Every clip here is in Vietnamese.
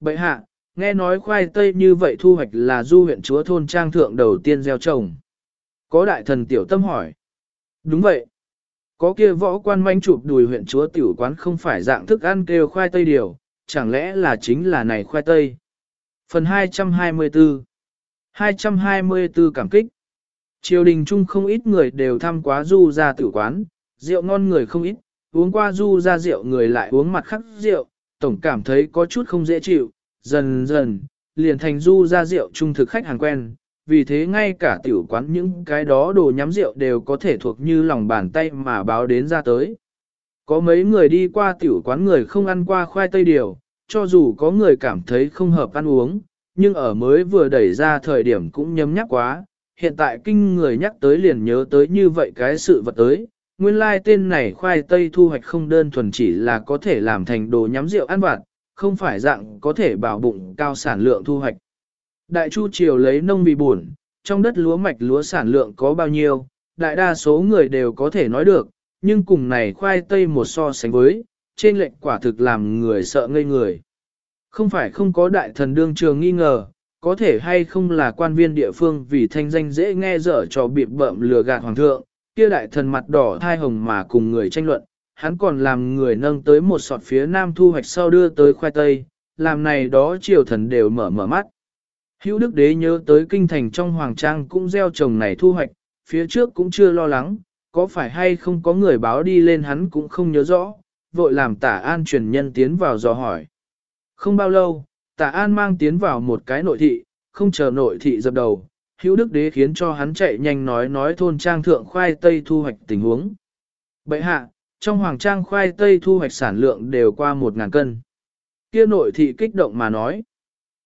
Bậy hạ, nghe nói khoai tây như vậy thu hoạch là du huyện chúa thôn trang thượng đầu tiên gieo trồng. Có đại thần tiểu tâm hỏi. Đúng vậy. Có kia võ quan manh chụp đùi huyện chúa tiểu quán không phải dạng thức ăn kêu khoai tây điều, chẳng lẽ là chính là này khoai tây. Phần 224 224 cảm kích Triều đình chung không ít người đều thăm quá du ra tử quán, rượu ngon người không ít, uống qua du ra rượu người lại uống mặt khắc rượu, tổng cảm thấy có chút không dễ chịu, dần dần, liền thành du ra rượu trung thực khách hàng quen, vì thế ngay cả tiểu quán những cái đó đồ nhắm rượu đều có thể thuộc như lòng bàn tay mà báo đến ra tới. Có mấy người đi qua tiểu quán người không ăn qua khoai tây điều, cho dù có người cảm thấy không hợp ăn uống, nhưng ở mới vừa đẩy ra thời điểm cũng nhấm nhắc quá, hiện tại kinh người nhắc tới liền nhớ tới như vậy cái sự vật tới. Nguyên lai tên này khoai tây thu hoạch không đơn thuần chỉ là có thể làm thành đồ nhắm rượu ăn vặt, không phải dạng có thể bảo bụng cao sản lượng thu hoạch. Đại Chu Triều lấy nông vì buồn, trong đất lúa mạch lúa sản lượng có bao nhiêu, đại đa số người đều có thể nói được, nhưng cùng này khoai tây một so sánh với, trên lệnh quả thực làm người sợ ngây người. Không phải không có đại thần đương trường nghi ngờ, có thể hay không là quan viên địa phương vì thanh danh dễ nghe dở cho biệp bợm lừa gạt hoàng thượng, kia đại thần mặt đỏ thai hồng mà cùng người tranh luận, hắn còn làm người nâng tới một sọt phía nam thu hoạch sau đưa tới khoai tây, làm này đó triều thần đều mở mở mắt. Hữu Đức Đế nhớ tới kinh thành trong hoàng trang cũng gieo trồng này thu hoạch, phía trước cũng chưa lo lắng, có phải hay không có người báo đi lên hắn cũng không nhớ rõ, vội làm tả an truyền nhân tiến vào dò hỏi. Không bao lâu, tả an mang tiến vào một cái nội thị, không chờ nội thị dập đầu, hữu đức đế khiến cho hắn chạy nhanh nói nói thôn trang thượng khoai tây thu hoạch tình huống. Bệ hạ, trong hoàng trang khoai tây thu hoạch sản lượng đều qua một ngàn cân. Kia nội thị kích động mà nói.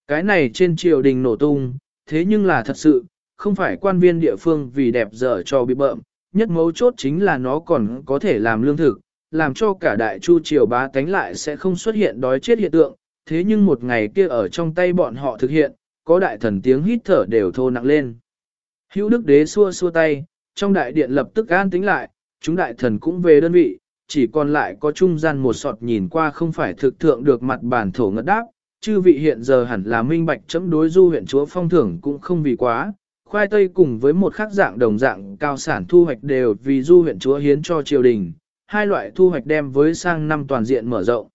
Cái này trên triều đình nổ tung, thế nhưng là thật sự, không phải quan viên địa phương vì đẹp dở cho bị bợm, nhất mấu chốt chính là nó còn có thể làm lương thực, làm cho cả đại chu triều bá tánh lại sẽ không xuất hiện đói chết hiện tượng, thế nhưng một ngày kia ở trong tay bọn họ thực hiện, có đại thần tiếng hít thở đều thô nặng lên. Hữu đức đế xua xua tay, trong đại điện lập tức an tính lại, chúng đại thần cũng về đơn vị, chỉ còn lại có trung gian một sọt nhìn qua không phải thực thượng được mặt bản thổ ngất đáp, chư vị hiện giờ hẳn là minh bạch chấm đối du huyện chúa phong thưởng cũng không vì quá, khoai tây cùng với một khác dạng đồng dạng cao sản thu hoạch đều vì du huyện chúa hiến cho triều đình, hai loại thu hoạch đem với sang năm toàn diện mở rộng.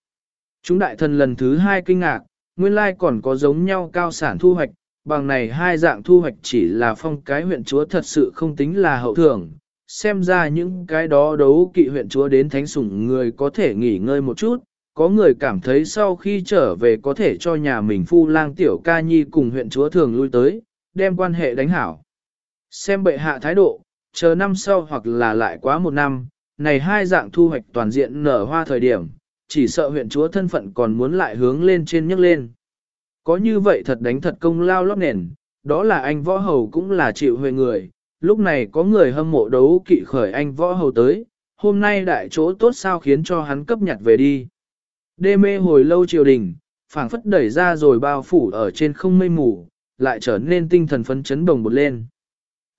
Chúng đại thần lần thứ hai kinh ngạc, nguyên lai còn có giống nhau cao sản thu hoạch, bằng này hai dạng thu hoạch chỉ là phong cái huyện chúa thật sự không tính là hậu thưởng. Xem ra những cái đó đấu kỵ huyện chúa đến thánh sủng người có thể nghỉ ngơi một chút, có người cảm thấy sau khi trở về có thể cho nhà mình phu lang tiểu ca nhi cùng huyện chúa thường lui tới, đem quan hệ đánh hảo. Xem bệ hạ thái độ, chờ năm sau hoặc là lại quá một năm, này hai dạng thu hoạch toàn diện nở hoa thời điểm, chỉ sợ huyện chúa thân phận còn muốn lại hướng lên trên nhấc lên. Có như vậy thật đánh thật công lao lót nền, đó là anh võ hầu cũng là chịu huệ người, lúc này có người hâm mộ đấu kỵ khởi anh võ hầu tới, hôm nay đại chỗ tốt sao khiến cho hắn cấp nhặt về đi. Đê mê hồi lâu triều đình, phảng phất đẩy ra rồi bao phủ ở trên không mây mù, lại trở nên tinh thần phấn chấn đồng bột lên.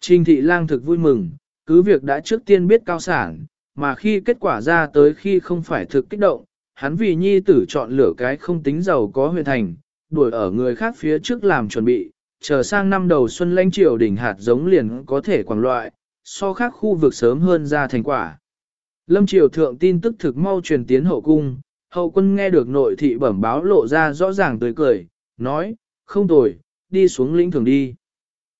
Trình thị lang thực vui mừng, cứ việc đã trước tiên biết cao sản, mà khi kết quả ra tới khi không phải thực kích động, hắn vì nhi tử chọn lựa cái không tính giàu có huyện thành, đuổi ở người khác phía trước làm chuẩn bị, chờ sang năm đầu xuân lãnh triều đỉnh hạt giống liền có thể quảng loại, so khác khu vực sớm hơn ra thành quả. Lâm triều thượng tin tức thực mau truyền tiến hậu cung, hậu quân nghe được nội thị bẩm báo lộ ra rõ ràng tươi cười, nói, không tồi, đi xuống lĩnh thưởng đi.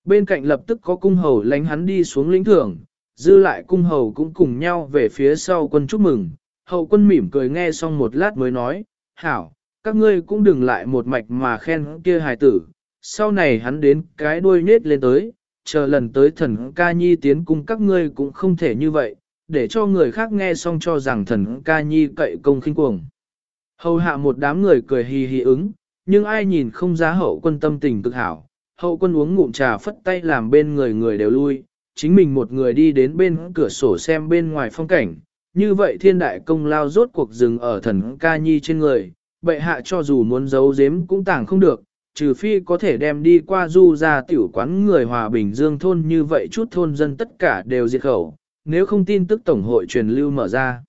Bên cạnh lập tức có cung hầu lánh hắn đi xuống lĩnh thưởng, dư lại cung hầu cũng cùng nhau về phía sau quân chúc mừng, hậu quân mỉm cười nghe xong một lát mới nói, hảo, các ngươi cũng đừng lại một mạch mà khen kia hài tử, sau này hắn đến cái đuôi nết lên tới, chờ lần tới thần ca nhi tiến cung các ngươi cũng không thể như vậy, để cho người khác nghe xong cho rằng thần ca nhi cậy công khinh cuồng. Hầu hạ một đám người cười hì hì ứng, nhưng ai nhìn không ra hậu quân tâm tình cực hảo. Hậu quân uống ngụm trà phất tay làm bên người người đều lui, chính mình một người đi đến bên cửa sổ xem bên ngoài phong cảnh. Như vậy thiên đại công lao rốt cuộc dừng ở thần ca nhi trên người, bệ hạ cho dù muốn giấu giếm cũng tàng không được, trừ phi có thể đem đi qua du ra tiểu quán người hòa bình dương thôn như vậy chút thôn dân tất cả đều diệt khẩu, nếu không tin tức tổng hội truyền lưu mở ra.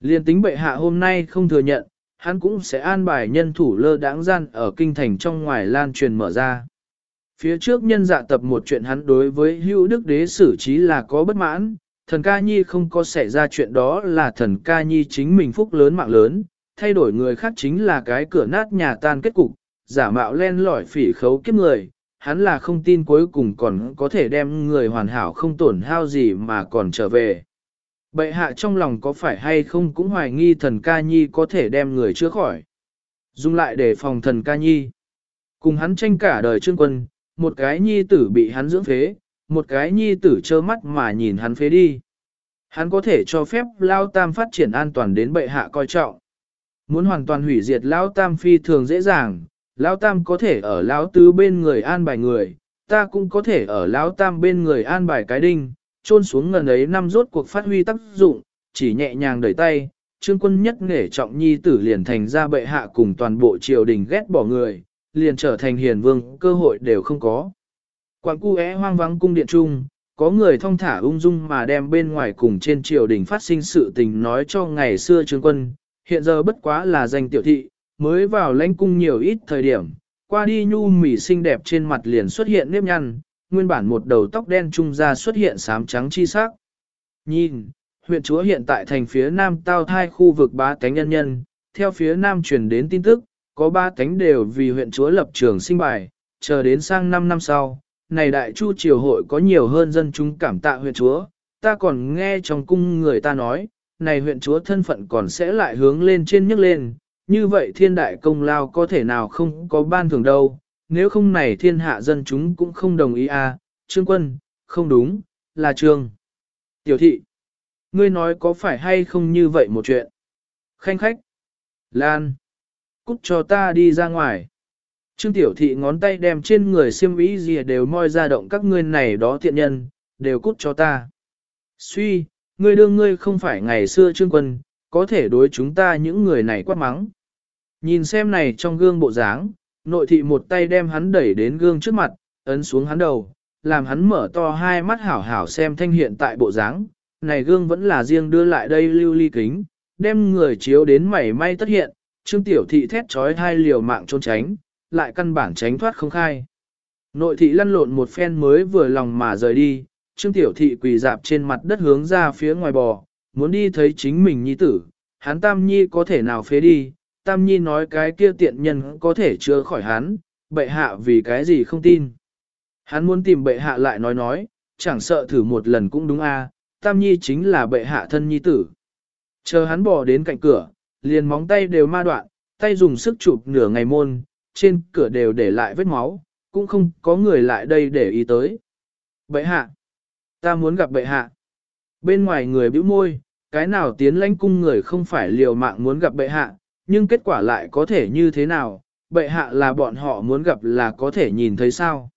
Liên tính bệ hạ hôm nay không thừa nhận, hắn cũng sẽ an bài nhân thủ lơ đãng gian ở kinh thành trong ngoài lan truyền mở ra. Phía trước nhân dạ tập một chuyện hắn đối với hữu đức đế xử trí là có bất mãn, thần ca nhi không có xảy ra chuyện đó là thần ca nhi chính mình phúc lớn mạng lớn, thay đổi người khác chính là cái cửa nát nhà tan kết cục, giả mạo len lỏi phỉ khấu kiếp người, hắn là không tin cuối cùng còn có thể đem người hoàn hảo không tổn hao gì mà còn trở về. Bệ hạ trong lòng có phải hay không cũng hoài nghi thần ca nhi có thể đem người chữa khỏi. Dùng lại để phòng thần ca nhi. Cùng hắn tranh cả đời trương quân, một cái nhi tử bị hắn dưỡng phế, một cái nhi tử trơ mắt mà nhìn hắn phế đi. Hắn có thể cho phép Lao Tam phát triển an toàn đến bệ hạ coi trọng. Muốn hoàn toàn hủy diệt Lao Tam phi thường dễ dàng, Lao Tam có thể ở Lão Tứ bên người an bài người, ta cũng có thể ở Lão Tam bên người an bài cái đinh, trôn xuống ngần ấy năm rốt cuộc phát huy tác dụng, chỉ nhẹ nhàng đẩy tay, trương quân nhất nghề trọng nhi tử liền thành ra bệ hạ cùng toàn bộ triều đình ghét bỏ người, liền trở thành hiền vương, cơ hội đều không có. Quảng cu é hoang vắng cung điện trung, có người thong thả ung dung mà đem bên ngoài cùng trên triều đình phát sinh sự tình nói cho ngày xưa trương quân, hiện giờ bất quá là danh tiểu thị, mới vào lãnh cung nhiều ít thời điểm, qua đi nhu mỉ xinh đẹp trên mặt liền xuất hiện nếp nhăn, nguyên bản một đầu tóc đen trung ra xuất hiện sám trắng chi sắc. Nhìn, huyện chúa hiện tại thành phía nam tao thai khu vực ba cánh nhân nhân, theo phía nam truyền đến tin tức, có ba cánh đều vì huyện chúa lập trường sinh bài, chờ đến sang 5 năm sau, này đại chu triều hội có nhiều hơn dân chúng cảm tạ huyện chúa, ta còn nghe trong cung người ta nói, này huyện chúa thân phận còn sẽ lại hướng lên trên nhấc lên, như vậy thiên đại công lao có thể nào không có ban thưởng đâu, nếu không này thiên hạ dân chúng cũng không đồng ý à, trương quân, không đúng, là trương. Tiểu thị, ngươi nói có phải hay không như vậy một chuyện? Khanh khách, Lan, cút cho ta đi ra ngoài. Trương tiểu thị ngón tay đem trên người xiêm ý gì đều moi ra động các ngươi này đó thiện nhân, đều cút cho ta. Suy, ngươi đương ngươi không phải ngày xưa trương quân, có thể đối chúng ta những người này quát mắng. Nhìn xem này trong gương bộ dáng, nội thị một tay đem hắn đẩy đến gương trước mặt, ấn xuống hắn đầu, làm hắn mở to hai mắt hảo hảo xem thanh hiện tại bộ dáng. Này gương vẫn là riêng đưa lại đây lưu ly kính, đem người chiếu đến mảy may tất hiện, trương tiểu thị thét trói hai liều mạng trốn tránh, lại căn bản tránh thoát không khai. Nội thị lăn lộn một phen mới vừa lòng mà rời đi, trương tiểu thị quỳ dạp trên mặt đất hướng ra phía ngoài bò, muốn đi thấy chính mình nhi tử, hắn tam nhi có thể nào phế đi, tam nhi nói cái kia tiện nhân có thể chữa khỏi hắn, bệ hạ vì cái gì không tin. Hắn muốn tìm bệ hạ lại nói nói, chẳng sợ thử một lần cũng đúng a. tam nhi chính là bệ hạ thân nhi tử. Chờ hắn bò đến cạnh cửa, liền móng tay đều ma đoạn, tay dùng sức chụp nửa ngày môn, trên cửa đều để lại vết máu, cũng không có người lại đây để ý tới. Bệ hạ, ta muốn gặp bệ hạ. Bên ngoài người bĩu môi, cái nào tiến lãnh cung người không phải liều mạng muốn gặp bệ hạ, nhưng kết quả lại có thể như thế nào, bệ hạ là bọn họ muốn gặp là có thể nhìn thấy sao.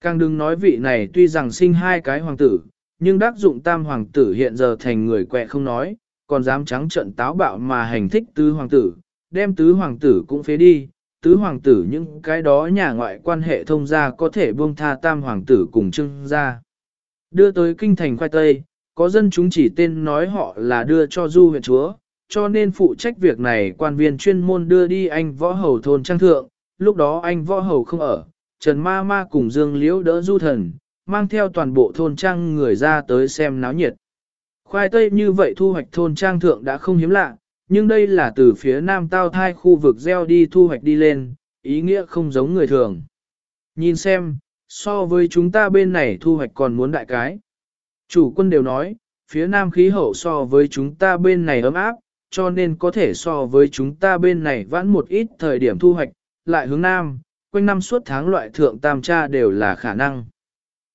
Càng đừng nói vị này tuy rằng sinh hai cái hoàng tử, nhưng đắc dụng tam hoàng tử hiện giờ thành người quẹ không nói, còn dám trắng trận táo bạo mà hành thích tứ hoàng tử, đem tứ hoàng tử cũng phế đi, tứ hoàng tử những cái đó nhà ngoại quan hệ thông gia có thể buông tha tam hoàng tử cùng trưng ra. Đưa tới kinh thành khoai tây, có dân chúng chỉ tên nói họ là đưa cho du huyện chúa, cho nên phụ trách việc này quan viên chuyên môn đưa đi anh võ hầu thôn trang thượng, lúc đó anh võ hầu không ở, Trần Ma Ma cùng Dương Liễu đỡ du thần, mang theo toàn bộ thôn trang người ra tới xem náo nhiệt. Khoai tây như vậy thu hoạch thôn trang thượng đã không hiếm lạ, nhưng đây là từ phía nam tao thai khu vực gieo đi thu hoạch đi lên, ý nghĩa không giống người thường. Nhìn xem, so với chúng ta bên này thu hoạch còn muốn đại cái. Chủ quân đều nói, phía nam khí hậu so với chúng ta bên này ấm áp, cho nên có thể so với chúng ta bên này vãn một ít thời điểm thu hoạch, lại hướng nam, quanh năm suốt tháng loại thượng tam tra đều là khả năng.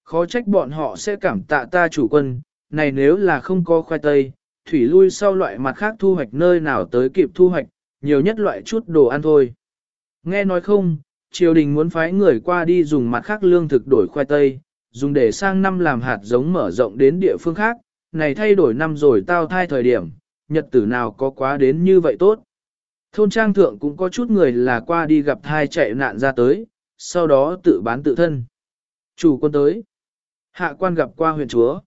Khó trách bọn họ sẽ cảm tạ ta chủ quân, này nếu là không có khoai tây, thủy lui sau loại mặt khác thu hoạch nơi nào tới kịp thu hoạch, nhiều nhất loại chút đồ ăn thôi. Nghe nói không, triều đình muốn phái người qua đi dùng mặt khác lương thực đổi khoai tây, dùng để sang năm làm hạt giống mở rộng đến địa phương khác, này thay đổi năm rồi tao thai thời điểm, nhật tử nào có quá đến như vậy tốt. Thôn trang thượng cũng có chút người là qua đi gặp thai chạy nạn ra tới, sau đó tự bán tự thân. Chủ quân tới. Hạ quan gặp qua huyện chúa.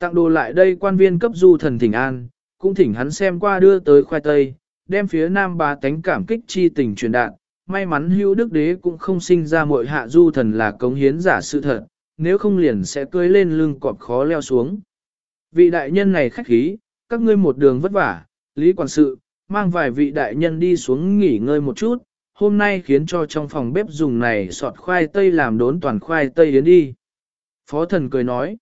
Tặng đồ lại đây quan viên cấp du thần thỉnh an, cũng thỉnh hắn xem qua đưa tới khoai tây, đem phía nam ba tánh cảm kích chi tình truyền đạt, may mắn hữu đức đế cũng không sinh ra muội hạ du thần là cống hiến giả sự thật, nếu không liền sẽ cưới lên lưng cọp khó leo xuống. Vị đại nhân này khách khí, các ngươi một đường vất vả, lý quản sự, mang vài vị đại nhân đi xuống nghỉ ngơi một chút, hôm nay khiến cho trong phòng bếp dùng này sọt khoai tây làm đốn toàn khoai tây đến đi. Phó thần cười nói,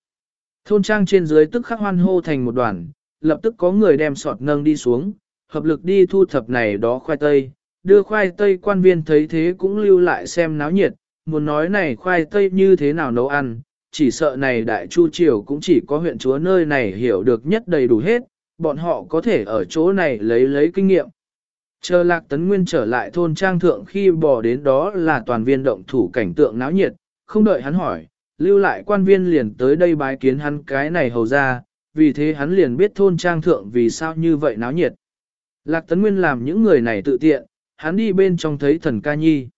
thôn trang trên dưới tức khắc hoan hô thành một đoàn, lập tức có người đem sọt nâng đi xuống, hợp lực đi thu thập này đó khoai tây, đưa khoai tây quan viên thấy thế cũng lưu lại xem náo nhiệt, muốn nói này khoai tây như thế nào nấu ăn, chỉ sợ này đại chu triều cũng chỉ có huyện chúa nơi này hiểu được nhất đầy đủ hết, bọn họ có thể ở chỗ này lấy lấy kinh nghiệm. Chờ lạc tấn nguyên trở lại thôn trang thượng khi bỏ đến đó là toàn viên động thủ cảnh tượng náo nhiệt, không đợi hắn hỏi, lưu lại quan viên liền tới đây bái kiến hắn cái này hầu ra, vì thế hắn liền biết thôn trang thượng vì sao như vậy náo nhiệt. Lạc tấn nguyên làm những người này tự tiện, hắn đi bên trong thấy thần ca nhi.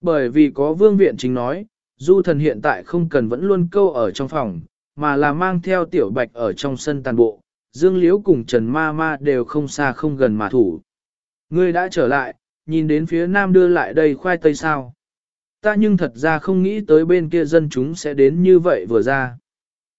Bởi vì có vương viện chính nói, du thần hiện tại không cần vẫn luôn câu ở trong phòng, mà là mang theo tiểu bạch ở trong sân tàn bộ, dương liễu cùng trần ma ma đều không xa không gần mà thủ. Ngươi đã trở lại, nhìn đến phía nam đưa lại đây khoai tây sao. Ta nhưng thật ra không nghĩ tới bên kia dân chúng sẽ đến như vậy vừa ra.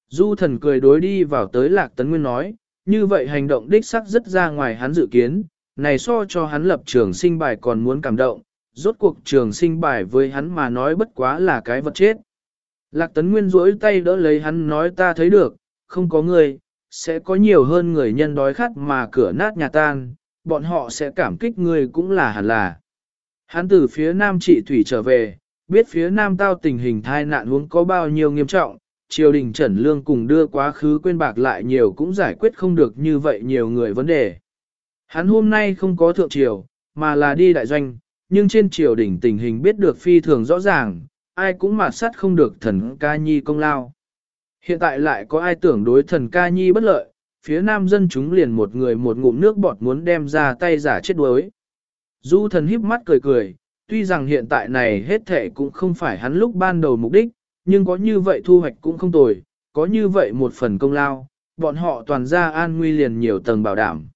Du thần cười đối đi vào tới lạc tấn nguyên nói, như vậy hành động đích sắc rất ra ngoài hắn dự kiến, này so cho hắn lập trường sinh bài còn muốn cảm động, rốt cuộc trường sinh bài với hắn mà nói bất quá là cái vật chết. Lạc tấn nguyên rỗi tay đỡ lấy hắn nói ta thấy được, không có người, sẽ có nhiều hơn người nhân đói khát mà cửa nát nhà tan, bọn họ sẽ cảm kích người cũng là hẳn là. Hắn từ phía nam trị thủy trở về, biết phía nam tao tình hình thai nạn huống có bao nhiêu nghiêm trọng, triều đình trần lương cùng đưa quá khứ quên bạc lại nhiều cũng giải quyết không được như vậy nhiều người vấn đề. Hắn hôm nay không có thượng triều, mà là đi đại doanh, nhưng trên triều đình tình hình biết được phi thường rõ ràng, ai cũng mà sát không được thần ca nhi công lao. Hiện tại lại có ai tưởng đối thần ca nhi bất lợi, phía nam dân chúng liền một người một ngụm nước bọt muốn đem ra tay giả chết đuối. Du thần híp mắt cười cười, tuy rằng hiện tại này hết thể cũng không phải hắn lúc ban đầu mục đích, nhưng có như vậy thu hoạch cũng không tồi, có như vậy một phần công lao, bọn họ toàn ra an nguy liền nhiều tầng bảo đảm.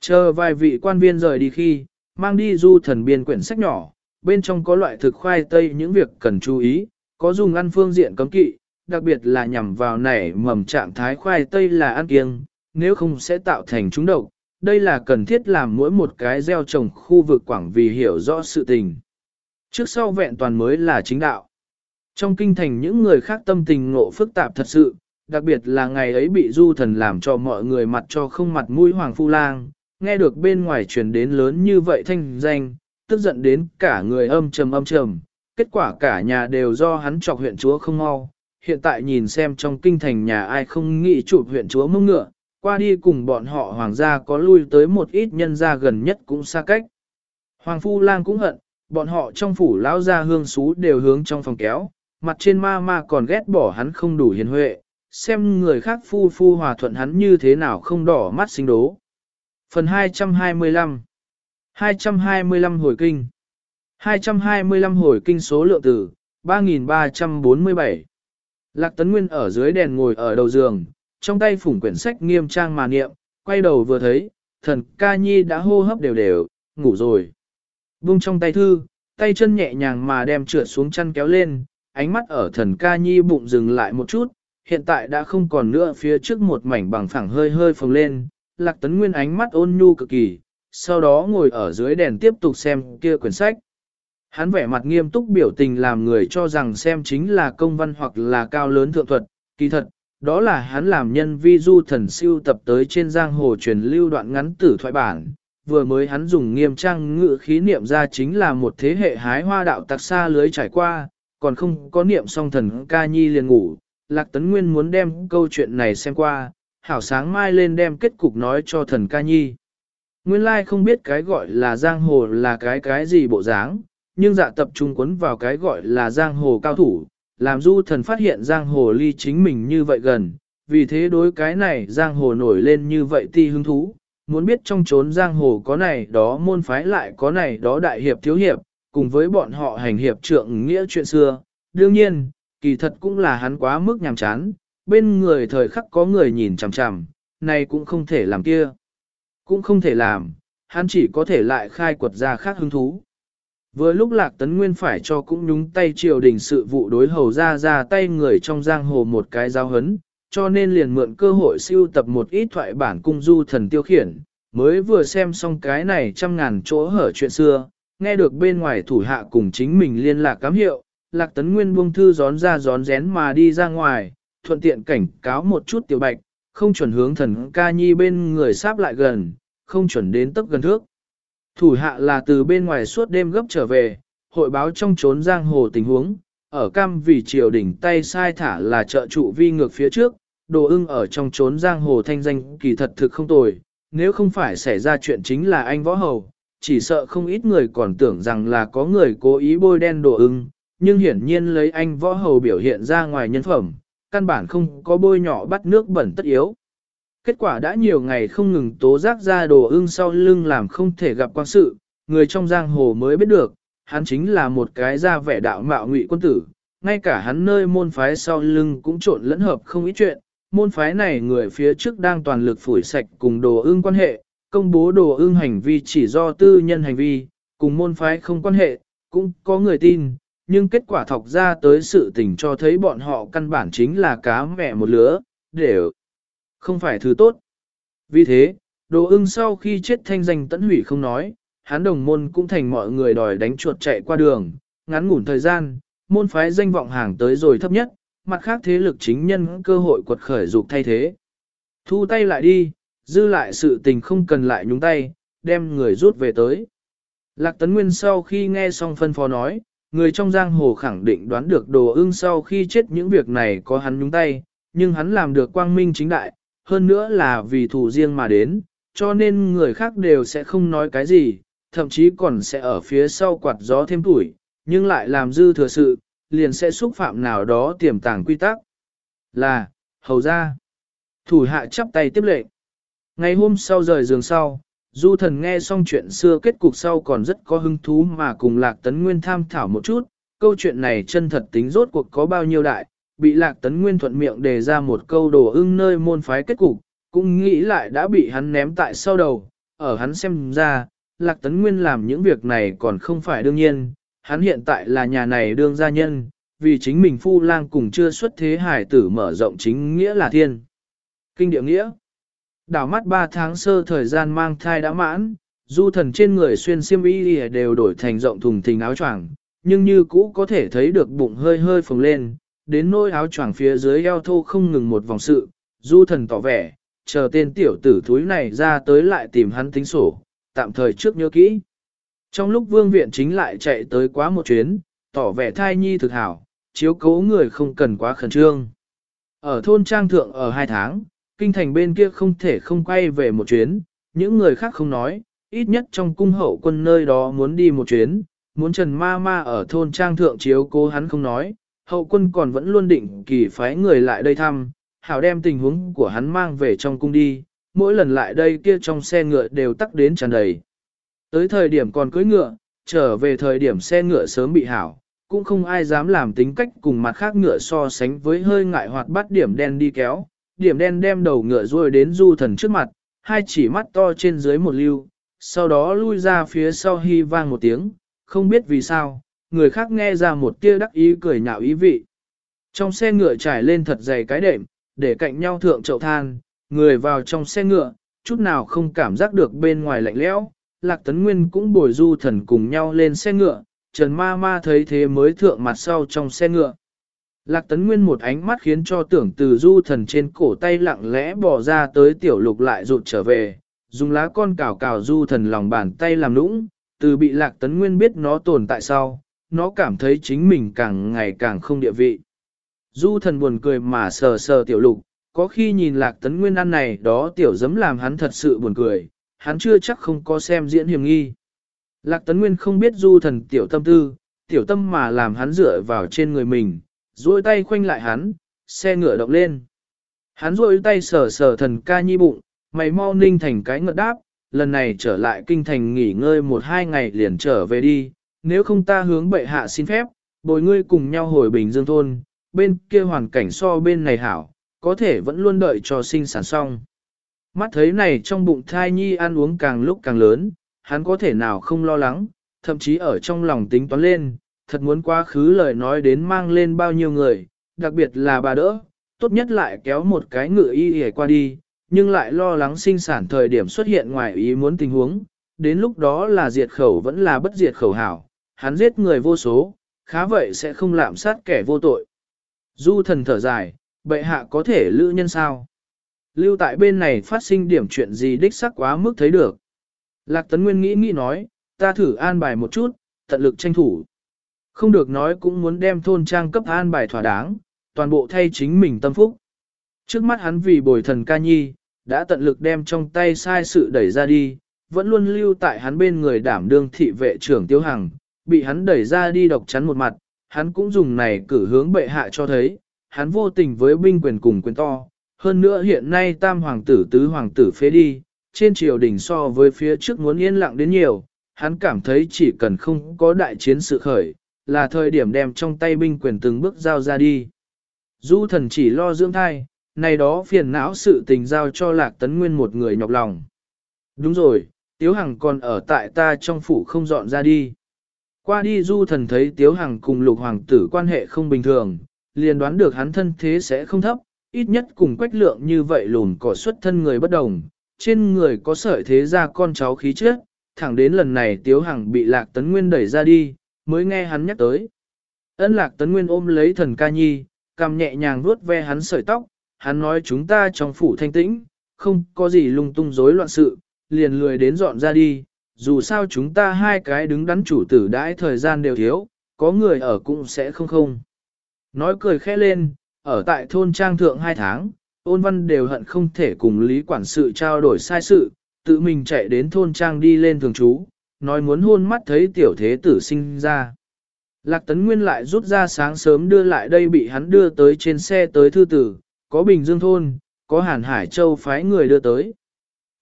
Chờ vài vị quan viên rời đi khi, mang đi du thần biên quyển sách nhỏ, bên trong có loại thực khoai tây những việc cần chú ý, có dùng ăn phương diện cấm kỵ, đặc biệt là nhằm vào nảy mầm trạng thái khoai tây là ăn kiêng, nếu không sẽ tạo thành trúng độc. Đây là cần thiết làm mỗi một cái gieo trồng khu vực quảng vì hiểu rõ sự tình. Trước sau vẹn toàn mới là chính đạo. Trong kinh thành những người khác tâm tình ngộ phức tạp thật sự, đặc biệt là ngày ấy bị du thần làm cho mọi người mặt cho không mặt mũi hoàng phu lang, nghe được bên ngoài truyền đến lớn như vậy thanh danh, tức giận đến cả người âm trầm âm trầm, kết quả cả nhà đều do hắn chọc huyện chúa không mau. Hiện tại nhìn xem trong kinh thành nhà ai không nghĩ chụp huyện chúa mông ngựa, qua đi cùng bọn họ hoàng gia có lui tới một ít nhân gia gần nhất cũng xa cách. Hoàng phu lang cũng hận, bọn họ trong phủ lão gia hương xú đều hướng trong phòng kéo, mặt trên ma ma còn ghét bỏ hắn không đủ hiền huệ, xem người khác phu phu hòa thuận hắn như thế nào không đỏ mắt sinh đố. Phần 225 225 hồi kinh 225 hồi kinh số lượng tử 3347 Lạc Tấn Nguyên ở dưới đèn ngồi ở đầu giường, trong tay phủng quyển sách nghiêm trang mà niệm, quay đầu vừa thấy, thần ca nhi đã hô hấp đều đều, ngủ rồi. Vung trong tay thư, tay chân nhẹ nhàng mà đem trượt xuống chăn kéo lên, ánh mắt ở thần ca nhi bụng dừng lại một chút, hiện tại đã không còn nữa phía trước một mảnh bằng phẳng hơi hơi phồng lên, lạc tấn nguyên ánh mắt ôn nhu cực kỳ, sau đó ngồi ở dưới đèn tiếp tục xem kia quyển sách. Hắn vẻ mặt nghiêm túc biểu tình làm người cho rằng xem chính là công văn hoặc là cao lớn thượng thuật, kỳ thật, đó là hắn làm nhân vi du thần siêu tập tới trên giang hồ truyền lưu đoạn ngắn tử thoại bản. Vừa mới hắn dùng nghiêm trang ngự khí niệm ra chính là một thế hệ hái hoa đạo tặc xa lưới trải qua, còn không có niệm song thần ca nhi liền ngủ. Lạc Tấn Nguyên muốn đem câu chuyện này xem qua, hảo sáng mai lên đem kết cục nói cho thần ca nhi. Nguyên lai không biết cái gọi là giang hồ là cái cái gì bộ dáng, nhưng dạ tập trung quấn vào cái gọi là giang hồ cao thủ, làm du thần phát hiện giang hồ ly chính mình như vậy gần, vì thế đối cái này giang hồ nổi lên như vậy ti hứng thú, muốn biết trong chốn giang hồ có này đó môn phái lại có này đó đại hiệp thiếu hiệp, cùng với bọn họ hành hiệp trượng nghĩa chuyện xưa. Đương nhiên, kỳ thật cũng là hắn quá mức nhàm chán, bên người thời khắc có người nhìn chằm chằm, này cũng không thể làm kia. Cũng không thể làm, hắn chỉ có thể lại khai quật ra khác hứng thú. Vừa lúc Lạc Tấn Nguyên phải cho cũng nhúng tay triều đình sự vụ đối hầu ra ra tay người trong giang hồ một cái giao hấn, cho nên liền mượn cơ hội siêu tập một ít thoại bản cung du thần tiêu khiển, mới vừa xem xong cái này trăm ngàn chỗ hở chuyện xưa, nghe được bên ngoài thủ hạ cùng chính mình liên lạc cám hiệu, Lạc Tấn Nguyên buông thư gión ra gión rén mà đi ra ngoài, thuận tiện cảnh cáo một chút tiểu bạch, không chuẩn hướng thần ca nhi bên người sáp lại gần, không chuẩn đến tấp gần thước. Thủ hạ là từ bên ngoài suốt đêm gấp trở về, hội báo trong trốn giang hồ tình huống, ở cam vì triều đỉnh tay sai thả là trợ trụ vi ngược phía trước, đồ ưng ở trong trốn giang hồ thanh danh kỳ thật thực không tồi, nếu không phải xảy ra chuyện chính là anh võ hầu, chỉ sợ không ít người còn tưởng rằng là có người cố ý bôi đen đồ ưng, nhưng hiển nhiên lấy anh võ hầu biểu hiện ra ngoài nhân phẩm, căn bản không có bôi nhỏ bắt nước bẩn tất yếu. Kết quả đã nhiều ngày không ngừng tố giác ra đồ ưng sau lưng làm không thể gặp quan sự, người trong giang hồ mới biết được, hắn chính là một cái ra vẻ đạo mạo ngụy quân tử, ngay cả hắn nơi môn phái sau lưng cũng trộn lẫn hợp không ít chuyện, môn phái này người phía trước đang toàn lực phủi sạch cùng đồ ưng quan hệ, công bố đồ ưng hành vi chỉ do tư nhân hành vi, cùng môn phái không quan hệ, cũng có người tin, nhưng kết quả thọc ra tới sự tình cho thấy bọn họ căn bản chính là cá mẹ một lứa, đều không phải thứ tốt. Vì thế, đồ ưng sau khi chết thanh danh tẫn hủy không nói, hắn đồng môn cũng thành mọi người đòi đánh chuột chạy qua đường, ngắn ngủn thời gian, môn phái danh vọng hàng tới rồi thấp nhất, mặt khác thế lực chính nhân cơ hội quật khởi dục thay thế. Thu tay lại đi, dư lại sự tình không cần lại nhúng tay, đem người rút về tới. Lạc Tấn Nguyên sau khi nghe xong phân phó nói, người trong giang hồ khẳng định đoán được đồ ưng sau khi chết những việc này có hắn nhúng tay, nhưng hắn làm được quang minh chính đại, hơn nữa là vì thủ riêng mà đến, cho nên người khác đều sẽ không nói cái gì, thậm chí còn sẽ ở phía sau quạt gió thêm tuổi, nhưng lại làm dư thừa sự, liền sẽ xúc phạm nào đó tiềm tàng quy tắc. Là, hầu ra. Thủ hạ chắp tay tiếp lệnh. Ngày hôm sau rời giường sau, du thần nghe xong chuyện xưa kết cục sau còn rất có hứng thú mà cùng lạc tấn nguyên tham thảo một chút, câu chuyện này chân thật tính rốt cuộc có bao nhiêu đại, bị lạc tấn nguyên thuận miệng đề ra một câu đồ ưng nơi môn phái kết cục, cũng nghĩ lại đã bị hắn ném tại sau đầu, ở hắn xem ra, lạc tấn nguyên làm những việc này còn không phải đương nhiên, hắn hiện tại là nhà này đương gia nhân, vì chính mình phu lang cùng chưa xuất thế hải tử mở rộng chính nghĩa là thiên. Kinh địa nghĩa. Đảo mắt 3 tháng sơ thời gian mang thai đã mãn, du thần trên người xuyên xiêm y đều đổi thành rộng thùng thình áo choàng, nhưng như cũ có thể thấy được bụng hơi hơi phồng lên, đến nỗi áo choàng phía dưới eo thô không ngừng một vòng sự, du thần tỏ vẻ, chờ tên tiểu tử thúi này ra tới lại tìm hắn tính sổ, tạm thời trước nhớ kỹ. Trong lúc vương viện chính lại chạy tới quá một chuyến, tỏ vẻ thai nhi thực hảo, chiếu cố người không cần quá khẩn trương. Ở thôn trang thượng ở hai tháng, kinh thành bên kia không thể không quay về một chuyến, những người khác không nói, ít nhất trong cung hậu quân nơi đó muốn đi một chuyến, muốn Trần Ma Ma ở thôn trang thượng chiếu cố hắn không nói, hậu quân còn vẫn luôn định kỳ phái người lại đây thăm, hảo đem tình huống của hắn mang về trong cung đi, mỗi lần lại đây kia trong xe ngựa đều tắc đến tràn đầy. Tới thời điểm còn cưỡi ngựa, trở về thời điểm xe ngựa sớm bị hảo, cũng không ai dám làm tính cách cùng mặt khác ngựa so sánh với hơi ngại hoạt bắt điểm đen đi kéo, điểm đen đem đầu ngựa ruồi đến du thần trước mặt, hai chỉ mắt to trên dưới một lưu, sau đó lui ra phía sau hy vang một tiếng, không biết vì sao, người khác nghe ra một tia đắc ý cười nhạo ý vị. Trong xe ngựa trải lên thật dày cái đệm, để cạnh nhau thượng chậu than, người vào trong xe ngựa, chút nào không cảm giác được bên ngoài lạnh lẽo. Lạc Tấn Nguyên cũng bồi du thần cùng nhau lên xe ngựa, Trần Ma Ma thấy thế mới thượng mặt sau trong xe ngựa. Lạc Tấn Nguyên một ánh mắt khiến cho tưởng từ du thần trên cổ tay lặng lẽ bỏ ra tới tiểu lục lại rụt trở về, dùng lá con cào cào du thần lòng bàn tay làm nũng, từ bị Lạc Tấn Nguyên biết nó tồn tại sau, nó cảm thấy chính mình càng ngày càng không địa vị. Du thần buồn cười mà sờ sờ tiểu lục, có khi nhìn Lạc Tấn Nguyên ăn này đó tiểu dấm làm hắn thật sự buồn cười, hắn chưa chắc không có xem diễn hiểm nghi. Lạc Tấn Nguyên không biết du thần tiểu tâm tư, tiểu tâm mà làm hắn dựa vào trên người mình, duỗi tay khoanh lại hắn, xe ngựa động lên. Hắn duỗi tay sờ sờ thần ca nhi bụng, mày mau ninh thành cái ngợt đáp, lần này trở lại kinh thành nghỉ ngơi một hai ngày liền trở về đi, nếu không ta hướng bệ hạ xin phép, bồi ngươi cùng nhau hồi Bình Dương Thôn, bên kia hoàn cảnh so bên này hảo, có thể vẫn luôn đợi cho sinh sản xong. Mắt thấy này trong bụng thai nhi ăn uống càng lúc càng lớn, hắn có thể nào không lo lắng, thậm chí ở trong lòng tính toán lên, thật muốn quá khứ lời nói đến mang lên bao nhiêu người, đặc biệt là bà đỡ, tốt nhất lại kéo một cái ngựa y hề qua đi, nhưng lại lo lắng sinh sản thời điểm xuất hiện ngoài ý muốn tình huống, đến lúc đó là diệt khẩu vẫn là bất diệt khẩu hảo, hắn giết người vô số, khá vậy sẽ không lạm sát kẻ vô tội. Du thần thở dài, bệ hạ có thể lữ nhân sao? Lưu tại bên này phát sinh điểm chuyện gì đích sắc quá mức thấy được. Lạc Tấn Nguyên nghĩ nghĩ nói, ta thử an bài một chút, tận lực tranh thủ. Không được nói cũng muốn đem thôn trang cấp an bài thỏa đáng, toàn bộ thay chính mình tâm phúc. Trước mắt hắn vì bồi thần ca nhi, đã tận lực đem trong tay sai sự đẩy ra đi, vẫn luôn lưu tại hắn bên người đảm đương thị vệ trưởng tiêu hằng, bị hắn đẩy ra đi độc chắn một mặt, hắn cũng dùng này cử hướng bệ hạ cho thấy, hắn vô tình với binh quyền cùng quyền to, hơn nữa hiện nay tam hoàng tử tứ hoàng tử phế đi, trên triều đình so với phía trước muốn yên lặng đến nhiều, hắn cảm thấy chỉ cần không có đại chiến sự khởi, là thời điểm đem trong tay binh quyền từng bước giao ra đi. Du thần chỉ lo dưỡng thai, này đó phiền não sự tình giao cho lạc tấn nguyên một người nhọc lòng. Đúng rồi, Tiếu Hằng còn ở tại ta trong phủ không dọn ra đi. Qua đi du thần thấy Tiếu Hằng cùng lục hoàng tử quan hệ không bình thường, liền đoán được hắn thân thế sẽ không thấp, ít nhất cùng quách lượng như vậy lùn cỏ xuất thân người bất đồng, trên người có sợi thế ra con cháu khí trước, thẳng đến lần này Tiếu Hằng bị Lạc Tấn Nguyên đẩy ra đi, mới nghe hắn nhắc tới. Ân Lạc Tấn Nguyên ôm lấy thần ca nhi, cầm nhẹ nhàng vuốt ve hắn sợi tóc, hắn nói chúng ta trong phủ thanh tĩnh, không có gì lung tung rối loạn sự, liền lười đến dọn ra đi, dù sao chúng ta hai cái đứng đắn chủ tử đãi thời gian đều thiếu, có người ở cũng sẽ không không. Nói cười khẽ lên, ở tại thôn trang thượng hai tháng, ôn văn đều hận không thể cùng lý quản sự trao đổi sai sự, tự mình chạy đến thôn trang đi lên thường trú, nói muốn hôn mắt thấy tiểu thế tử sinh ra. Lạc Tấn Nguyên lại rút ra sáng sớm đưa lại đây bị hắn đưa tới trên xe tới thư tử, có Bình Dương Thôn, có Hàn Hải Châu phái người đưa tới.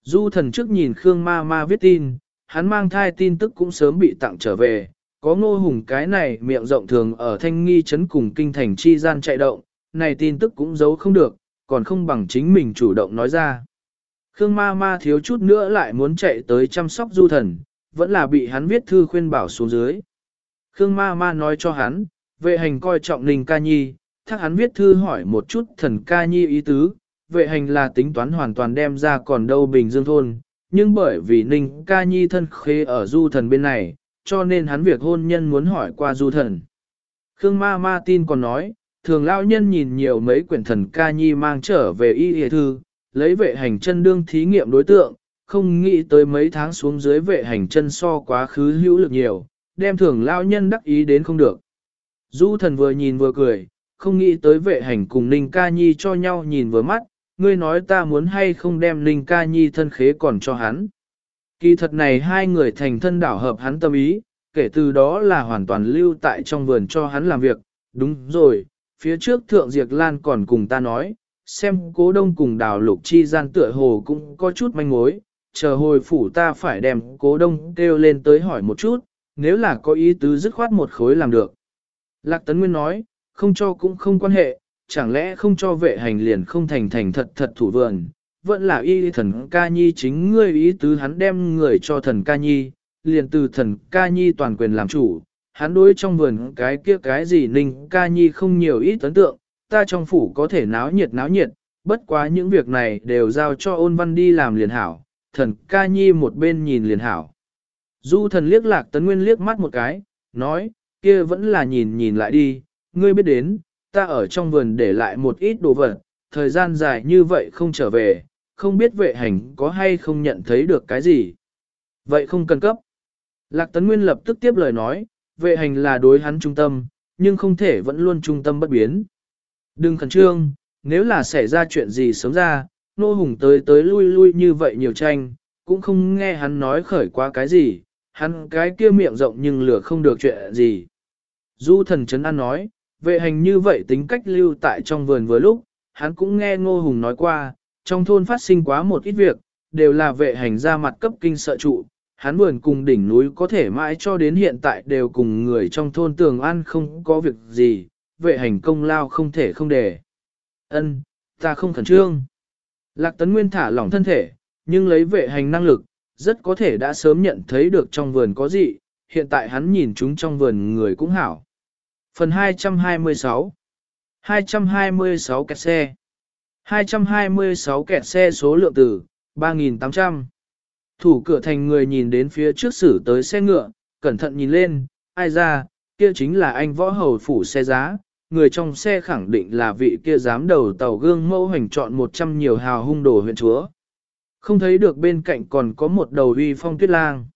Du thần trước nhìn Khương Ma Ma viết tin, hắn mang thai tin tức cũng sớm bị tặng trở về, có ngô hùng cái này miệng rộng thường ở thanh nghi chấn cùng kinh thành chi gian chạy động, này tin tức cũng giấu không được, còn không bằng chính mình chủ động nói ra. Khương ma ma thiếu chút nữa lại muốn chạy tới chăm sóc du thần, vẫn là bị hắn viết thư khuyên bảo xuống dưới. Khương ma ma nói cho hắn, vệ hành coi trọng Ninh Ca Nhi, thắc hắn viết thư hỏi một chút thần Ca Nhi ý tứ, vệ hành là tính toán hoàn toàn đem ra còn đâu Bình Dương Thôn, nhưng bởi vì Ninh Ca Nhi thân khế ở du thần bên này, cho nên hắn việc hôn nhân muốn hỏi qua du thần. Khương ma ma tin còn nói, thường lao nhân nhìn nhiều mấy quyển thần Ca Nhi mang trở về y hề thư, lấy vệ hành chân đương thí nghiệm đối tượng, không nghĩ tới mấy tháng xuống dưới vệ hành chân so quá khứ hữu lực nhiều, đem thường lao nhân đắc ý đến không được. Du thần vừa nhìn vừa cười, không nghĩ tới vệ hành cùng Ninh Ca Nhi cho nhau nhìn vừa mắt, ngươi nói ta muốn hay không đem Ninh Ca Nhi thân khế còn cho hắn. Kỳ thật này hai người thành thân đảo hợp hắn tâm ý, kể từ đó là hoàn toàn lưu tại trong vườn cho hắn làm việc, đúng rồi, phía trước Thượng Diệp Lan còn cùng ta nói, xem cố đông cùng đào lục chi gian tựa hồ cũng có chút manh mối, chờ hồi phủ ta phải đem cố đông kêu lên tới hỏi một chút, nếu là có ý tứ dứt khoát một khối làm được. Lạc Tấn Nguyên nói, không cho cũng không quan hệ, chẳng lẽ không cho vệ hành liền không thành thành thật thật thủ vườn, vẫn là y thần ca nhi chính ngươi ý tứ hắn đem người cho thần ca nhi, liền từ thần ca nhi toàn quyền làm chủ, hắn đối trong vườn cái kia cái gì ninh ca nhi không nhiều ít ấn tượng, ta trong phủ có thể náo nhiệt náo nhiệt, bất quá những việc này đều giao cho ôn văn đi làm liền hảo, thần ca nhi một bên nhìn liền hảo. Du thần liếc lạc tấn nguyên liếc mắt một cái, nói, kia vẫn là nhìn nhìn lại đi, ngươi biết đến, ta ở trong vườn để lại một ít đồ vật, thời gian dài như vậy không trở về, không biết vệ hành có hay không nhận thấy được cái gì. Vậy không cần cấp. Lạc Tấn Nguyên lập tức tiếp lời nói, vệ hành là đối hắn trung tâm, nhưng không thể vẫn luôn trung tâm bất biến. Đừng khẩn trương, nếu là xảy ra chuyện gì sớm ra, nô hùng tới tới lui lui như vậy nhiều tranh, cũng không nghe hắn nói khởi qua cái gì, hắn cái kia miệng rộng nhưng lửa không được chuyện gì. Du thần chấn an nói, vệ hành như vậy tính cách lưu tại trong vườn vừa lúc, hắn cũng nghe ngô hùng nói qua, trong thôn phát sinh quá một ít việc, đều là vệ hành ra mặt cấp kinh sợ trụ, hắn vườn cùng đỉnh núi có thể mãi cho đến hiện tại đều cùng người trong thôn tường ăn không có việc gì, vệ hành công lao không thể không để. Ân, ta không khẩn trương. Lạc Tấn Nguyên thả lỏng thân thể, nhưng lấy vệ hành năng lực, rất có thể đã sớm nhận thấy được trong vườn có gì, hiện tại hắn nhìn chúng trong vườn người cũng hảo. Phần 226 226 kẹt xe 226 kẹt xe số lượng từ 3.800 Thủ cửa thành người nhìn đến phía trước xử tới xe ngựa, cẩn thận nhìn lên, ai ra, kia chính là anh võ hầu phủ xe giá, người trong xe khẳng định là vị kia dám đầu tàu gương mẫu hành chọn 100 nhiều hào hung đồ huyện chúa. Không thấy được bên cạnh còn có một đầu uy phong tuyết lang.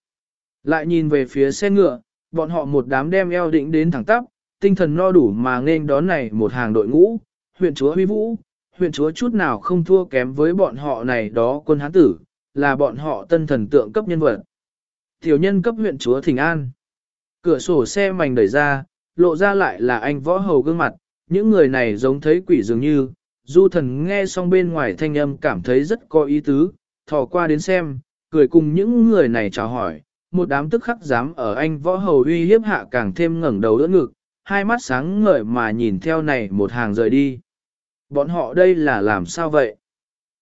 Lại nhìn về phía xe ngựa, bọn họ một đám đem eo định đến thẳng tắp, tinh thần no đủ mà nên đón này một hàng đội ngũ, huyện chúa huy vũ, huyện chúa chút nào không thua kém với bọn họ này đó quân hán tử, là bọn họ tân thần tượng cấp nhân vật. Tiểu nhân cấp huyện chúa Thịnh An. Cửa sổ xe mảnh đẩy ra, lộ ra lại là anh võ hầu gương mặt, những người này giống thấy quỷ dường như, du thần nghe xong bên ngoài thanh âm cảm thấy rất có ý tứ, thò qua đến xem, cười cùng những người này chào hỏi, một đám tức khắc dám ở anh võ hầu uy hiếp hạ càng thêm ngẩng đầu đỡ ngực, hai mắt sáng ngời mà nhìn theo này một hàng rời đi. Bọn họ đây là làm sao vậy?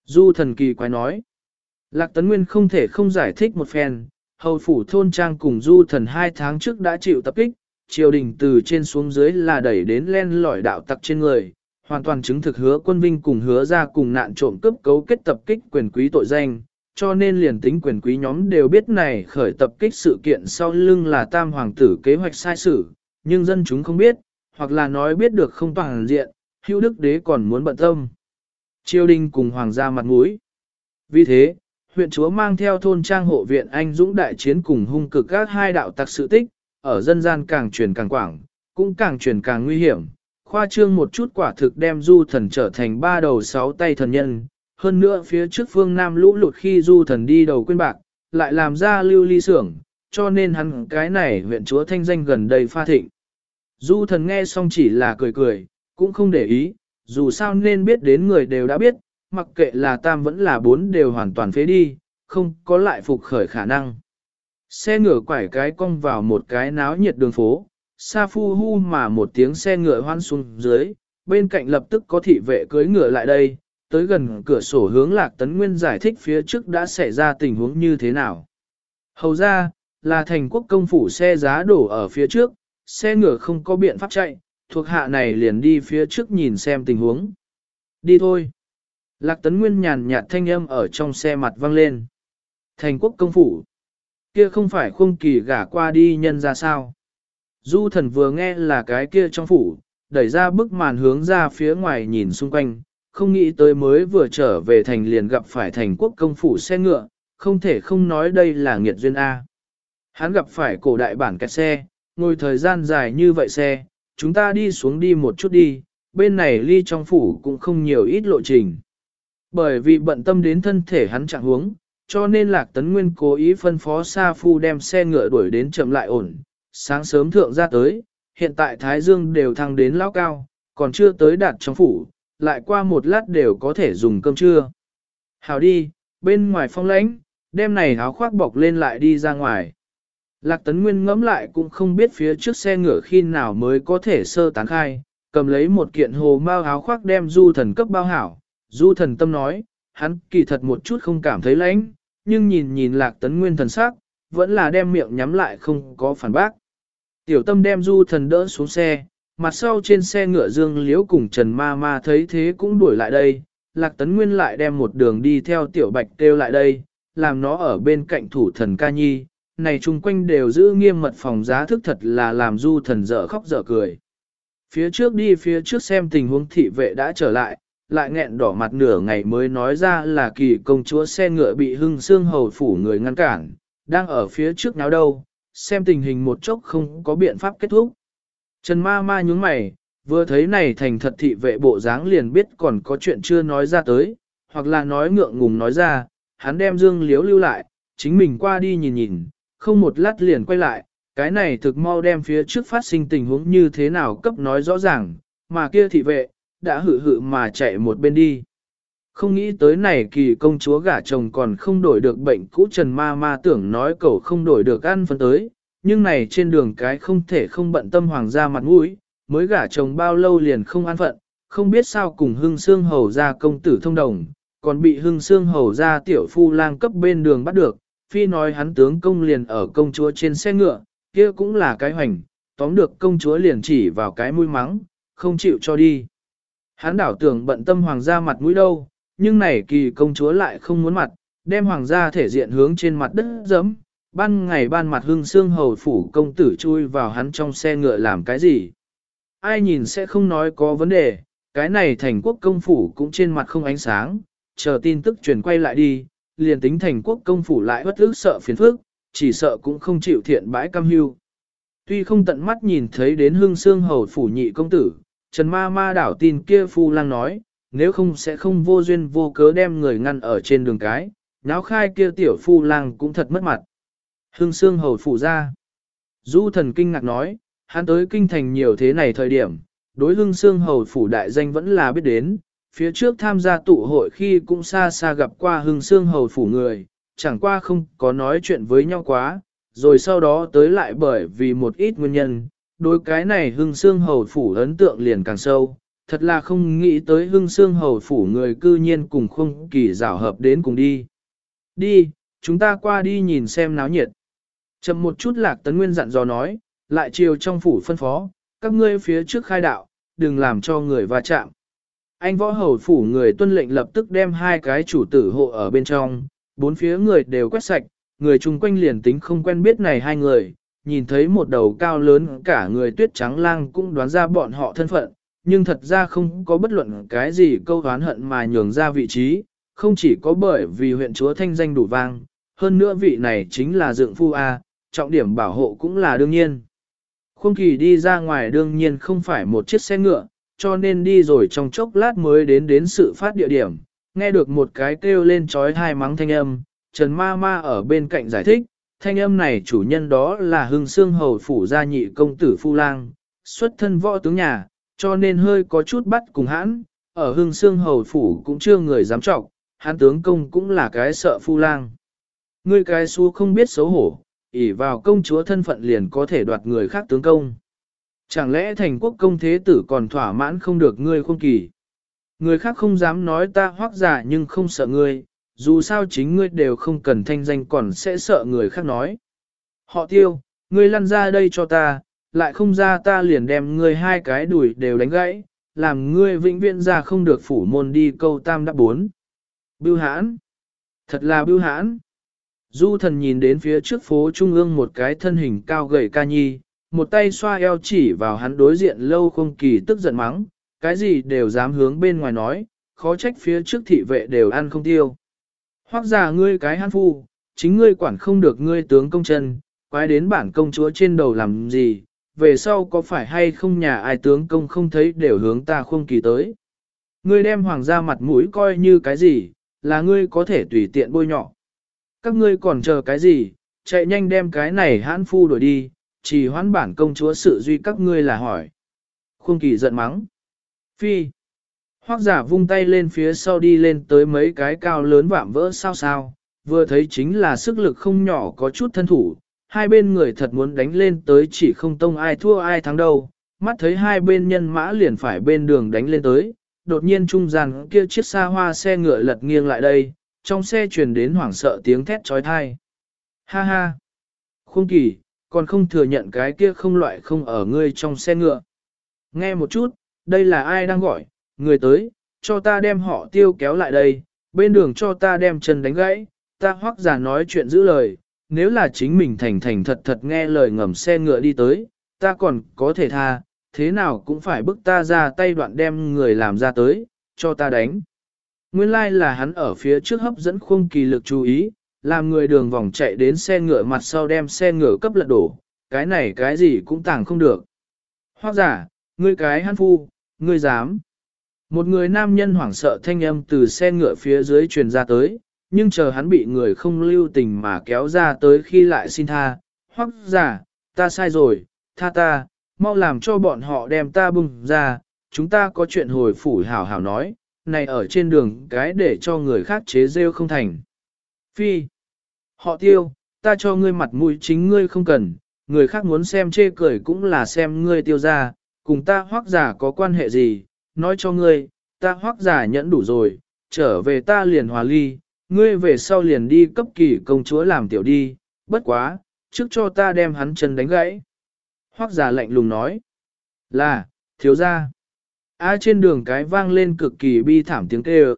Du thần kỳ quái nói. Lạc Tấn Nguyên không thể không giải thích một phen, hầu phủ thôn trang cùng du thần hai tháng trước đã chịu tập kích, triều đình từ trên xuống dưới là đẩy đến len lỏi đạo tặc trên người, hoàn toàn chứng thực hứa quân vinh cùng hứa ra cùng nạn trộm cướp cấu kết tập kích quyền quý tội danh, cho nên liền tính quyền quý nhóm đều biết này khởi tập kích sự kiện sau lưng là tam hoàng tử kế hoạch sai sự, nhưng dân chúng không biết, hoặc là nói biết được không toàn diện, hữu đức đế còn muốn bận tâm. Triều đình cùng hoàng gia mặt mũi. Vì thế, huyện chúa mang theo thôn trang hộ viện anh dũng đại chiến cùng hung cực các hai đạo tặc sự tích, ở dân gian càng truyền càng quảng, cũng càng truyền càng nguy hiểm. Khoa trương một chút quả thực đem du thần trở thành ba đầu sáu tay thần nhân, hơn nữa phía trước phương Nam lũ lụt khi du thần đi đầu quên bạc, lại làm ra lưu ly sưởng, cho nên hắn cái này huyện chúa thanh danh gần đây pha thịnh. Du thần nghe xong chỉ là cười cười, cũng không để ý, dù sao nên biết đến người đều đã biết, mặc kệ là tam vẫn là bốn đều hoàn toàn phế đi, không có lại phục khởi khả năng. Xe ngựa quải cái cong vào một cái náo nhiệt đường phố, xa phu hu mà một tiếng xe ngựa hoan xuống dưới, bên cạnh lập tức có thị vệ cưới ngựa lại đây, tới gần cửa sổ hướng lạc tấn nguyên giải thích phía trước đã xảy ra tình huống như thế nào. Hầu ra, là thành quốc công phủ xe giá đổ ở phía trước, xe ngựa không có biện pháp chạy, thuộc hạ này liền đi phía trước nhìn xem tình huống. Đi thôi. Lạc tấn nguyên nhàn nhạt thanh âm ở trong xe mặt vang lên. Thành quốc công phủ. Kia không phải khung kỳ gả qua đi nhân ra sao. Du thần vừa nghe là cái kia trong phủ, đẩy ra bức màn hướng ra phía ngoài nhìn xung quanh, không nghĩ tới mới vừa trở về thành liền gặp phải thành quốc công phủ xe ngựa, không thể không nói đây là nghiệt duyên A. Hắn gặp phải cổ đại bản kẹt xe, ngồi thời gian dài như vậy xe, chúng ta đi xuống đi một chút đi, bên này ly trong phủ cũng không nhiều ít lộ trình. Bởi vì bận tâm đến thân thể hắn trạng huống, cho nên Lạc Tấn Nguyên cố ý phân phó Sa Phu đem xe ngựa đuổi đến chậm lại ổn, sáng sớm thượng ra tới, hiện tại Thái Dương đều thăng đến lão cao, còn chưa tới đạt trong phủ, lại qua một lát đều có thể dùng cơm trưa. Hào đi, bên ngoài phong lãnh, đêm này áo khoác bọc lên lại đi ra ngoài. Lạc Tấn Nguyên ngẫm lại cũng không biết phía trước xe ngựa khi nào mới có thể sơ tán khai, cầm lấy một kiện hồ mao áo khoác đem du thần cấp bao hảo. Du thần tâm nói, hắn kỳ thật một chút không cảm thấy lạnh, nhưng nhìn nhìn Lạc Tấn Nguyên thần sắc, vẫn là đem miệng nhắm lại không có phản bác. Tiểu tâm đem du thần đỡ xuống xe, mặt sau trên xe ngựa dương liễu cùng Trần Ma Ma thấy thế cũng đuổi lại đây, Lạc Tấn Nguyên lại đem một đường đi theo tiểu bạch kêu lại đây, làm nó ở bên cạnh thủ thần ca nhi, này chung quanh đều giữ nghiêm mật phòng giá thức thật là làm du thần dở khóc dở cười. Phía trước đi phía trước xem tình huống thị vệ đã trở lại, lại nghẹn đỏ mặt nửa ngày mới nói ra là kỳ công chúa xe ngựa bị hưng xương hầu phủ người ngăn cản, đang ở phía trước nào đâu, xem tình hình một chốc không có biện pháp kết thúc. Trần ma ma nhúng mày, vừa thấy này thành thật thị vệ bộ dáng liền biết còn có chuyện chưa nói ra tới, hoặc là nói ngượng ngùng nói ra, hắn đem dương liếu lưu lại, chính mình qua đi nhìn nhìn, không một lát liền quay lại, cái này thực mau đem phía trước phát sinh tình huống như thế nào cấp nói rõ ràng, mà kia thị vệ, đã hự hự mà chạy một bên đi. Không nghĩ tới này kỳ công chúa gả chồng còn không đổi được bệnh cũ trần ma ma tưởng nói cậu không đổi được ăn phân tới, nhưng này trên đường cái không thể không bận tâm hoàng gia mặt mũi, mới gả chồng bao lâu liền không an phận, không biết sao cùng hưng xương hầu ra công tử thông đồng, còn bị hưng xương hầu ra tiểu phu lang cấp bên đường bắt được, phi nói hắn tướng công liền ở công chúa trên xe ngựa, kia cũng là cái hoành, tóm được công chúa liền chỉ vào cái mũi mắng, không chịu cho đi. Hắn đảo tưởng bận tâm hoàng gia mặt mũi đâu, nhưng này kỳ công chúa lại không muốn mặt, đem hoàng gia thể diện hướng trên mặt đất dẫm, ban ngày ban mặt hưng xương hầu phủ công tử chui vào hắn trong xe ngựa làm cái gì. Ai nhìn sẽ không nói có vấn đề, cái này thành quốc công phủ cũng trên mặt không ánh sáng, chờ tin tức truyền quay lại đi, liền tính thành quốc công phủ lại bất ức sợ phiền phức, chỉ sợ cũng không chịu thiện bãi cam hưu. Tuy không tận mắt nhìn thấy đến hương xương hầu phủ nhị công tử, Trần Ma Ma đảo tin kia phu lang nói, nếu không sẽ không vô duyên vô cớ đem người ngăn ở trên đường cái, náo khai kia tiểu phu lang cũng thật mất mặt. Hương xương hầu phủ ra. Du thần kinh ngạc nói, hắn tới kinh thành nhiều thế này thời điểm, đối hương xương hầu phủ đại danh vẫn là biết đến, phía trước tham gia tụ hội khi cũng xa xa gặp qua hưng xương hầu phủ người, chẳng qua không có nói chuyện với nhau quá, rồi sau đó tới lại bởi vì một ít nguyên nhân, đối cái này hưng xương hầu phủ ấn tượng liền càng sâu, thật là không nghĩ tới hưng xương hầu phủ người cư nhiên cùng không kỳ rào hợp đến cùng đi. Đi, chúng ta qua đi nhìn xem náo nhiệt. Chậm một chút lạc tấn nguyên dặn dò nói, lại chiều trong phủ phân phó, các ngươi phía trước khai đạo, đừng làm cho người va chạm. Anh võ hầu phủ người tuân lệnh lập tức đem hai cái chủ tử hộ ở bên trong, bốn phía người đều quét sạch, người chung quanh liền tính không quen biết này hai người, nhìn thấy một đầu cao lớn cả người tuyết trắng lang cũng đoán ra bọn họ thân phận, nhưng thật ra không có bất luận cái gì câu đoán hận mà nhường ra vị trí, không chỉ có bởi vì huyện chúa thanh danh đủ vang, hơn nữa vị này chính là dựng phu A, trọng điểm bảo hộ cũng là đương nhiên. Khung kỳ đi ra ngoài đương nhiên không phải một chiếc xe ngựa, cho nên đi rồi trong chốc lát mới đến đến sự phát địa điểm, nghe được một cái kêu lên trói hai mắng thanh âm, Trần Ma Ma ở bên cạnh giải thích, thanh âm này chủ nhân đó là hưng xương hầu phủ gia nhị công tử Phu Lang, xuất thân võ tướng nhà, cho nên hơi có chút bắt cùng hãn, ở hưng xương hầu phủ cũng chưa người dám trọng, hãn tướng công cũng là cái sợ Phu Lang. Ngươi cái xu không biết xấu hổ, ỷ vào công chúa thân phận liền có thể đoạt người khác tướng công. Chẳng lẽ thành quốc công thế tử còn thỏa mãn không được ngươi không kỳ? Người khác không dám nói ta hoác giả nhưng không sợ ngươi, dù sao chính ngươi đều không cần thanh danh còn sẽ sợ người khác nói. Họ tiêu, ngươi lăn ra đây cho ta, lại không ra ta liền đem ngươi hai cái đùi đều đánh gãy, làm ngươi vĩnh viễn ra không được phủ môn đi câu tam đáp bốn. Bưu hãn, thật là bưu hãn. Du thần nhìn đến phía trước phố trung ương một cái thân hình cao gầy ca nhi, một tay xoa eo chỉ vào hắn đối diện lâu không kỳ tức giận mắng, cái gì đều dám hướng bên ngoài nói, khó trách phía trước thị vệ đều ăn không tiêu. Hoác giả ngươi cái hắn phu, chính ngươi quản không được ngươi tướng công chân, quái đến bản công chúa trên đầu làm gì, về sau có phải hay không nhà ai tướng công không thấy đều hướng ta không kỳ tới. Ngươi đem hoàng gia mặt mũi coi như cái gì, là ngươi có thể tùy tiện bôi nhọ. Các ngươi còn chờ cái gì, chạy nhanh đem cái này hãn phu đổi đi, chỉ hoãn bản công chúa sự duy các ngươi là hỏi. Khuôn kỳ giận mắng. Phi. Hoác giả vung tay lên phía sau đi lên tới mấy cái cao lớn vạm vỡ sao sao, vừa thấy chính là sức lực không nhỏ có chút thân thủ, hai bên người thật muốn đánh lên tới chỉ không tông ai thua ai thắng đâu, mắt thấy hai bên nhân mã liền phải bên đường đánh lên tới, đột nhiên trung gian kia chiếc xa hoa xe ngựa lật nghiêng lại đây, trong xe truyền đến hoảng sợ tiếng thét trói thai. Ha ha! Khung kỳ, còn không thừa nhận cái kia không loại không ở ngươi trong xe ngựa. Nghe một chút, đây là ai đang gọi, người tới, cho ta đem họ tiêu kéo lại đây, bên đường cho ta đem chân đánh gãy, ta hoắc giả nói chuyện giữ lời, nếu là chính mình thành thành thật thật nghe lời ngầm xe ngựa đi tới, ta còn có thể tha, thế nào cũng phải bức ta ra tay đoạn đem người làm ra tới, cho ta đánh. Nguyên lai like là hắn ở phía trước hấp dẫn khung kỳ lực chú ý, làm người đường vòng chạy đến xe ngựa mặt sau đem xe ngựa cấp lật đổ, cái này cái gì cũng tàng không được. Hoác giả, ngươi cái hăn phu, ngươi dám. Một người nam nhân hoảng sợ thanh âm từ xe ngựa phía dưới truyền ra tới, nhưng chờ hắn bị người không lưu tình mà kéo ra tới khi lại xin tha. Hoác giả, ta sai rồi, tha ta, mau làm cho bọn họ đem ta bùng ra, chúng ta có chuyện hồi phủ hảo hảo nói, này ở trên đường cái để cho người khác chế rêu không thành. Phi. Họ tiêu, ta cho ngươi mặt mũi chính ngươi không cần, người khác muốn xem chê cười cũng là xem ngươi tiêu ra, cùng ta hoác giả có quan hệ gì, nói cho ngươi, ta hoác giả nhẫn đủ rồi, trở về ta liền hòa ly, ngươi về sau liền đi cấp kỳ công chúa làm tiểu đi, bất quá, trước cho ta đem hắn chân đánh gãy. Hoác giả lạnh lùng nói, là, thiếu ra. A trên đường cái vang lên cực kỳ bi thảm tiếng kêu.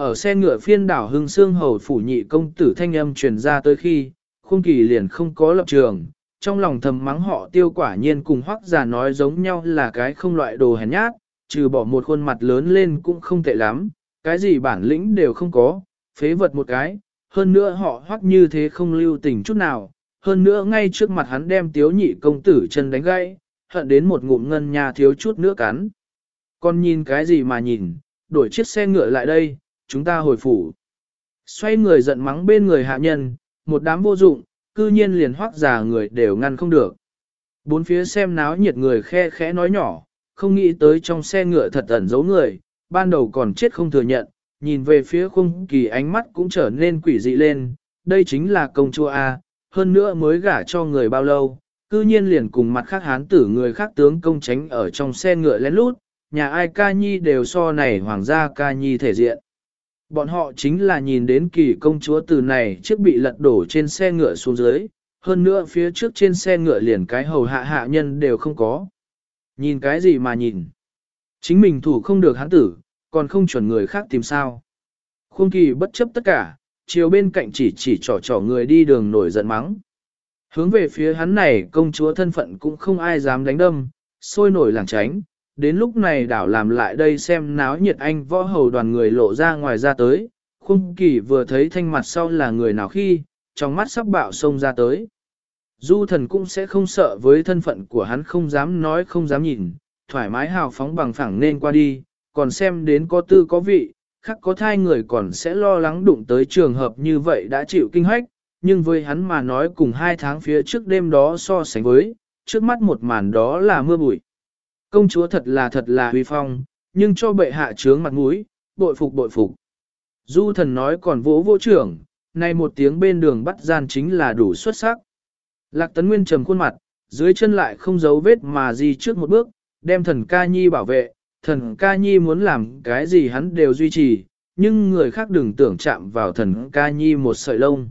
Ở xe ngựa phiên đảo hưng xương hầu phủ nhị công tử thanh âm truyền ra tới khi, khung kỳ liền không có lập trường, trong lòng thầm mắng họ tiêu quả nhiên cùng hoắc giả nói giống nhau là cái không loại đồ hèn nhát, trừ bỏ một khuôn mặt lớn lên cũng không tệ lắm, cái gì bản lĩnh đều không có, phế vật một cái, hơn nữa họ hoắc như thế không lưu tình chút nào, hơn nữa ngay trước mặt hắn đem tiếu nhị công tử chân đánh gãy, hận đến một ngụm ngân nhà thiếu chút nữa cắn. Còn nhìn cái gì mà nhìn, đổi chiếc xe ngựa lại đây, chúng ta hồi phủ. Xoay người giận mắng bên người hạ nhân, một đám vô dụng, cư nhiên liền hoác giả người đều ngăn không được. Bốn phía xem náo nhiệt người khe khẽ nói nhỏ, không nghĩ tới trong xe ngựa thật ẩn giấu người, ban đầu còn chết không thừa nhận, nhìn về phía khung kỳ ánh mắt cũng trở nên quỷ dị lên, đây chính là công chúa A, hơn nữa mới gả cho người bao lâu, cư nhiên liền cùng mặt khác hán tử người khác tướng công tránh ở trong xe ngựa lén lút, nhà ai ca nhi đều so này hoàng gia ca nhi thể diện. Bọn họ chính là nhìn đến kỳ công chúa từ này trước bị lật đổ trên xe ngựa xuống dưới, hơn nữa phía trước trên xe ngựa liền cái hầu hạ hạ nhân đều không có. Nhìn cái gì mà nhìn? Chính mình thủ không được hắn tử, còn không chuẩn người khác tìm sao. Khuôn kỳ bất chấp tất cả, chiều bên cạnh chỉ chỉ trò trò người đi đường nổi giận mắng. Hướng về phía hắn này công chúa thân phận cũng không ai dám đánh đâm, sôi nổi làng tránh, đến lúc này đảo làm lại đây xem náo nhiệt anh võ hầu đoàn người lộ ra ngoài ra tới, khung kỳ vừa thấy thanh mặt sau là người nào khi, trong mắt sắp bạo sông ra tới. Du thần cũng sẽ không sợ với thân phận của hắn không dám nói không dám nhìn, thoải mái hào phóng bằng phẳng nên qua đi, còn xem đến có tư có vị, khác có thai người còn sẽ lo lắng đụng tới trường hợp như vậy đã chịu kinh hoách, nhưng với hắn mà nói cùng hai tháng phía trước đêm đó so sánh với, trước mắt một màn đó là mưa bụi. Công chúa thật là thật là huy phong, nhưng cho bệ hạ trướng mặt mũi, bội phục bội phục. Du thần nói còn vỗ vỗ trưởng, nay một tiếng bên đường bắt gian chính là đủ xuất sắc. Lạc tấn nguyên trầm khuôn mặt, dưới chân lại không giấu vết mà gì trước một bước, đem thần ca nhi bảo vệ, thần ca nhi muốn làm cái gì hắn đều duy trì, nhưng người khác đừng tưởng chạm vào thần ca nhi một sợi lông.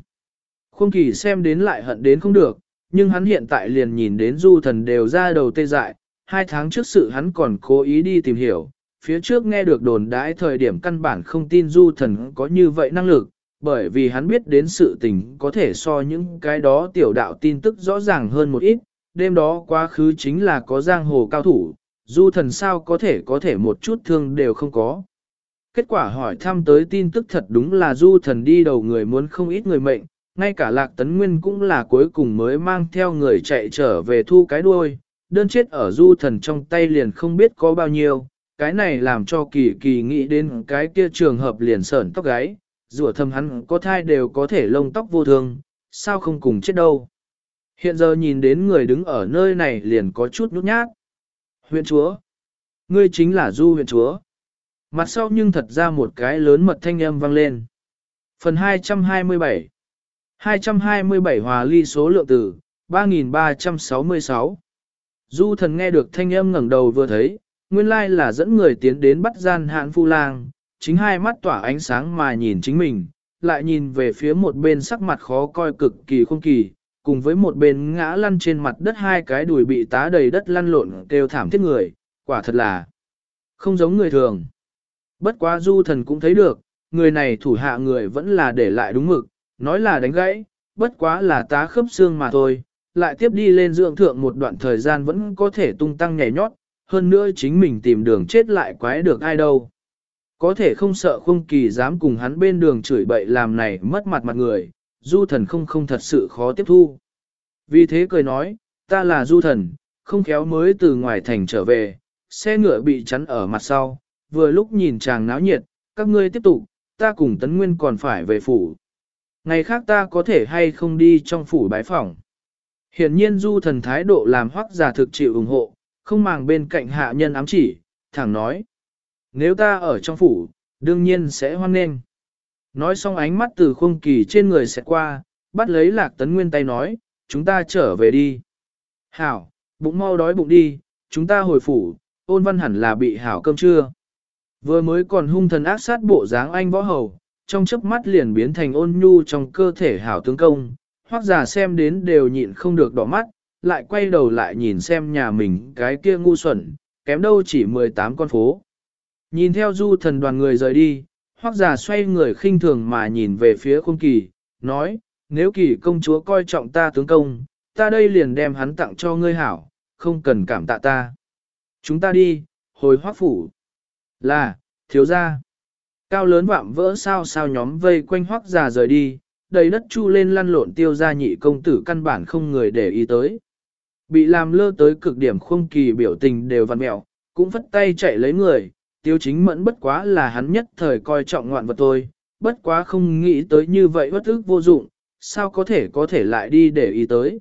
Khuôn kỳ xem đến lại hận đến không được, nhưng hắn hiện tại liền nhìn đến du thần đều ra đầu tê dại, hai tháng trước sự hắn còn cố ý đi tìm hiểu, phía trước nghe được đồn đãi thời điểm căn bản không tin du thần có như vậy năng lực, bởi vì hắn biết đến sự tình có thể so những cái đó tiểu đạo tin tức rõ ràng hơn một ít, đêm đó quá khứ chính là có giang hồ cao thủ, du thần sao có thể có thể một chút thương đều không có. Kết quả hỏi thăm tới tin tức thật đúng là du thần đi đầu người muốn không ít người mệnh, ngay cả lạc tấn nguyên cũng là cuối cùng mới mang theo người chạy trở về thu cái đuôi, đơn chết ở du thần trong tay liền không biết có bao nhiêu, cái này làm cho kỳ kỳ nghĩ đến cái kia trường hợp liền sởn tóc gáy, rủa thầm hắn có thai đều có thể lông tóc vô thương, sao không cùng chết đâu. Hiện giờ nhìn đến người đứng ở nơi này liền có chút nhút nhát. Huyện chúa, ngươi chính là du huyện chúa. Mặt sau nhưng thật ra một cái lớn mật thanh âm vang lên. Phần 227 227 hòa ly số lượng tử, 3366 Du thần nghe được thanh âm ngẩng đầu vừa thấy, nguyên lai là dẫn người tiến đến bắt gian hạn phu lang, chính hai mắt tỏa ánh sáng mà nhìn chính mình, lại nhìn về phía một bên sắc mặt khó coi cực kỳ không kỳ, cùng với một bên ngã lăn trên mặt đất hai cái đùi bị tá đầy đất lăn lộn kêu thảm thiết người, quả thật là không giống người thường. Bất quá du thần cũng thấy được, người này thủ hạ người vẫn là để lại đúng mực, nói là đánh gãy, bất quá là tá khớp xương mà thôi, lại tiếp đi lên dưỡng thượng một đoạn thời gian vẫn có thể tung tăng nhảy nhót, hơn nữa chính mình tìm đường chết lại quái được ai đâu. Có thể không sợ không kỳ dám cùng hắn bên đường chửi bậy làm này mất mặt mặt người, du thần không không thật sự khó tiếp thu. Vì thế cười nói, ta là du thần, không khéo mới từ ngoài thành trở về, xe ngựa bị chắn ở mặt sau, vừa lúc nhìn chàng náo nhiệt, các ngươi tiếp tục, ta cùng tấn nguyên còn phải về phủ. Ngày khác ta có thể hay không đi trong phủ bái phỏng. Hiển nhiên du thần thái độ làm hoắc giả thực chịu ủng hộ, không màng bên cạnh hạ nhân ám chỉ, thẳng nói. Nếu ta ở trong phủ, đương nhiên sẽ hoan nghênh. Nói xong ánh mắt từ khung kỳ trên người sẽ qua, bắt lấy lạc tấn nguyên tay nói, chúng ta trở về đi. Hảo, bụng mau đói bụng đi, chúng ta hồi phủ, ôn văn hẳn là bị hảo cơm trưa. Vừa mới còn hung thần ác sát bộ dáng anh võ hầu, trong chớp mắt liền biến thành ôn nhu trong cơ thể hảo tướng công, hoác giả xem đến đều nhịn không được đỏ mắt, lại quay đầu lại nhìn xem nhà mình cái kia ngu xuẩn, kém đâu chỉ 18 con phố. Nhìn theo du thần đoàn người rời đi, hoác giả xoay người khinh thường mà nhìn về phía khôn kỳ, nói, nếu kỳ công chúa coi trọng ta tướng công, ta đây liền đem hắn tặng cho ngươi hảo, không cần cảm tạ ta. Chúng ta đi, hồi hoác phủ. Là, thiếu gia. Cao lớn vạm vỡ sao sao nhóm vây quanh hoác giả rời đi, đầy đất chu lên lăn lộn tiêu ra nhị công tử căn bản không người để ý tới. Bị làm lơ tới cực điểm không kỳ biểu tình đều văn mẹo, cũng vất tay chạy lấy người, tiêu chính mẫn bất quá là hắn nhất thời coi trọng ngoạn vật tôi, bất quá không nghĩ tới như vậy bất ức vô dụng, sao có thể có thể lại đi để ý tới.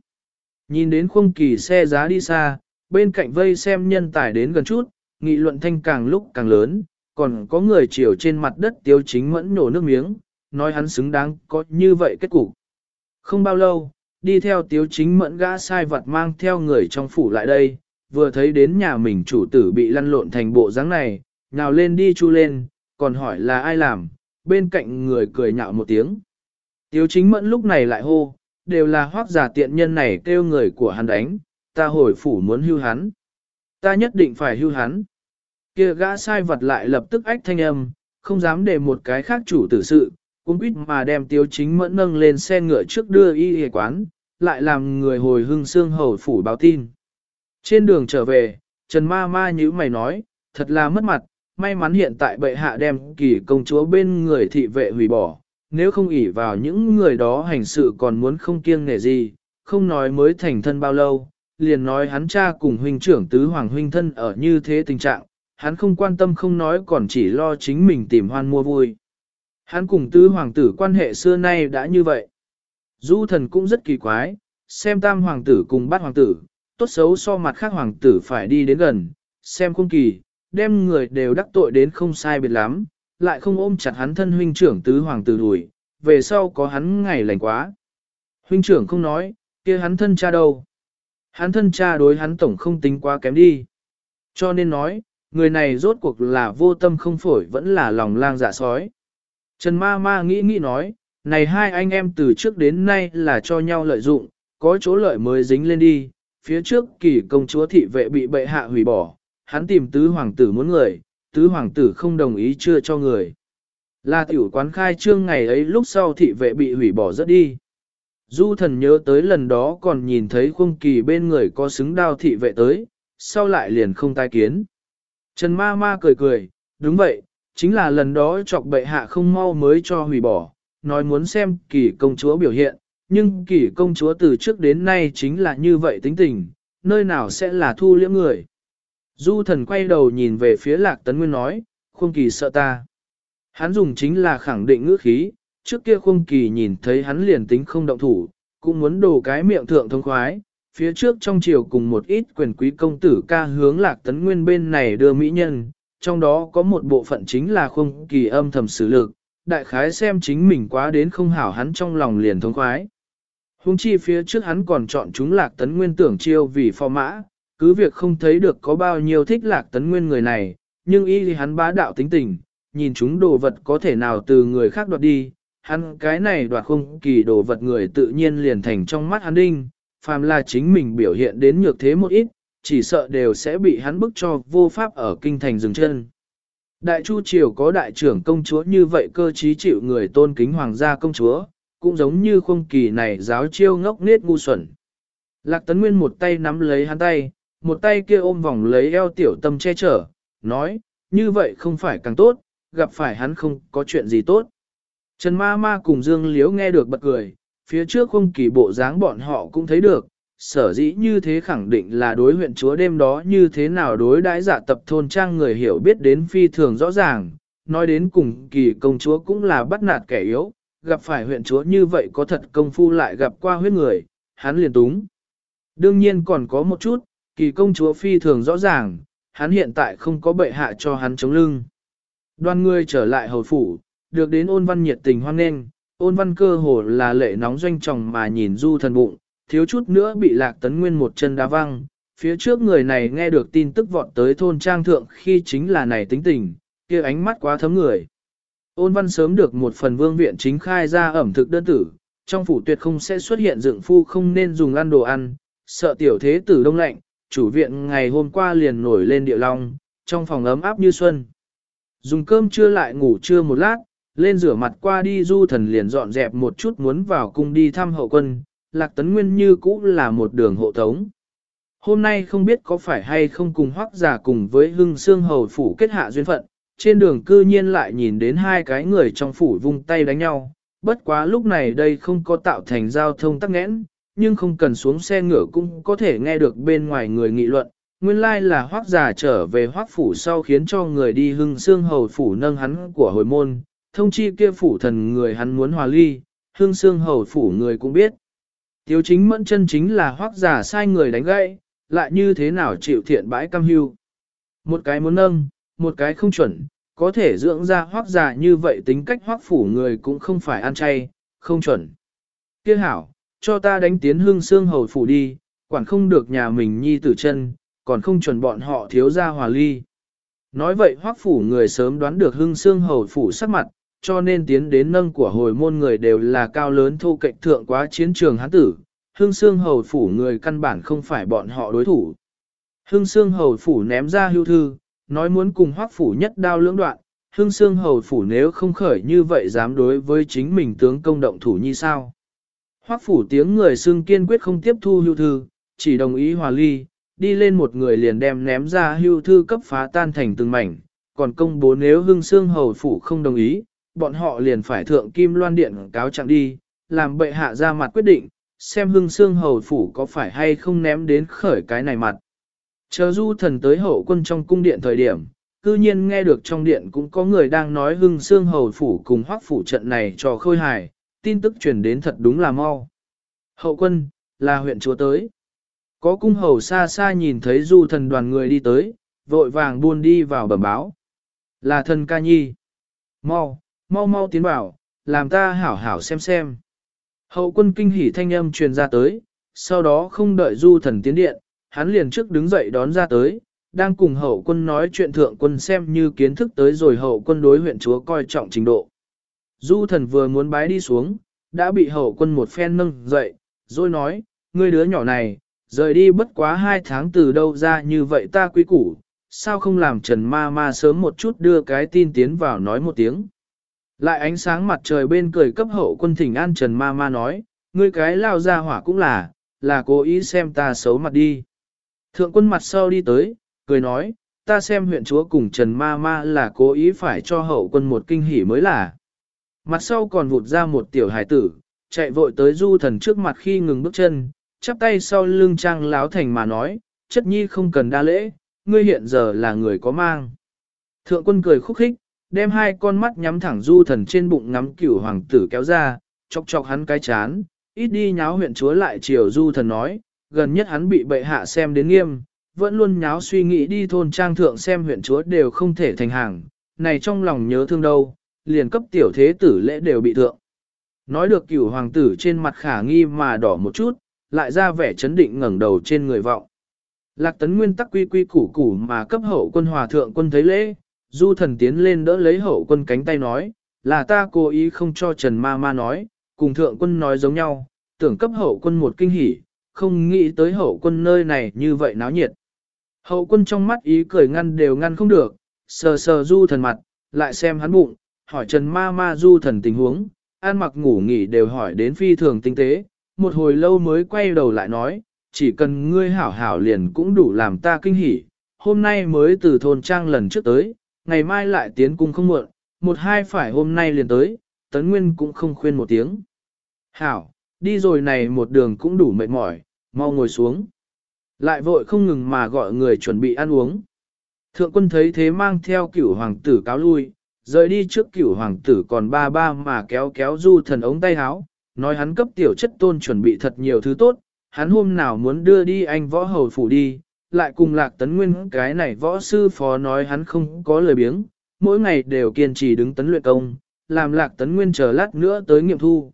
Nhìn đến khung kỳ xe giá đi xa, bên cạnh vây xem nhân tài đến gần chút, nghị luận thanh càng lúc càng lớn, còn có người chiều trên mặt đất tiêu chính mẫn nổ nước miếng, nói hắn xứng đáng có như vậy kết cục. Không bao lâu, đi theo tiếu chính mẫn gã sai vật mang theo người trong phủ lại đây, vừa thấy đến nhà mình chủ tử bị lăn lộn thành bộ dáng này, nào lên đi chu lên, còn hỏi là ai làm, bên cạnh người cười nhạo một tiếng. Tiếu chính mẫn lúc này lại hô, đều là hoác giả tiện nhân này kêu người của hắn đánh, ta hồi phủ muốn hưu hắn. Ta nhất định phải hưu hắn. Kia gã sai vật lại lập tức ách thanh âm, không dám để một cái khác chủ tử sự, cũng quýt mà đem tiếu chính mẫn nâng lên xe ngựa trước đưa y y quán, lại làm người hồi hưng xương hầu phủ báo tin. Trên đường trở về, Trần Ma Ma như mày nói, thật là mất mặt, may mắn hiện tại bệ hạ đem kỳ công chúa bên người thị vệ hủy bỏ, nếu không ỷ vào những người đó hành sự còn muốn không kiêng nể gì, không nói mới thành thân bao lâu, liền nói hắn cha cùng huynh trưởng tứ hoàng huynh thân ở như thế tình trạng, hắn không quan tâm không nói còn chỉ lo chính mình tìm hoan mua vui. Hắn cùng tứ hoàng tử quan hệ xưa nay đã như vậy. Du thần cũng rất kỳ quái, xem tam hoàng tử cùng bát hoàng tử, tốt xấu so mặt khác hoàng tử phải đi đến gần, xem không kỳ, đem người đều đắc tội đến không sai biệt lắm, lại không ôm chặt hắn thân huynh trưởng tứ hoàng tử đuổi, về sau có hắn ngày lành quá. Huynh trưởng không nói, kia hắn thân cha đâu. Hắn thân cha đối hắn tổng không tính quá kém đi. Cho nên nói, người này rốt cuộc là vô tâm không phổi vẫn là lòng lang dạ sói. Trần ma ma nghĩ nghĩ nói, này hai anh em từ trước đến nay là cho nhau lợi dụng, có chỗ lợi mới dính lên đi, phía trước kỳ công chúa thị vệ bị bệ hạ hủy bỏ, hắn tìm tứ hoàng tử muốn người, tứ hoàng tử không đồng ý chưa cho người. Là tiểu quán khai trương ngày ấy lúc sau thị vệ bị hủy bỏ rất đi. Du thần nhớ tới lần đó còn nhìn thấy khung kỳ bên người có xứng đao thị vệ tới, sau lại liền không tai kiến. Trần ma ma cười cười, đúng vậy, chính là lần đó chọc bệ hạ không mau mới cho hủy bỏ, nói muốn xem kỳ công chúa biểu hiện, nhưng kỳ công chúa từ trước đến nay chính là như vậy tính tình, nơi nào sẽ là thu liễm người. Du thần quay đầu nhìn về phía lạc tấn nguyên nói, khung kỳ sợ ta. Hắn dùng chính là khẳng định ngữ khí, trước kia khung kỳ nhìn thấy hắn liền tính không động thủ, cũng muốn đổ cái miệng thượng thông khoái, phía trước trong chiều cùng một ít quyền quý công tử ca hướng lạc tấn nguyên bên này đưa mỹ nhân, trong đó có một bộ phận chính là khung kỳ âm thầm xử lực, đại khái xem chính mình quá đến không hảo hắn trong lòng liền thông khoái. Hùng chi phía trước hắn còn chọn chúng lạc tấn nguyên tưởng chiêu vì phò mã, cứ việc không thấy được có bao nhiêu thích lạc tấn nguyên người này, nhưng y thì hắn bá đạo tính tình, nhìn chúng đồ vật có thể nào từ người khác đoạt đi, hắn cái này đoạt không kỳ đồ vật người tự nhiên liền thành trong mắt hắn đinh, phàm là chính mình biểu hiện đến nhược thế một ít, chỉ sợ đều sẽ bị hắn bức cho vô pháp ở kinh thành dừng chân. Đại Chu Triều có đại trưởng công chúa như vậy cơ trí chịu người tôn kính hoàng gia công chúa, cũng giống như không kỳ này giáo chiêu ngốc nết ngu xuẩn. Lạc Tấn Nguyên một tay nắm lấy hắn tay, một tay kia ôm vòng lấy eo tiểu tâm che chở, nói, như vậy không phải càng tốt, gặp phải hắn không có chuyện gì tốt. Trần Ma Ma cùng Dương Liếu nghe được bật cười, phía trước không kỳ bộ dáng bọn họ cũng thấy được, sở dĩ như thế khẳng định là đối huyện chúa đêm đó như thế nào đối đãi giả tập thôn trang người hiểu biết đến phi thường rõ ràng, nói đến cùng kỳ công chúa cũng là bắt nạt kẻ yếu, gặp phải huyện chúa như vậy có thật công phu lại gặp qua huyết người, hắn liền túng. Đương nhiên còn có một chút, kỳ công chúa phi thường rõ ràng, hắn hiện tại không có bệ hạ cho hắn chống lưng. Đoan ngươi trở lại hầu phủ, được đến ôn văn nhiệt tình hoan nghênh, ôn văn cơ hồ là lệ nóng doanh trọng mà nhìn du thần bụng, thiếu chút nữa bị lạc tấn nguyên một chân đá văng. Phía trước người này nghe được tin tức vọt tới thôn trang thượng khi chính là này tính tình, kia ánh mắt quá thấm người. Ôn văn sớm được một phần vương viện chính khai ra ẩm thực đơn tử, trong phủ tuyệt không sẽ xuất hiện dựng phu không nên dùng ăn đồ ăn, sợ tiểu thế tử đông lạnh, chủ viện ngày hôm qua liền nổi lên địa long, trong phòng ấm áp như xuân. Dùng cơm trưa lại ngủ trưa một lát, lên rửa mặt qua đi du thần liền dọn dẹp một chút muốn vào cung đi thăm hậu quân, lạc tấn nguyên như cũ là một đường hộ tống. Hôm nay không biết có phải hay không cùng hoác giả cùng với hưng xương hầu phủ kết hạ duyên phận, trên đường cư nhiên lại nhìn đến hai cái người trong phủ vung tay đánh nhau, bất quá lúc này đây không có tạo thành giao thông tắc nghẽn, nhưng không cần xuống xe ngựa cũng có thể nghe được bên ngoài người nghị luận. Nguyên lai là hoác giả trở về hoác phủ sau khiến cho người đi hưng xương hầu phủ nâng hắn của hồi môn, thông chi kia phủ thần người hắn muốn hòa ly, hưng xương hầu phủ người cũng biết. Tiếu chính mẫn chân chính là hoác giả sai người đánh gãy, lại như thế nào chịu thiện bãi cam hưu. Một cái muốn nâng, một cái không chuẩn, có thể dưỡng ra hoác giả như vậy tính cách hoác phủ người cũng không phải ăn chay, không chuẩn. Kia hảo, cho ta đánh tiến hương xương hầu phủ đi, quản không được nhà mình nhi tử chân, còn không chuẩn bọn họ thiếu ra hòa ly. Nói vậy hoác phủ người sớm đoán được hưng xương hầu phủ sắc mặt, cho nên tiến đến nâng của hồi môn người đều là cao lớn thu cạnh thượng quá chiến trường hán tử, hưng xương hầu phủ người căn bản không phải bọn họ đối thủ. Hưng xương hầu phủ ném ra hưu thư, nói muốn cùng hoác phủ nhất đao lưỡng đoạn, hưng xương hầu phủ nếu không khởi như vậy dám đối với chính mình tướng công động thủ như sao. Hoác phủ tiếng người xương kiên quyết không tiếp thu hưu thư, chỉ đồng ý hòa ly, đi lên một người liền đem ném ra hưu thư cấp phá tan thành từng mảnh, còn công bố nếu hưng xương hầu phủ không đồng ý, bọn họ liền phải thượng kim loan điện cáo trạng đi, làm bệ hạ ra mặt quyết định, xem hưng xương hầu phủ có phải hay không ném đến khởi cái này mặt. Chờ du thần tới hậu quân trong cung điện thời điểm, cư nhiên nghe được trong điện cũng có người đang nói hưng xương hầu phủ cùng hoác phủ trận này cho khôi hài, tin tức truyền đến thật đúng là mau. Hậu quân, là huyện chúa tới. Có cung hầu xa xa nhìn thấy du thần đoàn người đi tới, vội vàng buôn đi vào bẩm báo. Là thần ca nhi. Mau, mau mau tiến vào, làm ta hảo hảo xem xem. Hậu quân kinh hỉ thanh âm truyền ra tới, sau đó không đợi du thần tiến điện, hắn liền trước đứng dậy đón ra tới, đang cùng hậu quân nói chuyện thượng quân xem như kiến thức tới rồi hậu quân đối huyện chúa coi trọng trình độ. Du thần vừa muốn bái đi xuống, đã bị hậu quân một phen nâng dậy, rồi nói, ngươi đứa nhỏ này, rời đi bất quá hai tháng từ đâu ra như vậy ta quý củ, sao không làm Trần Ma Ma sớm một chút đưa cái tin tiến vào nói một tiếng. Lại ánh sáng mặt trời bên cười cấp hậu quân thỉnh an Trần Ma Ma nói, ngươi cái lao ra hỏa cũng là, là cố ý xem ta xấu mặt đi. Thượng quân mặt sau đi tới, cười nói, ta xem huyện chúa cùng Trần Ma Ma là cố ý phải cho hậu quân một kinh hỉ mới là. Mặt sau còn vụt ra một tiểu hải tử, chạy vội tới du thần trước mặt khi ngừng bước chân, chắp tay sau lưng trang láo thành mà nói, chất nhi không cần đa lễ, ngươi hiện giờ là người có mang. Thượng quân cười khúc khích, đem hai con mắt nhắm thẳng du thần trên bụng ngắm cửu hoàng tử kéo ra, chọc chọc hắn cái chán, ít đi nháo huyện chúa lại chiều du thần nói, gần nhất hắn bị bệ hạ xem đến nghiêm, vẫn luôn nháo suy nghĩ đi thôn trang thượng xem huyện chúa đều không thể thành hàng, này trong lòng nhớ thương đâu, liền cấp tiểu thế tử lễ đều bị thượng. Nói được cửu hoàng tử trên mặt khả nghi mà đỏ một chút, lại ra vẻ chấn định ngẩng đầu trên người vọng. Lạc tấn nguyên tắc quy quy củ củ mà cấp hậu quân hòa thượng quân thấy lễ, du thần tiến lên đỡ lấy hậu quân cánh tay nói, là ta cố ý không cho Trần Ma Ma nói, cùng thượng quân nói giống nhau, tưởng cấp hậu quân một kinh hỉ, không nghĩ tới hậu quân nơi này như vậy náo nhiệt. Hậu quân trong mắt ý cười ngăn đều ngăn không được, sờ sờ du thần mặt, lại xem hắn bụng, hỏi Trần Ma Ma du thần tình huống, ăn mặc ngủ nghỉ đều hỏi đến phi thường tinh tế, một hồi lâu mới quay đầu lại nói, chỉ cần ngươi hảo hảo liền cũng đủ làm ta kinh hỉ, hôm nay mới từ thôn trang lần trước tới, ngày mai lại tiến cung không muộn, một hai phải hôm nay liền tới, tấn nguyên cũng không khuyên một tiếng. Hảo, đi rồi này một đường cũng đủ mệt mỏi, mau ngồi xuống. Lại vội không ngừng mà gọi người chuẩn bị ăn uống. Thượng quân thấy thế mang theo cửu hoàng tử cáo lui, rời đi trước cửu hoàng tử còn ba ba mà kéo kéo du thần ống tay háo, nói hắn cấp tiểu chất tôn chuẩn bị thật nhiều thứ tốt, hắn hôm nào muốn đưa đi anh võ hầu phủ đi, lại cùng lạc tấn nguyên cái này võ sư phó nói hắn không có lời biếng, mỗi ngày đều kiên trì đứng tấn luyện công, làm lạc tấn nguyên chờ lát nữa tới nghiệm thu.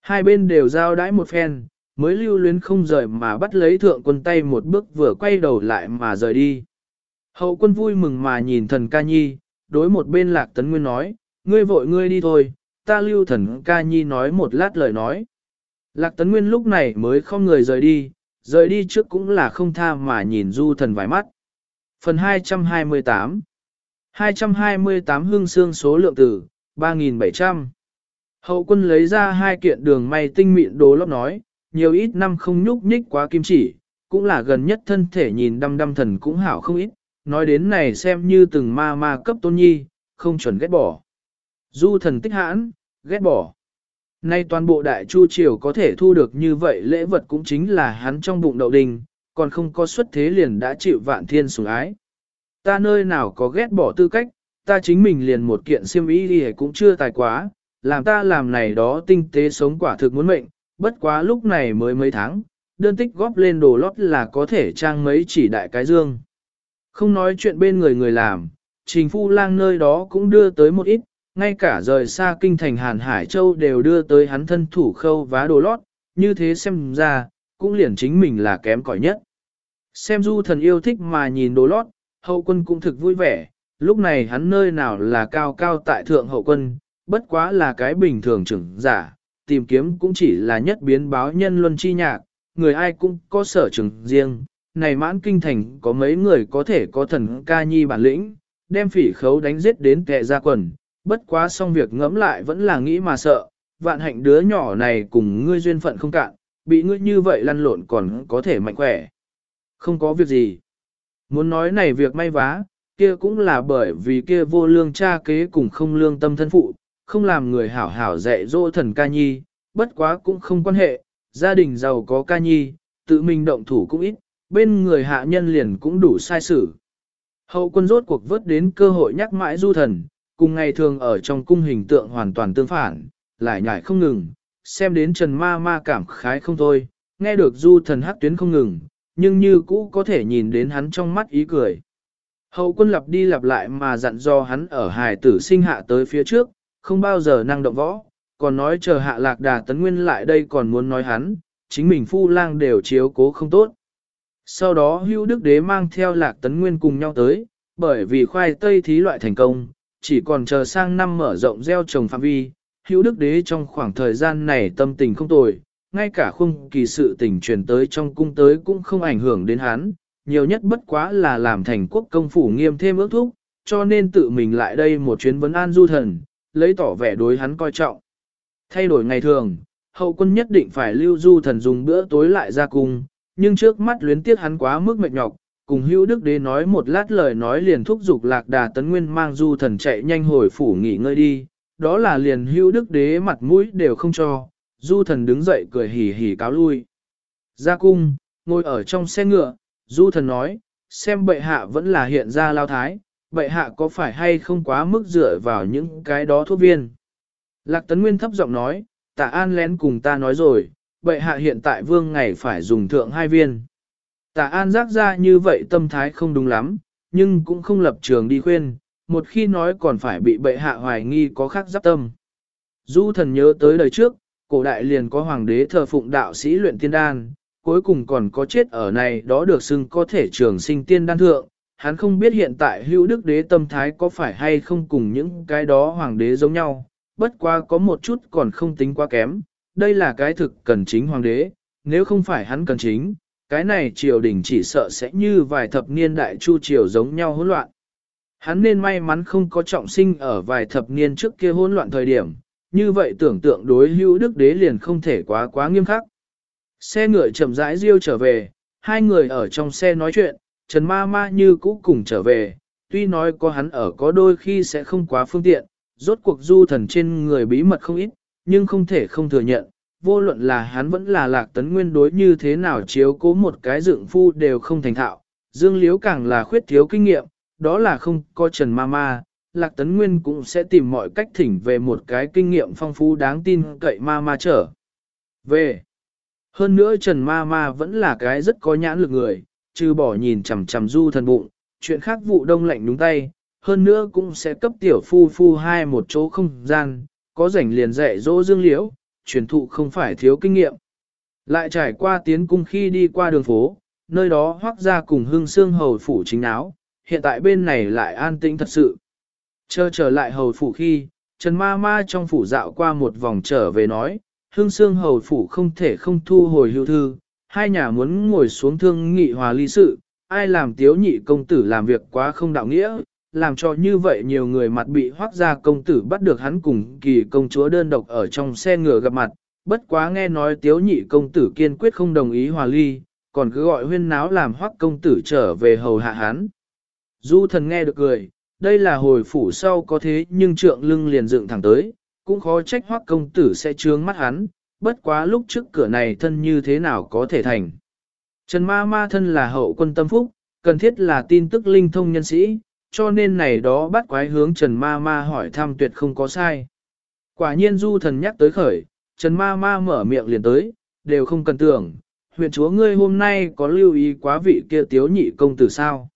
Hai bên đều giao đãi một phen, mới lưu luyến không rời mà bắt lấy thượng quân tay một bước vừa quay đầu lại mà rời đi. Hậu quân vui mừng mà nhìn thần ca nhi, đối một bên lạc tấn nguyên nói, ngươi vội ngươi đi thôi, ta lưu thần ca nhi nói một lát lời nói. Lạc tấn nguyên lúc này mới không người rời đi, rời đi trước cũng là không tha mà nhìn du thần vài mắt. Phần 228 228 hương xương số lượng tử, 3.700 Hậu quân lấy ra hai kiện đường may tinh mịn đồ lóc nói, nhiều ít năm không nhúc nhích quá kim chỉ, cũng là gần nhất thân thể nhìn đăm đăm thần cũng hảo không ít, nói đến này xem như từng ma ma cấp tôn nhi, không chuẩn ghét bỏ. Du thần tích hãn, ghét bỏ. Nay toàn bộ đại chu triều có thể thu được như vậy lễ vật cũng chính là hắn trong bụng đậu đình, còn không có xuất thế liền đã chịu vạn thiên sủng ái. Ta nơi nào có ghét bỏ tư cách, ta chính mình liền một kiện siêm ý đi cũng chưa tài quá, làm ta làm này đó tinh tế sống quả thực muốn mệnh, bất quá lúc này mới mấy tháng, đơn tích góp lên đồ lót là có thể trang mấy chỉ đại cái dương. Không nói chuyện bên người người làm, trình phu lang nơi đó cũng đưa tới một ít, ngay cả rời xa kinh thành Hàn Hải Châu đều đưa tới hắn thân thủ khâu vá đồ lót, như thế xem ra, cũng liền chính mình là kém cỏi nhất. Xem du thần yêu thích mà nhìn đồ lót, hậu quân cũng thực vui vẻ, lúc này hắn nơi nào là cao cao tại thượng hậu quân, bất quá là cái bình thường trưởng giả, tìm kiếm cũng chỉ là nhất biến báo nhân luân chi nhạc, người ai cũng có sở trường riêng, này mãn kinh thành có mấy người có thể có thần ca nhi bản lĩnh, đem phỉ khấu đánh giết đến kẹ ra quần, bất quá xong việc ngẫm lại vẫn là nghĩ mà sợ, vạn hạnh đứa nhỏ này cùng ngươi duyên phận không cạn, bị ngươi như vậy lăn lộn còn có thể mạnh khỏe. Không có việc gì. Muốn nói này việc may vá, kia cũng là bởi vì kia vô lương cha kế cùng không lương tâm thân phụ, không làm người hảo hảo dạy dỗ thần ca nhi, bất quá cũng không quan hệ, gia đình giàu có ca nhi, tự mình động thủ cũng ít, bên người hạ nhân liền cũng đủ sai sử. Hậu quân rốt cuộc vớt đến cơ hội nhắc mãi du thần, cùng ngày thường ở trong cung hình tượng hoàn toàn tương phản, lại nhảy không ngừng, xem đến Trần Ma Ma cảm khái không thôi, nghe được du thần hắc tuyến không ngừng, nhưng như cũ có thể nhìn đến hắn trong mắt ý cười. Hậu quân lặp đi lặp lại mà dặn do hắn ở hài tử sinh hạ tới phía trước, không bao giờ năng động võ, còn nói chờ hạ lạc đà tấn nguyên lại đây còn muốn nói hắn, chính mình phu lang đều chiếu cố không tốt. Sau đó hưu đức đế mang theo lạc tấn nguyên cùng nhau tới, bởi vì khoai tây thí loại thành công, chỉ còn chờ sang năm mở rộng gieo trồng phạm vi, hữu đức đế trong khoảng thời gian này tâm tình không tồi, ngay cả khung kỳ sự tình truyền tới trong cung tới cũng không ảnh hưởng đến hắn, nhiều nhất bất quá là làm thành quốc công phủ nghiêm thêm ước thúc, cho nên tự mình lại đây một chuyến vấn an du thần, lấy tỏ vẻ đối hắn coi trọng. Thay đổi ngày thường, hậu quân nhất định phải lưu du thần dùng bữa tối lại ra cung, nhưng trước mắt luyến tiếc hắn quá mức mệt nhọc, cùng hữu đức đế nói một lát lời nói liền thúc giục lạc đà tấn nguyên mang du thần chạy nhanh hồi phủ nghỉ ngơi đi, đó là liền hữu đức đế mặt mũi đều không cho, du thần đứng dậy cười hỉ hỉ cáo lui. Ra cung, ngồi ở trong xe ngựa, du thần nói, xem bệ hạ vẫn là hiện ra lao thái, bệ hạ có phải hay không quá mức dựa vào những cái đó thuốc viên. Lạc tấn nguyên thấp giọng nói, tạ an lén cùng ta nói rồi, bệ hạ hiện tại vương ngày phải dùng thượng hai viên. Tạ An giác ra như vậy tâm thái không đúng lắm, nhưng cũng không lập trường đi khuyên, một khi nói còn phải bị bệ hạ hoài nghi có khác giáp tâm. Du thần nhớ tới đời trước, cổ đại liền có hoàng đế thờ phụng đạo sĩ luyện tiên đan, cuối cùng còn có chết ở này đó được xưng có thể trường sinh tiên đan thượng. Hắn không biết hiện tại hữu đức đế tâm thái có phải hay không cùng những cái đó hoàng đế giống nhau, bất qua có một chút còn không tính quá kém, đây là cái thực cần chính hoàng đế, nếu không phải hắn cần chính, cái này triều đình chỉ sợ sẽ như vài thập niên đại chu triều giống nhau hỗn loạn. Hắn nên may mắn không có trọng sinh ở vài thập niên trước kia hỗn loạn thời điểm, như vậy tưởng tượng đối hữu đức đế liền không thể quá quá nghiêm khắc. Xe ngựa chậm rãi riêu trở về, hai người ở trong xe nói chuyện, Trần Ma Ma như cũ cùng trở về, tuy nói có hắn ở có đôi khi sẽ không quá phương tiện, rốt cuộc du thần trên người bí mật không ít, nhưng không thể không thừa nhận, vô luận là hắn vẫn là lạc tấn nguyên đối như thế nào chiếu cố một cái dựng phu đều không thành thạo, dương liếu càng là khuyết thiếu kinh nghiệm, đó là không có trần ma ma, lạc tấn nguyên cũng sẽ tìm mọi cách thỉnh về một cái kinh nghiệm phong phú đáng tin cậy ma ma trở. Về. Hơn nữa trần ma ma vẫn là cái rất có nhãn lực người, trừ bỏ nhìn chằm chằm du thần bụng, chuyện khác vụ đông lạnh đúng tay, hơn nữa cũng sẽ cấp tiểu phu phu hai một chỗ không gian, có rảnh liền dạy dỗ dương liễu, truyền thụ không phải thiếu kinh nghiệm. Lại trải qua tiến cung khi đi qua đường phố, nơi đó hoác ra cùng hương xương hầu phủ chính áo, hiện tại bên này lại an tĩnh thật sự. Chờ trở lại hầu phủ khi, Trần ma ma trong phủ dạo qua một vòng trở về nói, hương xương hầu phủ không thể không thu hồi hưu thư, hai nhà muốn ngồi xuống thương nghị hòa ly sự, ai làm tiếu nhị công tử làm việc quá không đạo nghĩa, làm cho như vậy nhiều người mặt bị hoác gia công tử bắt được hắn cùng kỳ công chúa đơn độc ở trong xe ngựa gặp mặt, bất quá nghe nói tiếu nhị công tử kiên quyết không đồng ý hòa ly, còn cứ gọi huyên náo làm hoác công tử trở về hầu hạ hắn. Du thần nghe được cười, đây là hồi phủ sau có thế nhưng trượng lưng liền dựng thẳng tới, cũng khó trách hoác công tử sẽ trướng mắt hắn, bất quá lúc trước cửa này thân như thế nào có thể thành. Trần ma ma thân là hậu quân tâm phúc, cần thiết là tin tức linh thông nhân sĩ, cho nên này đó bắt quái hướng Trần ma ma hỏi thăm tuyệt không có sai. Quả nhiên du thần nhắc tới khởi, Trần ma ma mở miệng liền tới, đều không cần tưởng, huyện chúa ngươi hôm nay có lưu ý quá vị kia tiếu nhị công tử sao.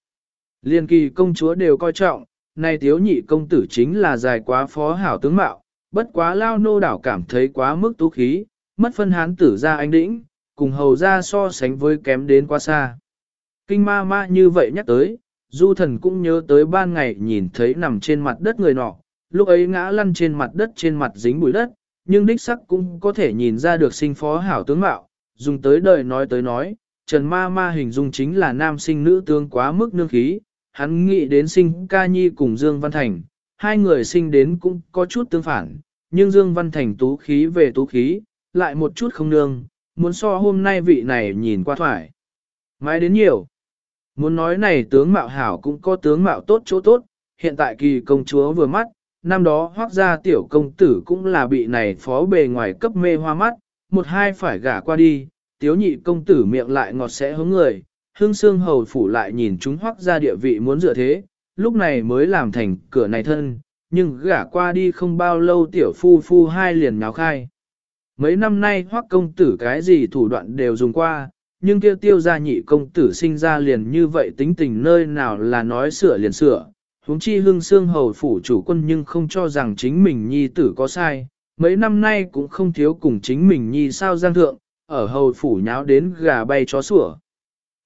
Liên kỳ công chúa đều coi trọng, này tiếu nhị công tử chính là dài quá phó hảo tướng mạo, bất quá lao nô đảo cảm thấy quá mức tú khí, mất phân hán tử ra anh đĩnh, cùng hầu ra so sánh với kém đến quá xa. Kinh ma ma như vậy nhắc tới, du thần cũng nhớ tới ban ngày nhìn thấy nằm trên mặt đất người nọ, lúc ấy ngã lăn trên mặt đất trên mặt dính bụi đất, nhưng đích sắc cũng có thể nhìn ra được sinh phó hảo tướng mạo, dùng tới đời nói tới nói, Trần Ma Ma hình dung chính là nam sinh nữ tướng quá mức nương khí, hắn nghĩ đến sinh ca nhi cùng Dương Văn Thành, hai người sinh đến cũng có chút tương phản, nhưng Dương Văn Thành tú khí về tú khí, lại một chút không nương, muốn so hôm nay vị này nhìn qua thoải. Mãi đến nhiều. Muốn nói này tướng mạo hảo cũng có tướng mạo tốt chỗ tốt, hiện tại kỳ công chúa vừa mắt, năm đó hoác gia tiểu công tử cũng là bị này phó bề ngoài cấp mê hoa mắt, một hai phải gả qua đi, tiếu nhị công tử miệng lại ngọt sẽ hướng người, hương xương hầu phủ lại nhìn chúng hoác gia địa vị muốn dựa thế, lúc này mới làm thành cửa này thân, nhưng gả qua đi không bao lâu tiểu phu phu hai liền nháo khai. Mấy năm nay hoác công tử cái gì thủ đoạn đều dùng qua, nhưng kia tiêu gia nhị công tử sinh ra liền như vậy tính tình nơi nào là nói sửa liền sửa. Huống chi hương xương hầu phủ chủ quân nhưng không cho rằng chính mình nhi tử có sai, mấy năm nay cũng không thiếu cùng chính mình nhi sao giang thượng, ở hầu phủ nháo đến gà bay chó sủa.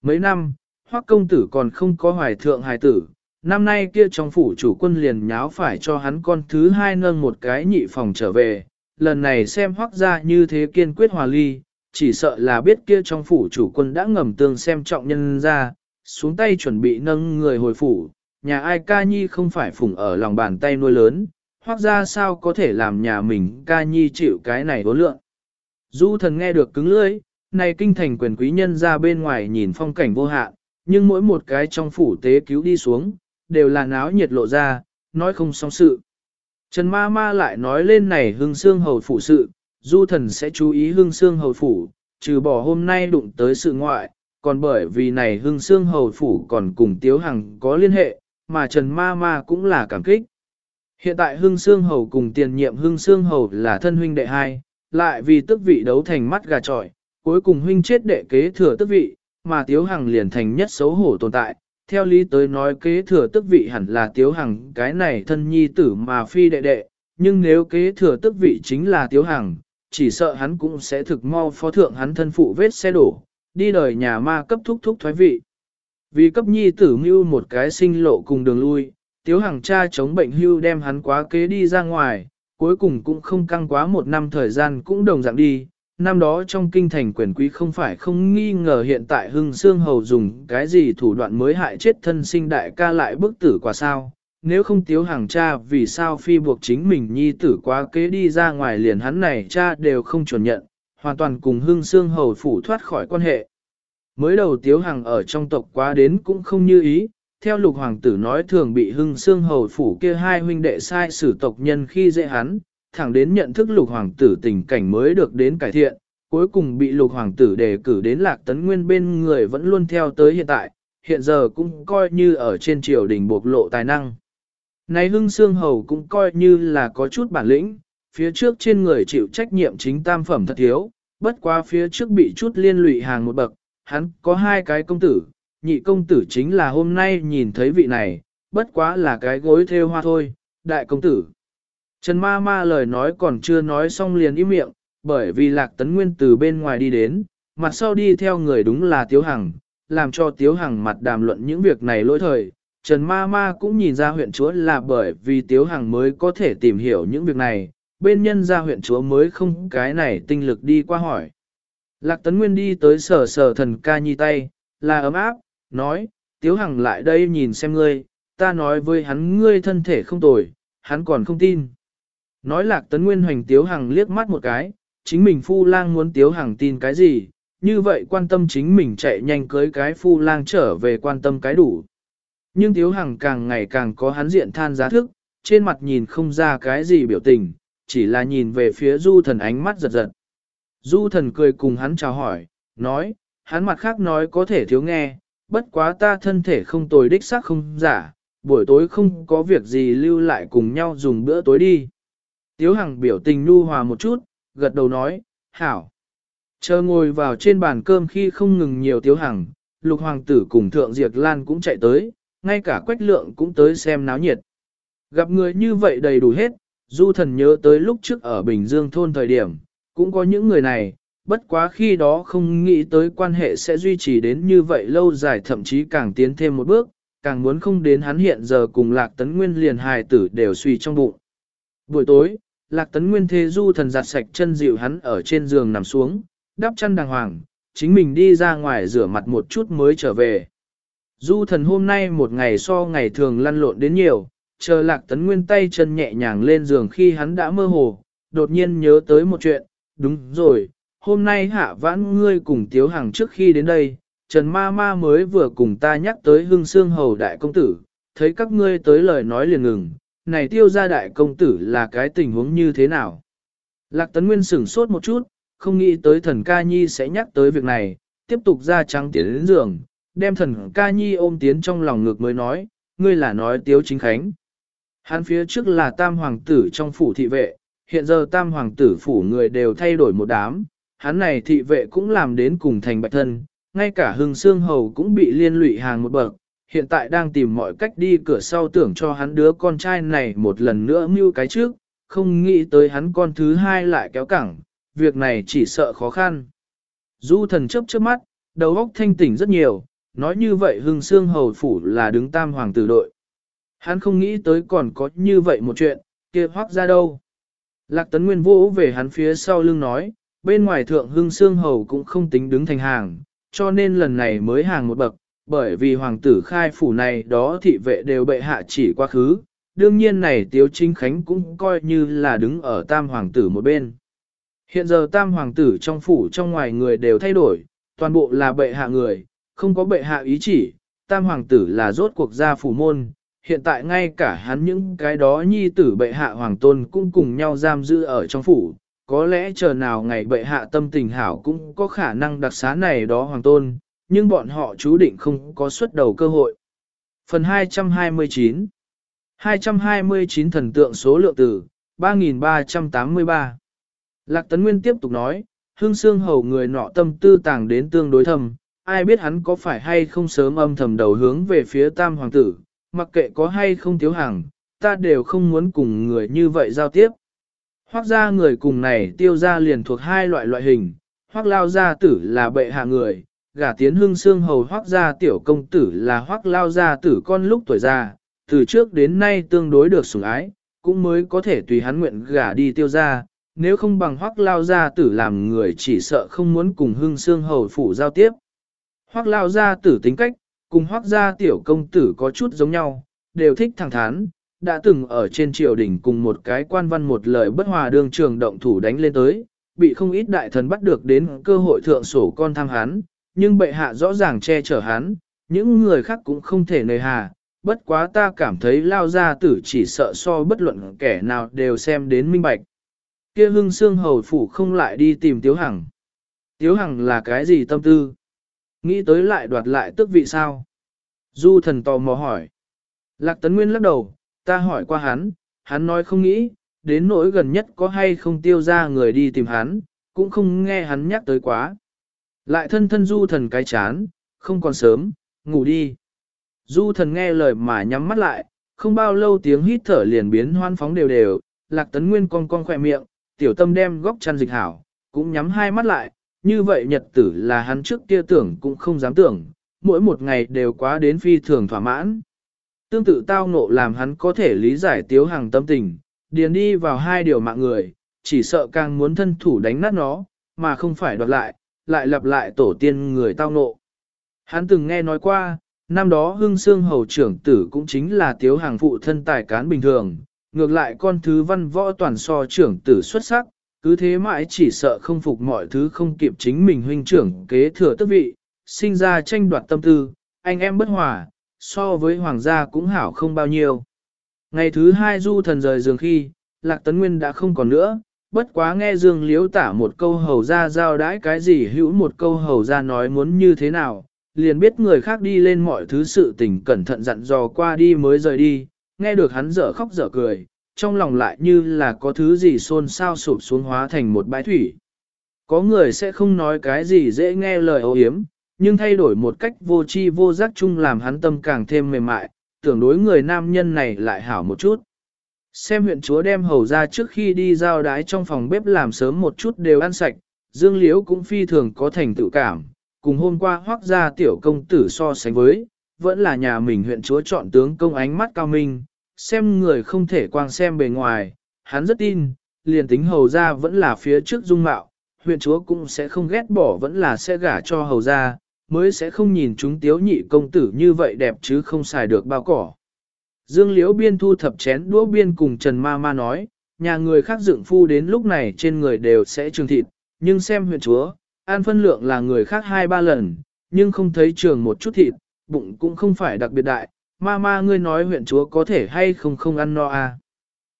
Mấy năm, hoắc công tử còn không có hoài thượng hài tử, năm nay kia trong phủ chủ quân liền nháo phải cho hắn con thứ hai nâng một cái nhị phòng trở về, lần này xem hoắc ra như thế kiên quyết hòa ly, chỉ sợ là biết kia trong phủ chủ quân đã ngầm tương xem trọng nhân ra, xuống tay chuẩn bị nâng người hồi phủ, nhà ai ca nhi không phải phủng ở lòng bàn tay nuôi lớn, hoặc ra sao có thể làm nhà mình ca nhi chịu cái này vô lượng. Du thần nghe được cứng lưỡi, này kinh thành quyền quý nhân ra bên ngoài nhìn phong cảnh vô hạn, nhưng mỗi một cái trong phủ tế cứu đi xuống, đều là náo nhiệt lộ ra, nói không xong sự. Trần ma ma lại nói lên này hương xương hầu phủ sự, du thần sẽ chú ý hương xương hầu phủ, trừ bỏ hôm nay đụng tới sự ngoại, còn bởi vì này hương xương hầu phủ còn cùng tiếu hằng có liên hệ, mà Trần ma ma cũng là cảm kích. Hiện tại hương xương hầu cùng tiền nhiệm hương xương hầu là thân huynh đệ hai, lại vì tức vị đấu thành mắt gà trọi, cuối cùng huynh chết đệ kế thừa tức vị, mà tiếu hằng liền thành nhất xấu hổ tồn tại, theo lý tới nói kế thừa tức vị hẳn là tiếu hằng cái này thân nhi tử mà phi đệ đệ, nhưng nếu kế thừa tức vị chính là tiếu hằng, chỉ sợ hắn cũng sẽ thực mau phó thượng hắn thân phụ vết xe đổ, đi đời nhà ma cấp thúc thúc thoái vị. Vì cấp nhi tử mưu một cái sinh lộ cùng đường lui, tiếu hàng cha chống bệnh hưu đem hắn quá kế đi ra ngoài, cuối cùng cũng không căng quá một năm thời gian cũng đồng dạng đi, năm đó trong kinh thành quyền quý không phải không nghi ngờ hiện tại hưng xương hầu dùng cái gì thủ đoạn mới hại chết thân sinh đại ca lại bức tử quả sao. Nếu không tiếu hàng cha vì sao phi buộc chính mình nhi tử quá kế đi ra ngoài liền hắn này cha đều không chuẩn nhận, hoàn toàn cùng hưng xương hầu phủ thoát khỏi quan hệ. Mới đầu tiếu hàng ở trong tộc quá đến cũng không như ý, theo lục hoàng tử nói thường bị hưng xương hầu phủ kia hai huynh đệ sai sử tộc nhân khi dễ hắn, thẳng đến nhận thức lục hoàng tử tình cảnh mới được đến cải thiện, cuối cùng bị lục hoàng tử đề cử đến lạc tấn nguyên bên người vẫn luôn theo tới hiện tại, hiện giờ cũng coi như ở trên triều đình bộc lộ tài năng. Này hưng xương hầu cũng coi như là có chút bản lĩnh, phía trước trên người chịu trách nhiệm chính tam phẩm thật thiếu, bất quá phía trước bị chút liên lụy hàng một bậc, hắn có hai cái công tử, nhị công tử chính là hôm nay nhìn thấy vị này, bất quá là cái gối theo hoa thôi, đại công tử. Trần ma ma lời nói còn chưa nói xong liền im miệng, bởi vì lạc tấn nguyên từ bên ngoài đi đến, mặt sau đi theo người đúng là Tiếu Hằng, làm cho Tiếu Hằng mặt đàm luận những việc này lỗi thời. Trần Ma Ma cũng nhìn ra huyện chúa là bởi vì Tiếu Hằng mới có thể tìm hiểu những việc này, bên nhân ra huyện chúa mới không cái này tinh lực đi qua hỏi. Lạc Tấn Nguyên đi tới sở sở thần ca nhi tay, là ấm áp, nói, Tiếu Hằng lại đây nhìn xem ngươi, ta nói với hắn ngươi thân thể không tồi, hắn còn không tin. Nói Lạc Tấn Nguyên hoành Tiếu Hằng liếc mắt một cái, chính mình phu lang muốn Tiếu Hằng tin cái gì, như vậy quan tâm chính mình chạy nhanh cưới cái phu lang trở về quan tâm cái đủ. Nhưng Tiếu Hằng càng ngày càng có hắn diện than giá thức, trên mặt nhìn không ra cái gì biểu tình, chỉ là nhìn về phía du thần ánh mắt giật giật. Du thần cười cùng hắn chào hỏi, nói, hắn mặt khác nói có thể thiếu nghe, bất quá ta thân thể không tồi đích xác không giả, buổi tối không có việc gì lưu lại cùng nhau dùng bữa tối đi. Tiếu Hằng biểu tình nu hòa một chút, gật đầu nói, hảo. Chờ ngồi vào trên bàn cơm khi không ngừng nhiều Tiếu Hằng, lục hoàng tử cùng thượng diệt lan cũng chạy tới, ngay cả quách lượng cũng tới xem náo nhiệt. Gặp người như vậy đầy đủ hết, du thần nhớ tới lúc trước ở Bình Dương thôn thời điểm, cũng có những người này, bất quá khi đó không nghĩ tới quan hệ sẽ duy trì đến như vậy lâu dài thậm chí càng tiến thêm một bước, càng muốn không đến hắn hiện giờ cùng Lạc Tấn Nguyên liền hài tử đều suy trong bụng. Buổi tối, Lạc Tấn Nguyên thế du thần giặt sạch chân dịu hắn ở trên giường nằm xuống, đắp chăn đàng hoàng, chính mình đi ra ngoài rửa mặt một chút mới trở về. Du thần hôm nay một ngày so ngày thường lăn lộn đến nhiều, chờ Lạc Tấn Nguyên tay chân nhẹ nhàng lên giường khi hắn đã mơ hồ, đột nhiên nhớ tới một chuyện, đúng rồi, hôm nay hạ vãn ngươi cùng Tiếu hàng trước khi đến đây, Trần Ma Ma mới vừa cùng ta nhắc tới hưng xương hầu đại công tử, thấy các ngươi tới lời nói liền ngừng, này tiêu gia đại công tử là cái tình huống như thế nào? Lạc Tấn Nguyên sửng sốt một chút, không nghĩ tới thần ca nhi sẽ nhắc tới việc này, tiếp tục ra trắng tiến đến giường, đem thần ca nhi ôm tiến trong lòng ngực mới nói, ngươi là nói tiếu chính khánh. Hắn phía trước là tam hoàng tử trong phủ thị vệ, hiện giờ tam hoàng tử phủ người đều thay đổi một đám, hắn này thị vệ cũng làm đến cùng thành bạch thân, ngay cả hưng xương hầu cũng bị liên lụy hàng một bậc, hiện tại đang tìm mọi cách đi cửa sau tưởng cho hắn đứa con trai này một lần nữa mưu cái trước, không nghĩ tới hắn con thứ hai lại kéo cẳng, việc này chỉ sợ khó khăn. Du thần chấp trước mắt, đầu óc thanh tỉnh rất nhiều, nói như vậy hưng xương hầu phủ là đứng tam hoàng tử đội. Hắn không nghĩ tới còn có như vậy một chuyện, kia hoác ra đâu. Lạc tấn nguyên vũ về hắn phía sau lưng nói, bên ngoài thượng hưng xương hầu cũng không tính đứng thành hàng, cho nên lần này mới hàng một bậc, bởi vì hoàng tử khai phủ này đó thị vệ đều bệ hạ chỉ quá khứ, đương nhiên này Tiếu Chính Khánh cũng coi như là đứng ở tam hoàng tử một bên. Hiện giờ tam hoàng tử trong phủ trong ngoài người đều thay đổi, toàn bộ là bệ hạ người, không có bệ hạ ý chỉ, tam hoàng tử là rốt cuộc gia phủ môn, hiện tại ngay cả hắn những cái đó nhi tử bệ hạ hoàng tôn cũng cùng nhau giam giữ ở trong phủ, có lẽ chờ nào ngày bệ hạ tâm tình hảo cũng có khả năng đặc xá này đó hoàng tôn, nhưng bọn họ chú định không có xuất đầu cơ hội. Phần 229 229 thần tượng số lượng tử, 3383 Lạc Tấn Nguyên tiếp tục nói, hương xương hầu người nọ tâm tư tàng đến tương đối thầm, ai biết hắn có phải hay không sớm âm thầm đầu hướng về phía tam hoàng tử, mặc kệ có hay không thiếu hàng, ta đều không muốn cùng người như vậy giao tiếp. Hoác ra người cùng này tiêu ra liền thuộc hai loại loại hình, hoác lao gia tử là bệ hạ người, gả tiến hương xương hầu hoác gia tiểu công tử là hoác lao gia tử con lúc tuổi già, từ trước đến nay tương đối được sủng ái, cũng mới có thể tùy hắn nguyện gả đi tiêu ra, nếu không bằng hoác lao gia tử làm người chỉ sợ không muốn cùng hương xương hầu phủ giao tiếp. Hoác lao gia tử tính cách, cùng hoác gia tiểu công tử có chút giống nhau, đều thích thẳng thắn, đã từng ở trên triều đình cùng một cái quan văn một lời bất hòa đương trường động thủ đánh lên tới, bị không ít đại thần bắt được đến cơ hội thượng sổ con tham hắn, nhưng bệ hạ rõ ràng che chở hắn, những người khác cũng không thể nề hà, bất quá ta cảm thấy lao gia tử chỉ sợ so bất luận kẻ nào đều xem đến minh bạch. Kia hưng xương hầu phủ không lại đi tìm Tiếu Hằng. Tiếu Hằng là cái gì tâm tư? Nghĩ tới lại đoạt lại tước vị sao? Du thần tò mò hỏi. Lạc Tấn Nguyên lắc đầu, ta hỏi qua hắn, hắn nói không nghĩ, đến nỗi gần nhất có hay không tiêu ra người đi tìm hắn, cũng không nghe hắn nhắc tới quá. Lại thân thân du thần cái chán, không còn sớm, ngủ đi. Du thần nghe lời mà nhắm mắt lại, không bao lâu tiếng hít thở liền biến hoan phóng đều đều, lạc tấn nguyên con con khỏe miệng, tiểu tâm đem góc chăn dịch hảo, cũng nhắm hai mắt lại, như vậy nhật tử là hắn trước kia tưởng cũng không dám tưởng, mỗi một ngày đều quá đến phi thường thỏa mãn. Tương tự tao ngộ làm hắn có thể lý giải tiếu hàng tâm tình, điền đi vào hai điều mạng người, chỉ sợ càng muốn thân thủ đánh nát nó, mà không phải đoạt lại, lại lặp lại tổ tiên người tao ngộ. Hắn từng nghe nói qua, năm đó hưng xương hầu trưởng tử cũng chính là tiếu hàng phụ thân tài cán bình thường, ngược lại con thứ văn võ toàn so trưởng tử xuất sắc, cứ thế mãi chỉ sợ không phục mọi thứ không kịp chính mình huynh trưởng kế thừa tước vị, sinh ra tranh đoạt tâm tư, anh em bất hòa, so với hoàng gia cũng hảo không bao nhiêu. Ngày thứ hai du thần rời giường khi, Lạc Tấn Nguyên đã không còn nữa, bất quá nghe Dương liễu tả một câu hầu ra giao đãi cái gì hữu một câu hầu ra nói muốn như thế nào, liền biết người khác đi lên mọi thứ sự tình cẩn thận dặn dò qua đi mới rời đi, nghe được hắn dở khóc dở cười, trong lòng lại như là có thứ gì xôn xao sụp xuống hóa thành một bãi thủy. Có người sẽ không nói cái gì dễ nghe lời ấu hiếm, nhưng thay đổi một cách vô tri vô giác chung làm hắn tâm càng thêm mềm mại, tưởng đối người nam nhân này lại hảo một chút. Xem huyện chúa đem hầu ra trước khi đi giao đái trong phòng bếp làm sớm một chút đều ăn sạch, Dương Liễu cũng phi thường có thành tự cảm, cùng hôm qua hoác ra tiểu công tử so sánh với, vẫn là nhà mình huyện chúa chọn tướng công ánh mắt cao minh, xem người không thể quang xem bề ngoài, hắn rất tin, liền tính hầu ra vẫn là phía trước dung mạo, huyện chúa cũng sẽ không ghét bỏ vẫn là sẽ gả cho hầu ra, mới sẽ không nhìn chúng tiếu nhị công tử như vậy đẹp chứ không xài được bao cỏ. Dương Liễu Biên thu thập chén đũa biên cùng Trần Ma Ma nói, nhà người khác dựng phu đến lúc này trên người đều sẽ trường thịt, nhưng xem huyện chúa, an phân lượng là người khác hai ba lần, nhưng không thấy trường một chút thịt, bụng cũng không phải đặc biệt đại, ma ma ngươi nói huyện chúa có thể hay không không ăn no à.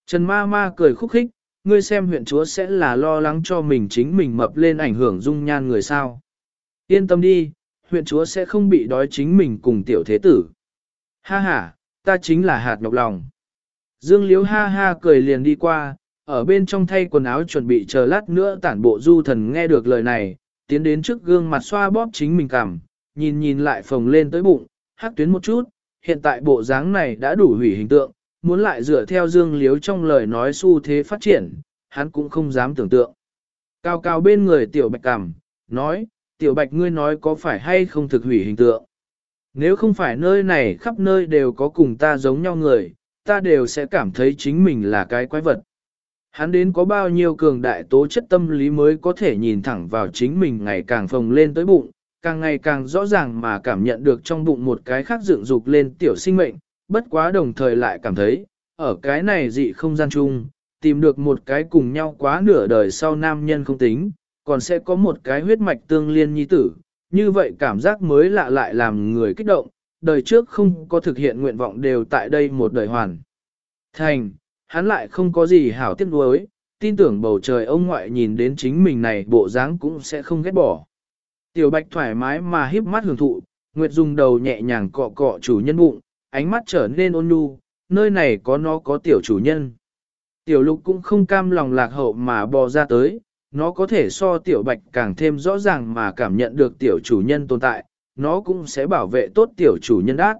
Trần ma ma cười khúc khích, ngươi xem huyện chúa sẽ là lo lắng cho mình chính mình mập lên ảnh hưởng dung nhan người sao. Yên tâm đi, huyện chúa sẽ không bị đói chính mình cùng tiểu thế tử. Ha ha, ta chính là hạt nhọc lòng. Dương Liếu ha ha cười liền đi qua, ở bên trong thay quần áo chuẩn bị chờ lát nữa tản bộ du thần nghe được lời này, tiến đến trước gương mặt xoa bóp chính mình cằm, nhìn nhìn lại phồng lên tới bụng, hắc tuyến một chút, hiện tại bộ dáng này đã đủ hủy hình tượng, muốn lại dựa theo Dương Liếu trong lời nói xu thế phát triển, hắn cũng không dám tưởng tượng. Cao cao bên người tiểu bạch cằm, nói, tiểu bạch ngươi nói có phải hay không thực hủy hình tượng. Nếu không phải nơi này khắp nơi đều có cùng ta giống nhau người, ta đều sẽ cảm thấy chính mình là cái quái vật. Hắn đến có bao nhiêu cường đại tố chất tâm lý mới có thể nhìn thẳng vào chính mình ngày càng phồng lên tới bụng, càng ngày càng rõ ràng mà cảm nhận được trong bụng một cái khác dựng dục lên tiểu sinh mệnh, bất quá đồng thời lại cảm thấy, ở cái này dị không gian chung, tìm được một cái cùng nhau quá nửa đời sau nam nhân không tính, còn sẽ có một cái huyết mạch tương liên nhi tử, như vậy cảm giác mới lạ lại làm người kích động, đời trước không có thực hiện nguyện vọng đều tại đây một đời hoàn. Thành, hắn lại không có gì hảo tiếc nuối, tin tưởng bầu trời ông ngoại nhìn đến chính mình này bộ dáng cũng sẽ không ghét bỏ. Tiểu bạch thoải mái mà híp mắt hưởng thụ, Nguyệt dùng đầu nhẹ nhàng cọ cọ chủ nhân bụng, ánh mắt trở nên ôn nhu, nơi này có nó có tiểu chủ nhân. Tiểu lục cũng không cam lòng lạc hậu mà bò ra tới, nó có thể so tiểu bạch càng thêm rõ ràng mà cảm nhận được tiểu chủ nhân tồn tại, nó cũng sẽ bảo vệ tốt tiểu chủ nhân ác.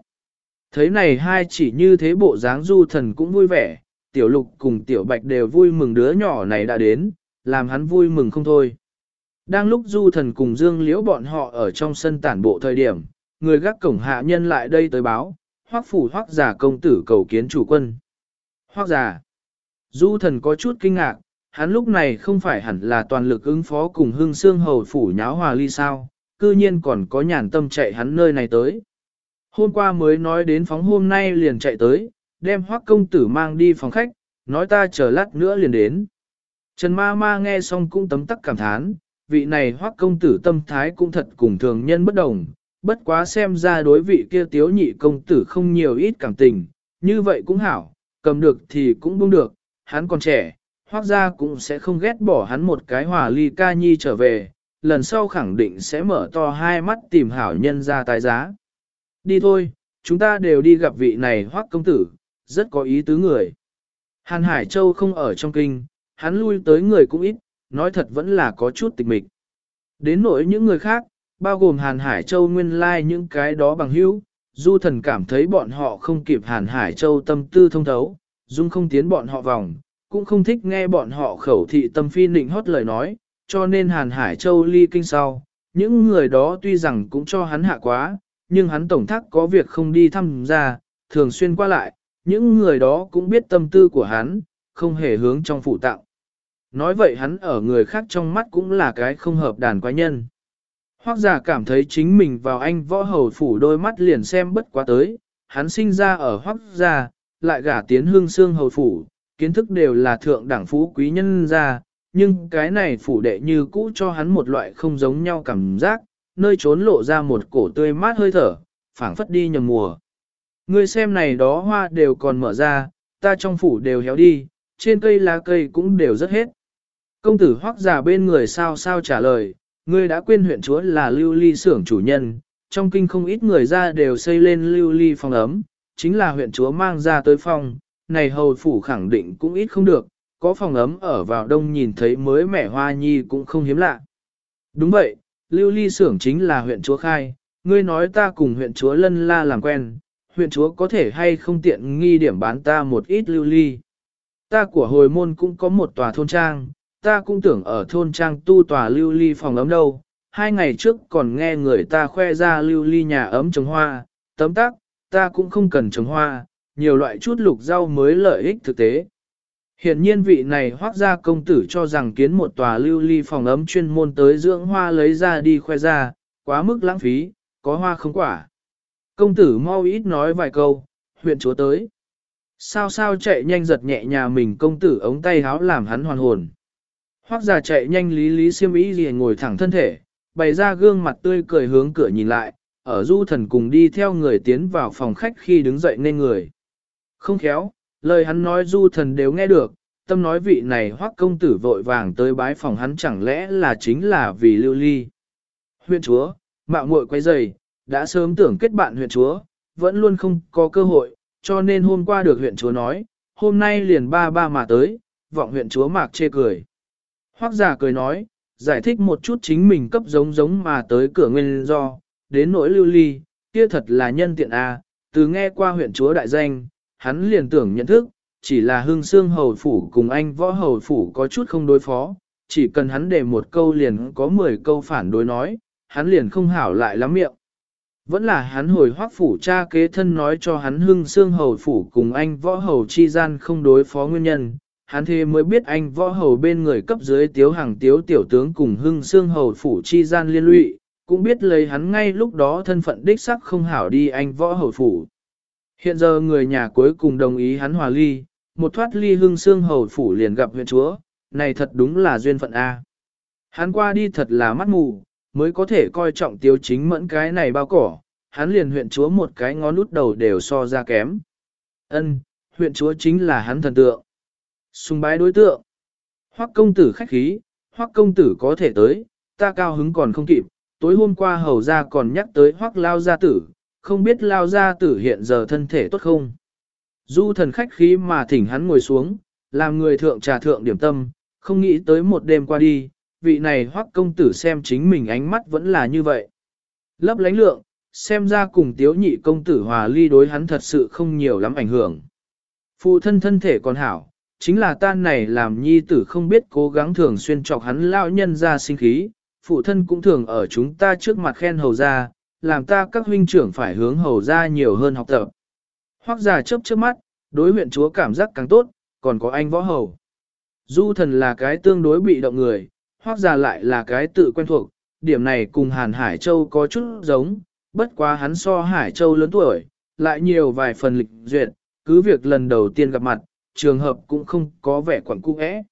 Thấy này hai chỉ như thế bộ dáng du thần cũng vui vẻ, tiểu lục cùng tiểu bạch đều vui mừng đứa nhỏ này đã đến, làm hắn vui mừng không thôi. Đang lúc du thần cùng dương liễu bọn họ ở trong sân tản bộ thời điểm, người gác cổng hạ nhân lại đây tới báo, hoác phủ hoác giả công tử cầu kiến chủ quân. Hoác giả, du thần có chút kinh ngạc, hắn lúc này không phải hẳn là toàn lực ứng phó cùng hưng xương hầu phủ nháo hòa ly sao, cư nhiên còn có nhàn tâm chạy hắn nơi này tới. Hôm qua mới nói đến phóng hôm nay liền chạy tới, đem hoác công tử mang đi phòng khách, nói ta chờ lát nữa liền đến. Trần ma ma nghe xong cũng tấm tắc cảm thán, vị này hoắc công tử tâm thái cũng thật cùng thường nhân bất đồng, bất quá xem ra đối vị kia tiếu nhị công tử không nhiều ít cảm tình, như vậy cũng hảo, cầm được thì cũng buông được, hắn còn trẻ, hoắc ra cũng sẽ không ghét bỏ hắn một cái hòa ly ca nhi trở về, lần sau khẳng định sẽ mở to hai mắt tìm hảo nhân ra tài giá. Đi thôi, chúng ta đều đi gặp vị này hoắc công tử, rất có ý tứ người. Hàn Hải Châu không ở trong kinh, hắn lui tới người cũng ít, nói thật vẫn là có chút tịch mịch. Đến nỗi những người khác, bao gồm Hàn Hải Châu nguyên lai like những cái đó bằng hữu, du thần cảm thấy bọn họ không kịp Hàn Hải Châu tâm tư thông thấu, dung không tiến bọn họ vòng, cũng không thích nghe bọn họ khẩu thị tâm phi nịnh hót lời nói, cho nên Hàn Hải Châu ly kinh sau, những người đó tuy rằng cũng cho hắn hạ quá, nhưng hắn tổng thác có việc không đi thăm ra, thường xuyên qua lại, những người đó cũng biết tâm tư của hắn, không hề hướng trong phụ tặng. Nói vậy hắn ở người khác trong mắt cũng là cái không hợp đàn quái nhân. Hoác giả cảm thấy chính mình vào anh võ hầu phủ đôi mắt liền xem bất quá tới, hắn sinh ra ở hoác gia, lại gả tiến hương xương hầu phủ, kiến thức đều là thượng đẳng phú quý nhân gia, nhưng cái này phủ đệ như cũ cho hắn một loại không giống nhau cảm giác, nơi trốn lộ ra một cổ tươi mát hơi thở, phảng phất đi nhầm mùa. người xem này đó hoa đều còn mở ra, ta trong phủ đều héo đi, trên cây lá cây cũng đều rất hết. Công tử hoác giả bên người sao sao trả lời, ngươi đã quên huyện chúa là lưu ly xưởng chủ nhân, trong kinh không ít người ra đều xây lên lưu ly phòng ấm, chính là huyện chúa mang ra tới phòng, này hầu phủ khẳng định cũng ít không được, có phòng ấm ở vào đông nhìn thấy mới mẻ hoa nhi cũng không hiếm lạ. Đúng vậy, lưu ly xưởng chính là huyện chúa khai, ngươi nói ta cùng huyện chúa lân la làm quen, huyện chúa có thể hay không tiện nghi điểm bán ta một ít lưu ly. Ta của hồi môn cũng có một tòa thôn trang, ta cũng tưởng ở thôn trang tu tòa lưu ly phòng ấm đâu. Hai ngày trước còn nghe người ta khoe ra lưu ly nhà ấm trồng hoa, tấm tắc, ta cũng không cần trồng hoa, nhiều loại chút lục rau mới lợi ích thực tế. Hiện nhiên vị này hoác gia công tử cho rằng kiến một tòa lưu ly phòng ấm chuyên môn tới dưỡng hoa lấy ra đi khoe ra, quá mức lãng phí, có hoa không quả. Công tử mau ít nói vài câu, huyện chúa tới. Sao sao chạy nhanh giật nhẹ nhà mình công tử ống tay háo làm hắn hoàn hồn. Hoác già chạy nhanh lý lý siêm ý gì ngồi thẳng thân thể, bày ra gương mặt tươi cười hướng cửa nhìn lại, ở du thần cùng đi theo người tiến vào phòng khách khi đứng dậy nên người. Không khéo, lời hắn nói du thần đều nghe được, tâm nói vị này hoác công tử vội vàng tới bái phòng hắn chẳng lẽ là chính là vì lưu ly. Huyện chúa, mạo muội quay dày, đã sớm tưởng kết bạn huyện chúa, vẫn luôn không có cơ hội, cho nên hôm qua được huyện chúa nói, hôm nay liền ba ba mà tới, vọng huyện chúa mạc chê cười. Hoác giả cười nói, giải thích một chút chính mình cấp giống giống mà tới cửa nguyên do, đến nỗi lưu ly, kia thật là nhân tiện a. từ nghe qua huyện chúa đại danh, hắn liền tưởng nhận thức, chỉ là hương xương hầu phủ cùng anh võ hầu phủ có chút không đối phó, chỉ cần hắn để một câu liền có 10 câu phản đối nói, hắn liền không hảo lại lắm miệng. Vẫn là hắn hồi hoác phủ cha kế thân nói cho hắn hưng xương hầu phủ cùng anh võ hầu chi gian không đối phó nguyên nhân, hắn thế mới biết anh võ hầu bên người cấp dưới tiếu hàng tiếu tiểu tướng cùng hưng xương hầu phủ chi gian liên lụy, cũng biết lấy hắn ngay lúc đó thân phận đích sắc không hảo đi anh võ hầu phủ. Hiện giờ người nhà cuối cùng đồng ý hắn hòa ly, một thoát ly hưng xương hầu phủ liền gặp huyện chúa, này thật đúng là duyên phận A. Hắn qua đi thật là mắt mù, mới có thể coi trọng tiêu chính mẫn cái này bao cỏ, hắn liền huyện chúa một cái ngón út đầu đều so ra kém. Ân, huyện chúa chính là hắn thần tượng sùng bái đối tượng. Hoắc công tử khách khí, Hoắc công tử có thể tới, ta cao hứng còn không kịp, tối hôm qua hầu gia còn nhắc tới Hoắc lao gia tử, không biết lao gia tử hiện giờ thân thể tốt không. Du thần khách khí mà thỉnh hắn ngồi xuống, làm người thượng trà thượng điểm tâm, không nghĩ tới một đêm qua đi, vị này hoắc công tử xem chính mình ánh mắt vẫn là như vậy. Lấp lánh lượng, xem ra cùng tiếu nhị công tử hòa ly đối hắn thật sự không nhiều lắm ảnh hưởng. Phụ thân thân thể còn hảo, chính là ta này làm nhi tử không biết cố gắng thường xuyên chọc hắn lão nhân ra sinh khí, phụ thân cũng thường ở chúng ta trước mặt khen hầu ra, làm ta các huynh trưởng phải hướng hầu ra nhiều hơn học tập. Hoắc giả chớp trước mắt, đối huyện chúa cảm giác càng tốt, còn có anh võ hầu. Du thần là cái tương đối bị động người, Hoắc giả lại là cái tự quen thuộc, điểm này cùng Hàn Hải Châu có chút giống, bất quá hắn so Hải Châu lớn tuổi, lại nhiều vài phần lịch duyệt, cứ việc lần đầu tiên gặp mặt, trường hợp cũng không có vẻ quẩn cung ẽ.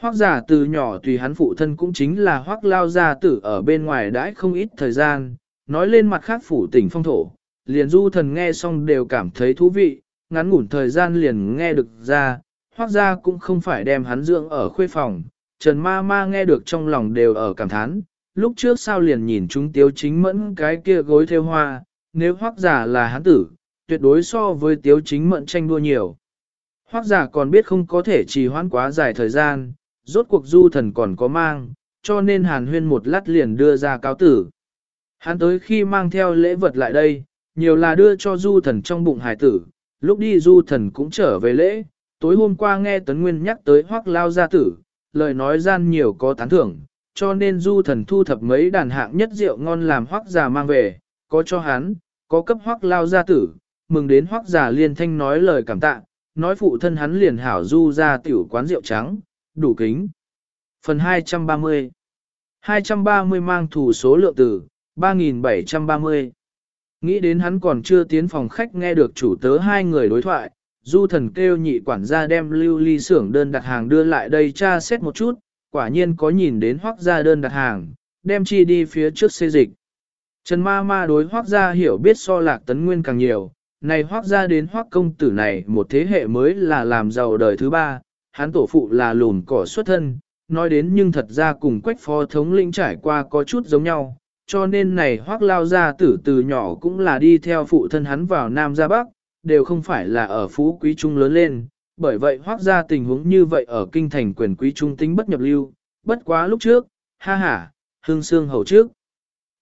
Hoác giả từ nhỏ tùy hắn phụ thân cũng chính là hoác lao gia tử ở bên ngoài đãi không ít thời gian, nói lên mặt khác phủ tỉnh phong thổ, liền du thần nghe xong đều cảm thấy thú vị, ngắn ngủn thời gian liền nghe được ra, hoác gia cũng không phải đem hắn dưỡng ở khuê phòng, Trần ma ma nghe được trong lòng đều ở cảm thán, lúc trước sao liền nhìn chúng tiếu chính mẫn cái kia gối theo hoa, nếu hoác giả là hắn tử, tuyệt đối so với tiếu chính mẫn tranh đua nhiều. Hoác giả còn biết không có thể trì hoãn quá dài thời gian, rốt cuộc du thần còn có mang, cho nên hàn huyên một lát liền đưa ra cáo tử. Hắn tới khi mang theo lễ vật lại đây, nhiều là đưa cho du thần trong bụng hải tử, lúc đi du thần cũng trở về lễ, tối hôm qua nghe Tấn Nguyên nhắc tới hoác lao gia tử, lời nói gian nhiều có tán thưởng, cho nên du thần thu thập mấy đàn hạng nhất rượu ngon làm hoác già mang về, có cho hắn, có cấp hoác lao gia tử, mừng đến hoác giả liên thanh nói lời cảm tạ, nói phụ thân hắn liền hảo du ra tiểu quán rượu trắng, đủ kính. Phần 230 230 mang thủ số lượng từ 3730 Nghĩ đến hắn còn chưa tiến phòng khách nghe được chủ tớ hai người đối thoại, du thần kêu nhị quản gia đem lưu ly xưởng đơn đặt hàng đưa lại đây tra xét một chút, quả nhiên có nhìn đến hoác gia đơn đặt hàng, đem chi đi phía trước xê dịch. Trần ma ma đối hoác gia hiểu biết so lạc tấn nguyên càng nhiều, này hoác gia đến hoác công tử này một thế hệ mới là làm giàu đời thứ ba, hắn tổ phụ là lùn cỏ xuất thân, nói đến nhưng thật ra cùng quách phó thống lĩnh trải qua có chút giống nhau, cho nên này hoác lao gia tử từ nhỏ cũng là đi theo phụ thân hắn vào Nam ra Bắc, đều không phải là ở phú quý trung lớn lên, bởi vậy hoác ra tình huống như vậy ở kinh thành quyền quý trung tính bất nhập lưu, bất quá lúc trước, ha ha, hương xương hầu trước.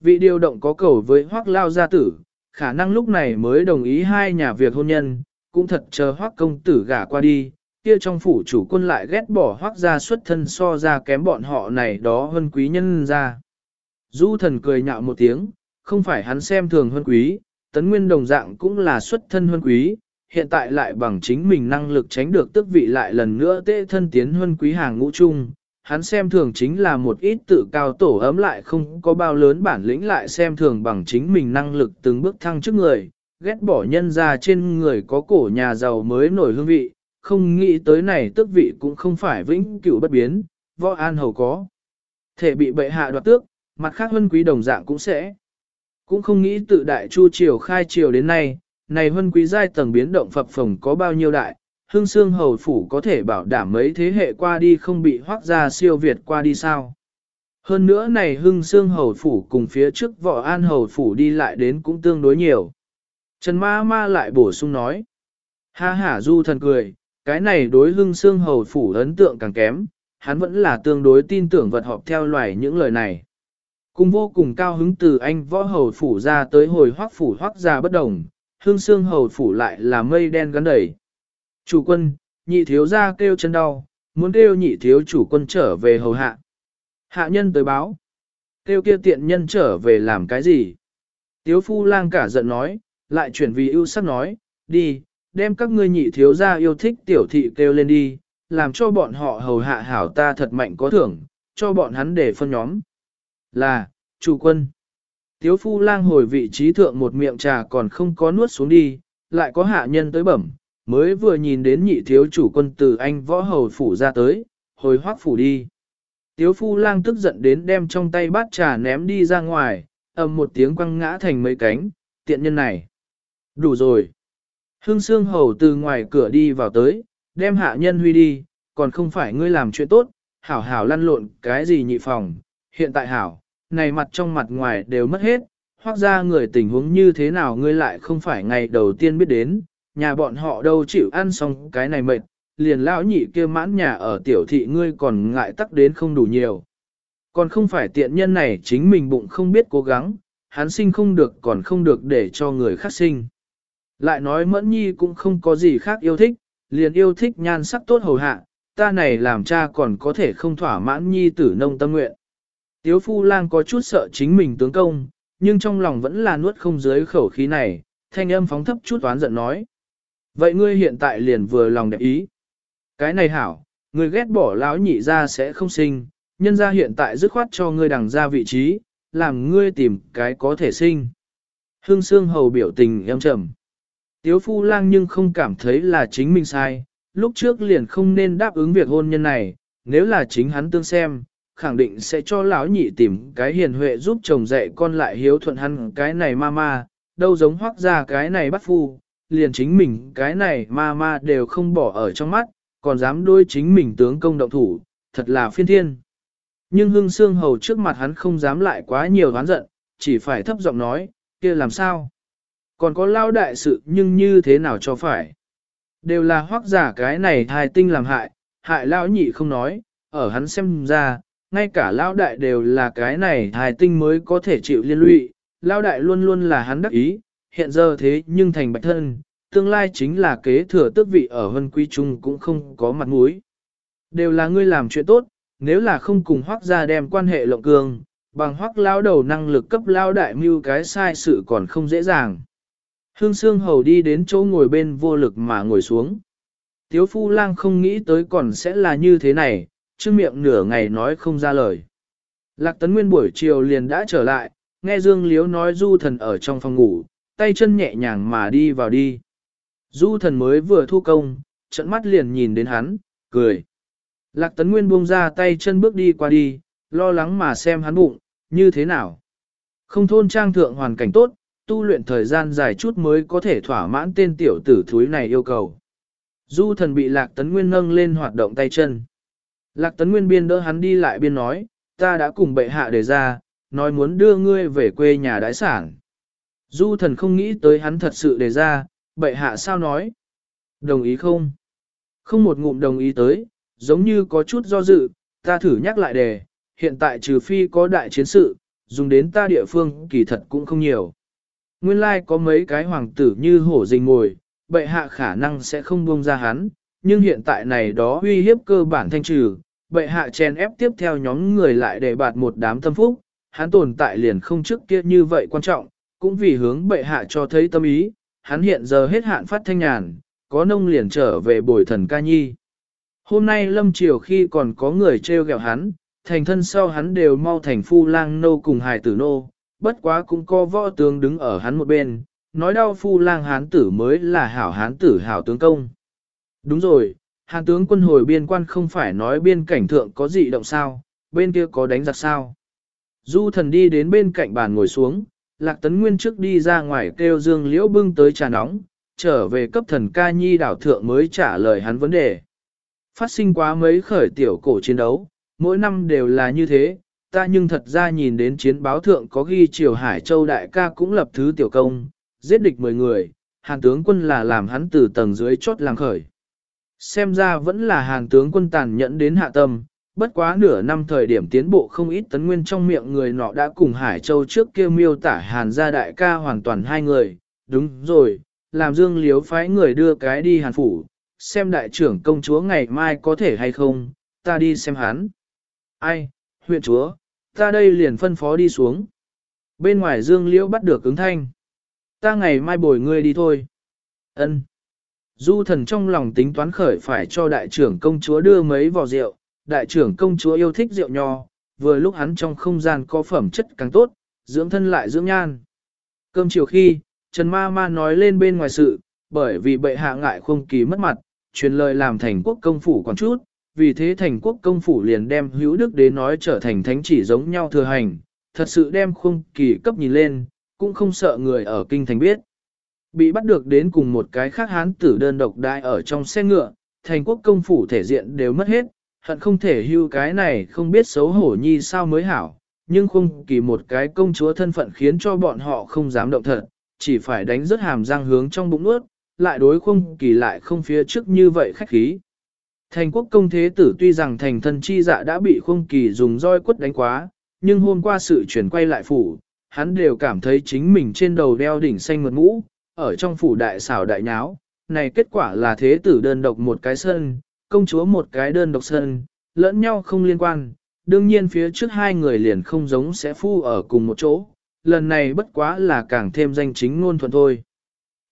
Vị điều động có cầu với hoác lao gia tử, khả năng lúc này mới đồng ý hai nhà việc hôn nhân, cũng thật chờ hoác công tử gả qua đi, kia trong phủ chủ quân lại ghét bỏ hoác ra xuất thân so ra kém bọn họ này đó hơn quý nhân ra. Du thần cười nhạo một tiếng, không phải hắn xem thường hơn quý, tấn nguyên đồng dạng cũng là xuất thân hơn quý, hiện tại lại bằng chính mình năng lực tránh được tức vị lại lần nữa tê thân tiến hơn quý hàng ngũ chung. Hắn xem thường chính là một ít tự cao tổ ấm lại không có bao lớn bản lĩnh lại xem thường bằng chính mình năng lực từng bước thăng trước người, ghét bỏ nhân ra trên người có cổ nhà giàu mới nổi hương vị, không nghĩ tới này tước vị cũng không phải vĩnh cửu bất biến, võ an hầu có. Thể bị bệ hạ đoạt tước, mặt khác huân quý đồng dạng cũng sẽ. Cũng không nghĩ tự đại chu triều khai triều đến nay, này huân quý giai tầng biến động phập phồng có bao nhiêu đại, hương xương hầu phủ có thể bảo đảm mấy thế hệ qua đi không bị hoác ra siêu việt qua đi sao. Hơn nữa này hưng xương hầu phủ cùng phía trước võ an hầu phủ đi lại đến cũng tương đối nhiều. Trần ma ma lại bổ sung nói. Ha ha du thần cười, cái này đối hưng xương hầu phủ ấn tượng càng kém, hắn vẫn là tương đối tin tưởng vật họp theo loài những lời này. Cùng vô cùng cao hứng từ anh võ hầu phủ ra tới hồi hoác phủ hoác ra bất đồng, hương xương hầu phủ lại là mây đen gắn đầy. Chủ quân, nhị thiếu ra kêu chân đau, muốn kêu nhị thiếu chủ quân trở về hầu hạ. Hạ nhân tới báo. Kêu kia tiện nhân trở về làm cái gì? Tiếu phu lang cả giận nói, lại chuyển vì ưu sắc nói, đi, đem các ngươi nhị thiếu ra yêu thích tiểu thị kêu lên đi, làm cho bọn họ hầu hạ hảo ta thật mạnh có thưởng, cho bọn hắn để phân nhóm. Là, chủ quân. Tiếu phu lang hồi vị trí thượng một miệng trà còn không có nuốt xuống đi, lại có hạ nhân tới bẩm, mới vừa nhìn đến nhị thiếu chủ quân từ anh võ hầu phủ ra tới, hồi hoác phủ đi. Tiếu phu lang tức giận đến đem trong tay bát trà ném đi ra ngoài, ầm một tiếng quăng ngã thành mấy cánh, tiện nhân này. Đủ rồi. Hương xương hầu từ ngoài cửa đi vào tới, đem hạ nhân huy đi, còn không phải ngươi làm chuyện tốt, hảo hảo lăn lộn cái gì nhị phòng, hiện tại hảo, này mặt trong mặt ngoài đều mất hết, hoặc ra người tình huống như thế nào ngươi lại không phải ngày đầu tiên biết đến, nhà bọn họ đâu chịu ăn xong cái này mệt, liền lão nhị kia mãn nhà ở tiểu thị ngươi còn ngại tắc đến không đủ nhiều. Còn không phải tiện nhân này chính mình bụng không biết cố gắng, hắn sinh không được còn không được để cho người khác sinh. Lại nói mẫn nhi cũng không có gì khác yêu thích, liền yêu thích nhan sắc tốt hầu hạ, ta này làm cha còn có thể không thỏa mãn nhi tử nông tâm nguyện. Tiếu phu lang có chút sợ chính mình tướng công, nhưng trong lòng vẫn là nuốt không dưới khẩu khí này, thanh âm phóng thấp chút oán giận nói. Vậy ngươi hiện tại liền vừa lòng đẹp ý. Cái này hảo, ngươi ghét bỏ lão nhị ra sẽ không sinh, nhân ra hiện tại dứt khoát cho ngươi đằng ra vị trí, làm ngươi tìm cái có thể sinh. Hương Sương Hầu biểu tình em trầm. Tiếu phu lang nhưng không cảm thấy là chính mình sai, lúc trước liền không nên đáp ứng việc hôn nhân này, nếu là chính hắn tương xem, khẳng định sẽ cho lão nhị tìm cái hiền huệ giúp chồng dạy con lại hiếu thuận hắn cái này ma ma, đâu giống hoác ra cái này bắt phu, liền chính mình cái này ma ma đều không bỏ ở trong mắt, còn dám đôi chính mình tướng công động thủ, thật là phiên thiên. Nhưng hưng xương hầu trước mặt hắn không dám lại quá nhiều oán giận, chỉ phải thấp giọng nói, kia làm sao? Còn có lao đại sự nhưng như thế nào cho phải? Đều là hoác giả cái này thai tinh làm hại, hại lão nhị không nói, ở hắn xem ra, ngay cả lão đại đều là cái này thai tinh mới có thể chịu liên lụy, lão đại luôn luôn là hắn đắc ý, hiện giờ thế nhưng thành bạch thân, tương lai chính là kế thừa tước vị ở vân quý trung cũng không có mặt mũi. Đều là ngươi làm chuyện tốt, nếu là không cùng hoác ra đem quan hệ lộng cường, bằng hoác lao đầu năng lực cấp lao đại mưu cái sai sự còn không dễ dàng. Hương Sương Hầu đi đến chỗ ngồi bên vô lực mà ngồi xuống. Tiếu Phu Lang không nghĩ tới còn sẽ là như thế này, chứ miệng nửa ngày nói không ra lời. Lạc Tấn Nguyên buổi chiều liền đã trở lại, nghe Dương Liếu nói du thần ở trong phòng ngủ, tay chân nhẹ nhàng mà đi vào đi. Du thần mới vừa thu công, trận mắt liền nhìn đến hắn, cười. Lạc Tấn Nguyên buông ra tay chân bước đi qua đi, lo lắng mà xem hắn bụng, như thế nào. Không thôn trang thượng hoàn cảnh tốt, tu luyện thời gian dài chút mới có thể thỏa mãn tên tiểu tử thúi này yêu cầu. Du thần bị Lạc Tấn Nguyên nâng lên hoạt động tay chân. Lạc Tấn Nguyên biên đỡ hắn đi lại biên nói, ta đã cùng bệ hạ đề ra, nói muốn đưa ngươi về quê nhà đái sản. Du thần không nghĩ tới hắn thật sự đề ra, bệ hạ sao nói? Đồng ý không? Không một ngụm đồng ý tới, giống như có chút do dự, ta thử nhắc lại đề, hiện tại trừ phi có đại chiến sự, dùng đến ta địa phương kỳ thật cũng không nhiều. Nguyên lai có mấy cái hoàng tử như hổ rình ngồi, bệ hạ khả năng sẽ không buông ra hắn, nhưng hiện tại này đó uy hiếp cơ bản thanh trừ, bệ hạ chen ép tiếp theo nhóm người lại để bạt một đám tâm phúc, hắn tồn tại liền không trước kia như vậy quan trọng, cũng vì hướng bệ hạ cho thấy tâm ý, hắn hiện giờ hết hạn phát thanh nhàn, có nông liền trở về bồi thần ca nhi. Hôm nay lâm triều khi còn có người treo gẹo hắn, thành thân sau hắn đều mau thành phu lang nô cùng hài tử nô, bất quá cũng có võ tướng đứng ở hắn một bên, nói đau phu lang hán tử mới là hảo hán tử hảo tướng công. Đúng rồi, hán tướng quân hồi biên quan không phải nói biên cảnh thượng có gì động sao, bên kia có đánh giặc sao. Du thần đi đến bên cạnh bàn ngồi xuống, lạc tấn nguyên trước đi ra ngoài kêu dương liễu bưng tới trà nóng, trở về cấp thần ca nhi đảo thượng mới trả lời hắn vấn đề. Phát sinh quá mấy khởi tiểu cổ chiến đấu, mỗi năm đều là như thế, ta nhưng thật ra nhìn đến chiến báo thượng có ghi triều Hải Châu đại ca cũng lập thứ tiểu công, giết địch 10 người, hàn tướng quân là làm hắn từ tầng dưới chốt làm khởi. Xem ra vẫn là hàn tướng quân tàn nhẫn đến hạ tâm, bất quá nửa năm thời điểm tiến bộ không ít tấn nguyên trong miệng người nọ đã cùng Hải Châu trước kia miêu tả hàn gia đại ca hoàn toàn hai người, đúng rồi, làm dương liếu phái người đưa cái đi hàn phủ, xem đại trưởng công chúa ngày mai có thể hay không, ta đi xem hắn. Ai, huyện chúa, ta đây liền phân phó đi xuống. Bên ngoài dương liễu bắt được ứng thanh. Ta ngày mai bồi ngươi đi thôi. Ân. Du thần trong lòng tính toán khởi phải cho đại trưởng công chúa đưa mấy vò rượu, đại trưởng công chúa yêu thích rượu nho, vừa lúc hắn trong không gian có phẩm chất càng tốt, dưỡng thân lại dưỡng nhan. Cơm chiều khi, Trần Ma Ma nói lên bên ngoài sự, bởi vì bệ hạ ngại không kỳ mất mặt, truyền lời làm thành quốc công phủ còn chút, vì thế thành quốc công phủ liền đem hữu đức đế nói trở thành thánh chỉ giống nhau thừa hành, thật sự đem không kỳ cấp nhìn lên, cũng không sợ người ở kinh thành biết. Bị bắt được đến cùng một cái khác hán tử đơn độc đại ở trong xe ngựa, thành quốc công phủ thể diện đều mất hết, hận không thể hưu cái này không biết xấu hổ nhi sao mới hảo, nhưng không kỳ một cái công chúa thân phận khiến cho bọn họ không dám động thật, chỉ phải đánh rất hàm răng hướng trong bụng nuốt, lại đối không kỳ lại không phía trước như vậy khách khí. Thành quốc công thế tử tuy rằng thành thân chi dạ đã bị không kỳ dùng roi quất đánh quá, nhưng hôm qua sự chuyển quay lại phủ, hắn đều cảm thấy chính mình trên đầu đeo đỉnh xanh mượt mũ, ở trong phủ đại xảo đại nháo, này kết quả là thế tử đơn độc một cái sân, công chúa một cái đơn độc sân, lẫn nhau không liên quan, đương nhiên phía trước hai người liền không giống sẽ phu ở cùng một chỗ, lần này bất quá là càng thêm danh chính ngôn thuận thôi.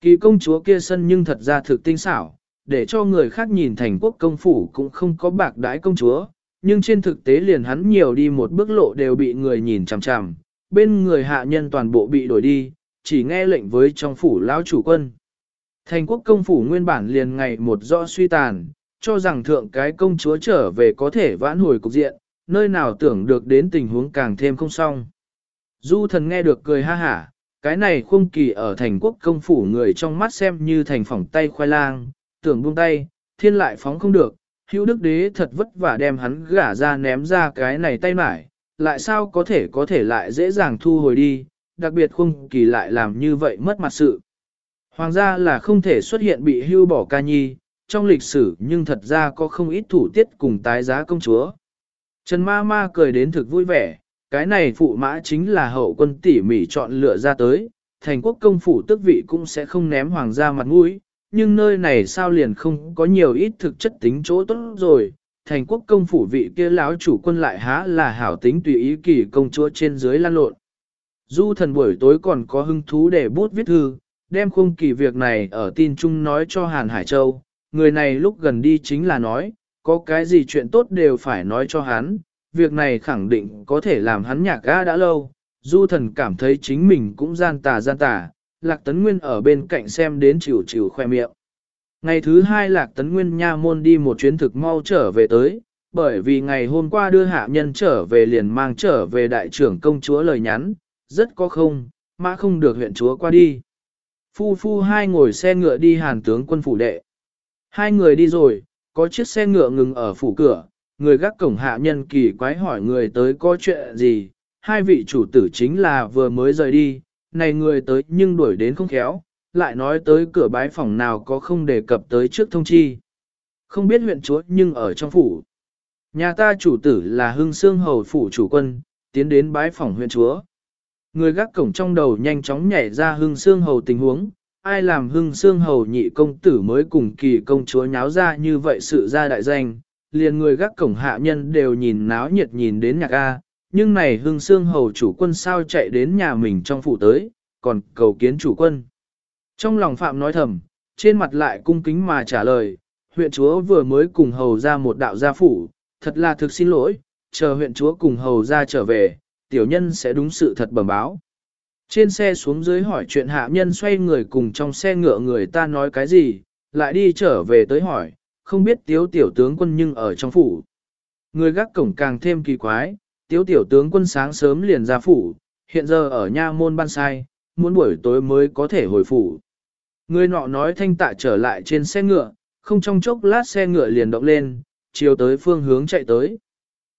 Kỳ công chúa kia sân nhưng thật ra thực tinh xảo, để cho người khác nhìn thành quốc công phủ cũng không có bạc đái công chúa, nhưng trên thực tế liền hắn nhiều đi một bước lộ đều bị người nhìn chằm chằm, bên người hạ nhân toàn bộ bị đổi đi, chỉ nghe lệnh với trong phủ lão chủ quân. Thành quốc công phủ nguyên bản liền ngày một do suy tàn, cho rằng thượng cái công chúa trở về có thể vãn hồi cục diện, nơi nào tưởng được đến tình huống càng thêm không xong. Du thần nghe được cười ha hả, cái này khung kỳ ở thành quốc công phủ người trong mắt xem như thành phỏng tay khoai lang, tưởng buông tay, thiên lại phóng không được, hữu đức đế thật vất vả đem hắn gả ra ném ra cái này tay mải, lại sao có thể có thể lại dễ dàng thu hồi đi, đặc biệt khung kỳ lại làm như vậy mất mặt sự. Hoàng gia là không thể xuất hiện bị hưu bỏ ca nhi, trong lịch sử nhưng thật ra có không ít thủ tiết cùng tái giá công chúa. Trần ma ma cười đến thực vui vẻ, cái này phụ mã chính là hậu quân tỉ mỉ chọn lựa ra tới, thành quốc công phủ tức vị cũng sẽ không ném hoàng gia mặt mũi, nhưng nơi này sao liền không có nhiều ít thực chất tính chỗ tốt rồi, thành quốc công phủ vị kia lão chủ quân lại há là hảo tính tùy ý kỳ công chúa trên dưới lan lộn. Du thần buổi tối còn có hứng thú để bút viết thư, đem khung kỳ việc này ở tin chung nói cho Hàn Hải Châu, người này lúc gần đi chính là nói, có cái gì chuyện tốt đều phải nói cho hắn, việc này khẳng định có thể làm hắn nhạc ga đã lâu, du thần cảm thấy chính mình cũng gian tà gian tà, Lạc Tấn Nguyên ở bên cạnh xem đến chịu chịu khoe miệng. Ngày thứ hai Lạc Tấn Nguyên nha môn đi một chuyến thực mau trở về tới, bởi vì ngày hôm qua đưa hạ nhân trở về liền mang trở về đại trưởng công chúa lời nhắn, rất có không, mà không được huyện chúa qua đi. Phu phu hai ngồi xe ngựa đi hàn tướng quân phủ đệ. Hai người đi rồi, có chiếc xe ngựa ngừng ở phủ cửa, người gác cổng hạ nhân kỳ quái hỏi người tới có chuyện gì, hai vị chủ tử chính là vừa mới rời đi, này người tới nhưng đuổi đến không khéo, lại nói tới cửa bái phòng nào có không đề cập tới trước thông chi. Không biết huyện chúa nhưng ở trong phủ. Nhà ta chủ tử là hưng xương hầu phủ chủ quân, tiến đến bái phòng huyện chúa. Người gác cổng trong đầu nhanh chóng nhảy ra hưng xương hầu tình huống, ai làm hưng xương hầu nhị công tử mới cùng kỳ công chúa nháo ra như vậy sự ra đại danh, liền người gác cổng hạ nhân đều nhìn náo nhiệt nhìn đến nhạc A, nhưng này hưng xương hầu chủ quân sao chạy đến nhà mình trong phủ tới, còn cầu kiến chủ quân. Trong lòng Phạm nói thầm, trên mặt lại cung kính mà trả lời, huyện chúa vừa mới cùng hầu ra một đạo gia phủ, thật là thực xin lỗi, chờ huyện chúa cùng hầu ra trở về, tiểu nhân sẽ đúng sự thật bẩm báo. Trên xe xuống dưới hỏi chuyện hạ nhân xoay người cùng trong xe ngựa người ta nói cái gì, lại đi trở về tới hỏi, không biết tiếu tiểu tướng quân nhưng ở trong phủ. Người gác cổng càng thêm kỳ quái, tiếu tiểu tướng quân sáng sớm liền ra phủ, hiện giờ ở nha môn ban sai, muốn buổi tối mới có thể hồi phủ. Người nọ nói thanh tạ trở lại trên xe ngựa, không trong chốc lát xe ngựa liền động lên, chiều tới phương hướng chạy tới.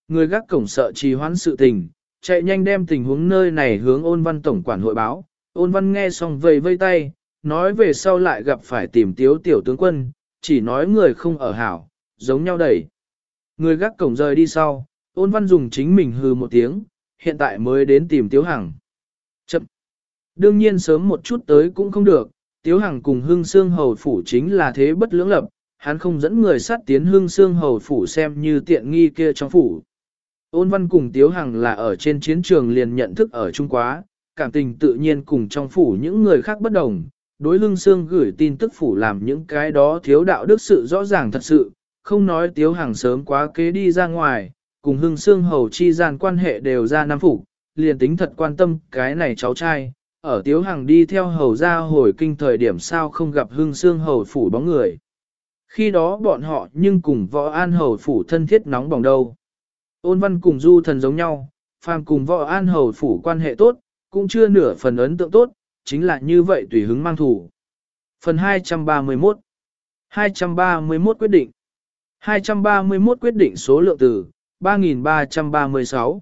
Người gác cổng sợ trì hoãn sự tình, chạy nhanh đem tình huống nơi này hướng ôn văn tổng quản hội báo. Ôn văn nghe xong vầy vây tay, nói về sau lại gặp phải tìm tiếu tiểu tướng quân, chỉ nói người không ở hảo, giống nhau đẩy. Người gác cổng rời đi sau, ôn văn dùng chính mình hừ một tiếng, hiện tại mới đến tìm tiếu hằng. Chậm. Đương nhiên sớm một chút tới cũng không được, tiếu hằng cùng hương xương hầu phủ chính là thế bất lưỡng lập, hắn không dẫn người sát tiến hương xương hầu phủ xem như tiện nghi kia trong phủ. Ôn văn cùng Tiếu Hằng là ở trên chiến trường liền nhận thức ở Trung Quá, cảm tình tự nhiên cùng trong phủ những người khác bất đồng. Đối lưng xương gửi tin tức phủ làm những cái đó thiếu đạo đức sự rõ ràng thật sự, không nói Tiếu Hằng sớm quá kế đi ra ngoài, cùng hưng xương hầu chi gian quan hệ đều ra năm phủ, liền tính thật quan tâm cái này cháu trai. Ở Tiếu Hằng đi theo hầu ra hồi kinh thời điểm sao không gặp hưng xương hầu phủ bóng người. Khi đó bọn họ nhưng cùng võ an hầu phủ thân thiết nóng bỏng đâu. Ôn văn cùng du thần giống nhau, phàm cùng võ an hầu phủ quan hệ tốt, cũng chưa nửa phần ấn tượng tốt, chính là như vậy tùy hứng mang thủ. Phần 231 231 quyết định 231 quyết định số lượng từ 3.336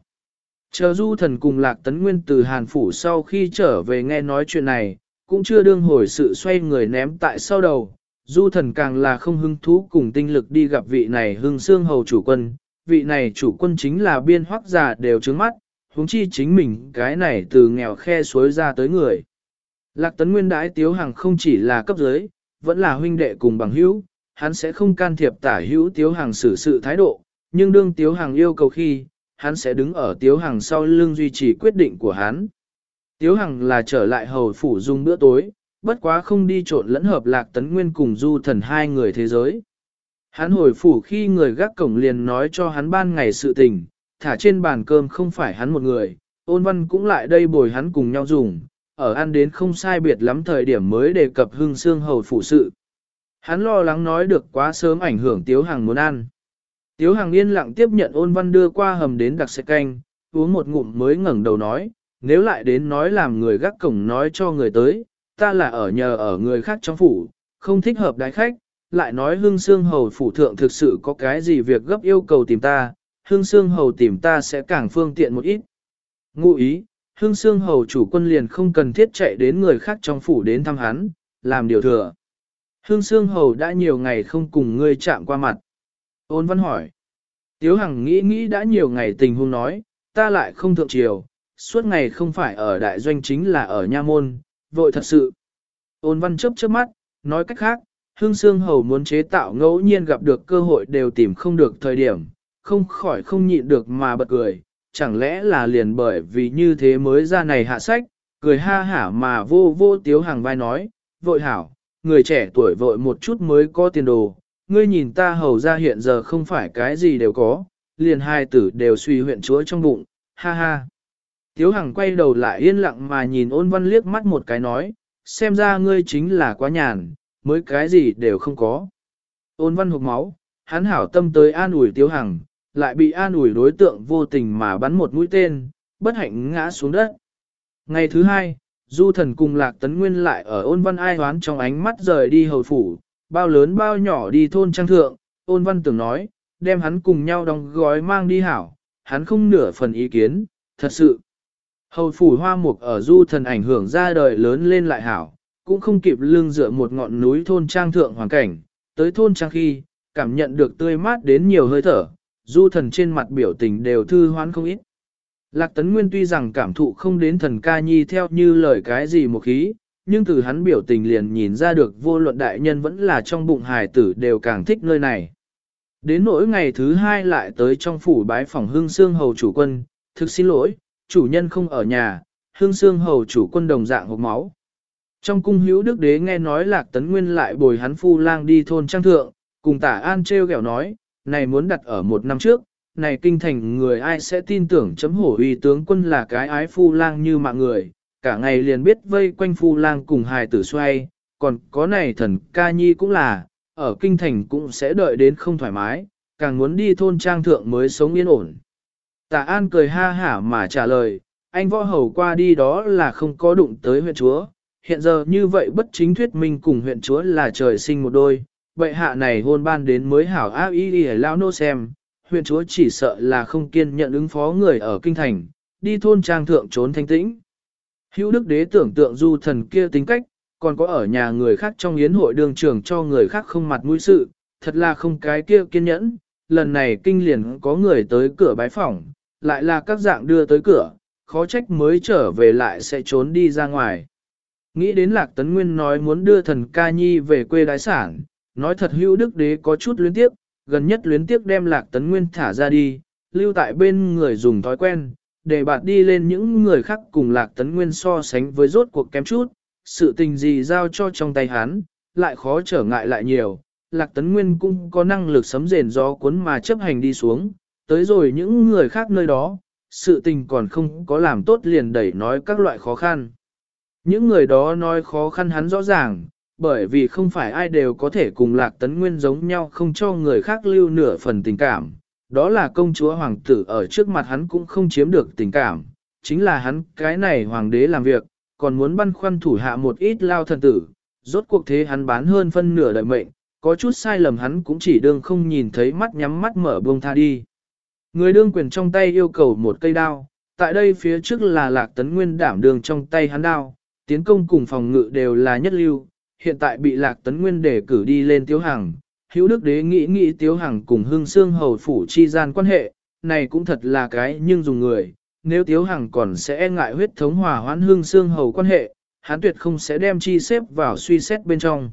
Chờ du thần cùng lạc tấn nguyên từ Hàn Phủ sau khi trở về nghe nói chuyện này, cũng chưa đương hồi sự xoay người ném tại sau đầu. Du thần càng là không hứng thú cùng tinh lực đi gặp vị này hưng xương hầu chủ quân, vị này chủ quân chính là biên hoắc giả đều trướng mắt, huống chi chính mình cái này từ nghèo khe suối ra tới người. Lạc tấn nguyên đãi tiếu hàng không chỉ là cấp dưới, vẫn là huynh đệ cùng bằng hữu, hắn sẽ không can thiệp tả hữu tiếu hàng xử sự thái độ, nhưng đương tiếu hàng yêu cầu khi, hắn sẽ đứng ở tiếu hàng sau lưng duy trì quyết định của hắn. Tiếu hàng là trở lại hầu phủ dung bữa tối, bất quá không đi trộn lẫn hợp lạc tấn nguyên cùng du thần hai người thế giới. Hắn hồi phủ khi người gác cổng liền nói cho hắn ban ngày sự tình, thả trên bàn cơm không phải hắn một người, ôn văn cũng lại đây bồi hắn cùng nhau dùng, ở ăn đến không sai biệt lắm thời điểm mới đề cập hưng xương hầu phủ sự. Hắn lo lắng nói được quá sớm ảnh hưởng Tiếu Hằng muốn ăn. Tiếu Hằng yên lặng tiếp nhận ôn văn đưa qua hầm đến đặc xe canh, uống một ngụm mới ngẩng đầu nói, nếu lại đến nói làm người gác cổng nói cho người tới, ta là ở nhờ ở người khác trong phủ, không thích hợp đái khách, lại nói hương xương hầu phủ thượng thực sự có cái gì việc gấp yêu cầu tìm ta, hương xương hầu tìm ta sẽ càng phương tiện một ít. Ngụ ý, hương xương hầu chủ quân liền không cần thiết chạy đến người khác trong phủ đến thăm hắn, làm điều thừa. Hương xương hầu đã nhiều ngày không cùng ngươi chạm qua mặt. Ôn văn hỏi. Tiếu hằng nghĩ nghĩ đã nhiều ngày tình huống nói, ta lại không thượng triều, suốt ngày không phải ở đại doanh chính là ở nha môn, vội thật sự. Ôn văn chớp chớp mắt, nói cách khác, Hương Sương Hầu muốn chế tạo ngẫu nhiên gặp được cơ hội đều tìm không được thời điểm, không khỏi không nhịn được mà bật cười, chẳng lẽ là liền bởi vì như thế mới ra này hạ sách, cười ha hả mà vô vô tiếu hàng vai nói, vội hảo, người trẻ tuổi vội một chút mới có tiền đồ, ngươi nhìn ta hầu ra hiện giờ không phải cái gì đều có, liền hai tử đều suy huyện chúa trong bụng, ha ha. Tiếu Hằng quay đầu lại yên lặng mà nhìn ôn văn liếc mắt một cái nói, xem ra ngươi chính là quá nhàn, mới cái gì đều không có. Ôn văn hụt máu, hắn hảo tâm tới an ủi Tiếu Hằng, lại bị an ủi đối tượng vô tình mà bắn một mũi tên, bất hạnh ngã xuống đất. Ngày thứ hai, Du thần cùng Lạc Tấn Nguyên lại ở ôn văn ai hoán trong ánh mắt rời đi hầu phủ, bao lớn bao nhỏ đi thôn trang thượng, ôn văn tưởng nói, đem hắn cùng nhau đóng gói mang đi hảo, hắn không nửa phần ý kiến, thật sự. Hầu phủ hoa mục ở du thần ảnh hưởng ra đời lớn lên lại hảo, cũng không kịp lương dựa một ngọn núi thôn trang thượng hoàn cảnh, tới thôn trang khi, cảm nhận được tươi mát đến nhiều hơi thở, du thần trên mặt biểu tình đều thư hoán không ít. Lạc Tấn Nguyên tuy rằng cảm thụ không đến thần ca nhi theo như lời cái gì một khí, nhưng từ hắn biểu tình liền nhìn ra được vô luận đại nhân vẫn là trong bụng hài tử đều càng thích nơi này. Đến nỗi ngày thứ hai lại tới trong phủ bái phòng hương xương hầu chủ quân, thực xin lỗi, chủ nhân không ở nhà, hương xương hầu chủ quân đồng dạng hộp máu. Trong cung hữu đức đế nghe nói lạc tấn nguyên lại bồi hắn phu lang đi thôn trang thượng, cùng tả an treo gẹo nói, này muốn đặt ở một năm trước, này kinh thành người ai sẽ tin tưởng chấm hổ uy tướng quân là cái ái phu lang như mạng người, cả ngày liền biết vây quanh phu lang cùng hài tử xoay, còn có này thần ca nhi cũng là, ở kinh thành cũng sẽ đợi đến không thoải mái, càng muốn đi thôn trang thượng mới sống yên ổn. Tạ An cười ha hả mà trả lời, anh võ hầu qua đi đó là không có đụng tới huyện chúa, hiện giờ như vậy bất chính thuyết minh cùng huyện chúa là trời sinh một đôi, vậy hạ này hôn ban đến mới hảo áp ý đi lao nô xem, huyện chúa chỉ sợ là không kiên nhận ứng phó người ở kinh thành, đi thôn trang thượng trốn thanh tĩnh. Hữu đức đế tưởng tượng du thần kia tính cách, còn có ở nhà người khác trong yến hội đường trường cho người khác không mặt mũi sự, thật là không cái kia kiên nhẫn, lần này kinh liền có người tới cửa bái phỏng, lại là các dạng đưa tới cửa, khó trách mới trở về lại sẽ trốn đi ra ngoài. Nghĩ đến Lạc Tấn Nguyên nói muốn đưa thần ca nhi về quê đái sản, nói thật hữu đức đế có chút luyến tiếc gần nhất luyến tiếc đem Lạc Tấn Nguyên thả ra đi, lưu tại bên người dùng thói quen, để bạt đi lên những người khác cùng Lạc Tấn Nguyên so sánh với rốt cuộc kém chút, sự tình gì giao cho trong tay hắn, lại khó trở ngại lại nhiều, Lạc Tấn Nguyên cũng có năng lực sấm rền gió cuốn mà chấp hành đi xuống, tới rồi những người khác nơi đó, sự tình còn không có làm tốt liền đẩy nói các loại khó khăn. Những người đó nói khó khăn hắn rõ ràng, bởi vì không phải ai đều có thể cùng Lạc Tấn Nguyên giống nhau không cho người khác lưu nửa phần tình cảm. Đó là công chúa hoàng tử ở trước mặt hắn cũng không chiếm được tình cảm, chính là hắn cái này hoàng đế làm việc, còn muốn băn khoăn thủ hạ một ít lao thần tử, rốt cuộc thế hắn bán hơn phân nửa đời mệnh, có chút sai lầm hắn cũng chỉ đương không nhìn thấy mắt nhắm mắt mở buông tha đi. Người đương quyền trong tay yêu cầu một cây đao, tại đây phía trước là lạc tấn nguyên đảm đường trong tay hắn đao, tiến công cùng phòng ngự đều là nhất lưu, hiện tại bị lạc tấn nguyên để cử đi lên tiếu hàng. Hữu đức đế nghĩ nghĩ tiếu hàng cùng hương xương hầu phủ chi gian quan hệ, này cũng thật là cái nhưng dùng người, nếu tiếu hàng còn sẽ e ngại huyết thống hòa hoãn hương xương hầu quan hệ, hắn tuyệt không sẽ đem chi xếp vào suy xét bên trong.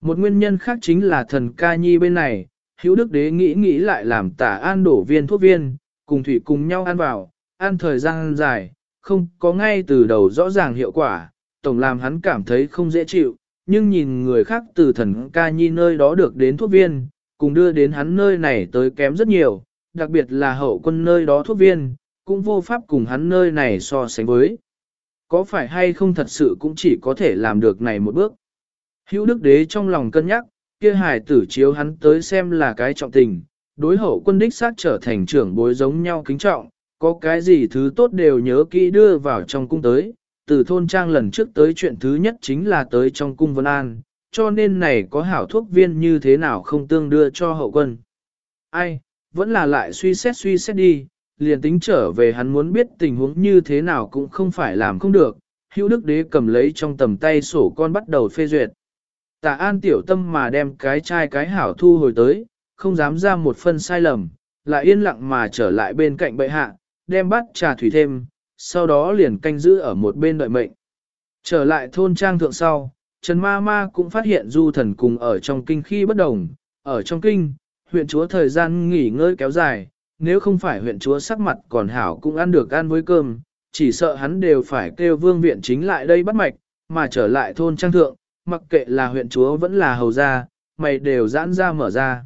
Một nguyên nhân khác chính là thần ca nhi bên này, hữu đức đế nghĩ nghĩ lại làm tả an đổ viên thuốc viên, cùng thủy cùng nhau ăn vào, ăn thời gian dài, không có ngay từ đầu rõ ràng hiệu quả, tổng làm hắn cảm thấy không dễ chịu, nhưng nhìn người khác từ thần ca nhi nơi đó được đến thuốc viên, cùng đưa đến hắn nơi này tới kém rất nhiều, đặc biệt là hậu quân nơi đó thuốc viên, cũng vô pháp cùng hắn nơi này so sánh với. Có phải hay không thật sự cũng chỉ có thể làm được này một bước. Hữu đức đế trong lòng cân nhắc, kia hài tử chiếu hắn tới xem là cái trọng tình, đối hậu quân đích xác trở thành trưởng bối giống nhau kính trọng, có cái gì thứ tốt đều nhớ kỹ đưa vào trong cung tới, từ thôn trang lần trước tới chuyện thứ nhất chính là tới trong cung Vân An, cho nên này có hảo thuốc viên như thế nào không tương đưa cho hậu quân. Ai, vẫn là lại suy xét suy xét đi, liền tính trở về hắn muốn biết tình huống như thế nào cũng không phải làm không được, hữu đức đế cầm lấy trong tầm tay sổ con bắt đầu phê duyệt. Tạ an tiểu tâm mà đem cái chai cái hảo thu hồi tới, không dám ra một phân sai lầm, lại yên lặng mà trở lại bên cạnh bệ hạ, đem bắt trà thủy thêm, sau đó liền canh giữ ở một bên đợi mệnh. Trở lại thôn trang thượng sau, Trần Ma Ma cũng phát hiện du thần cùng ở trong kinh khi bất đồng, ở trong kinh, huyện chúa thời gian nghỉ ngơi kéo dài, nếu không phải huyện chúa sắc mặt còn hảo cũng ăn được ăn với cơm, chỉ sợ hắn đều phải kêu vương viện chính lại đây bắt mạch, mà trở lại thôn trang thượng, mặc kệ là huyện chúa vẫn là hầu gia, mày đều giãn ra mở ra.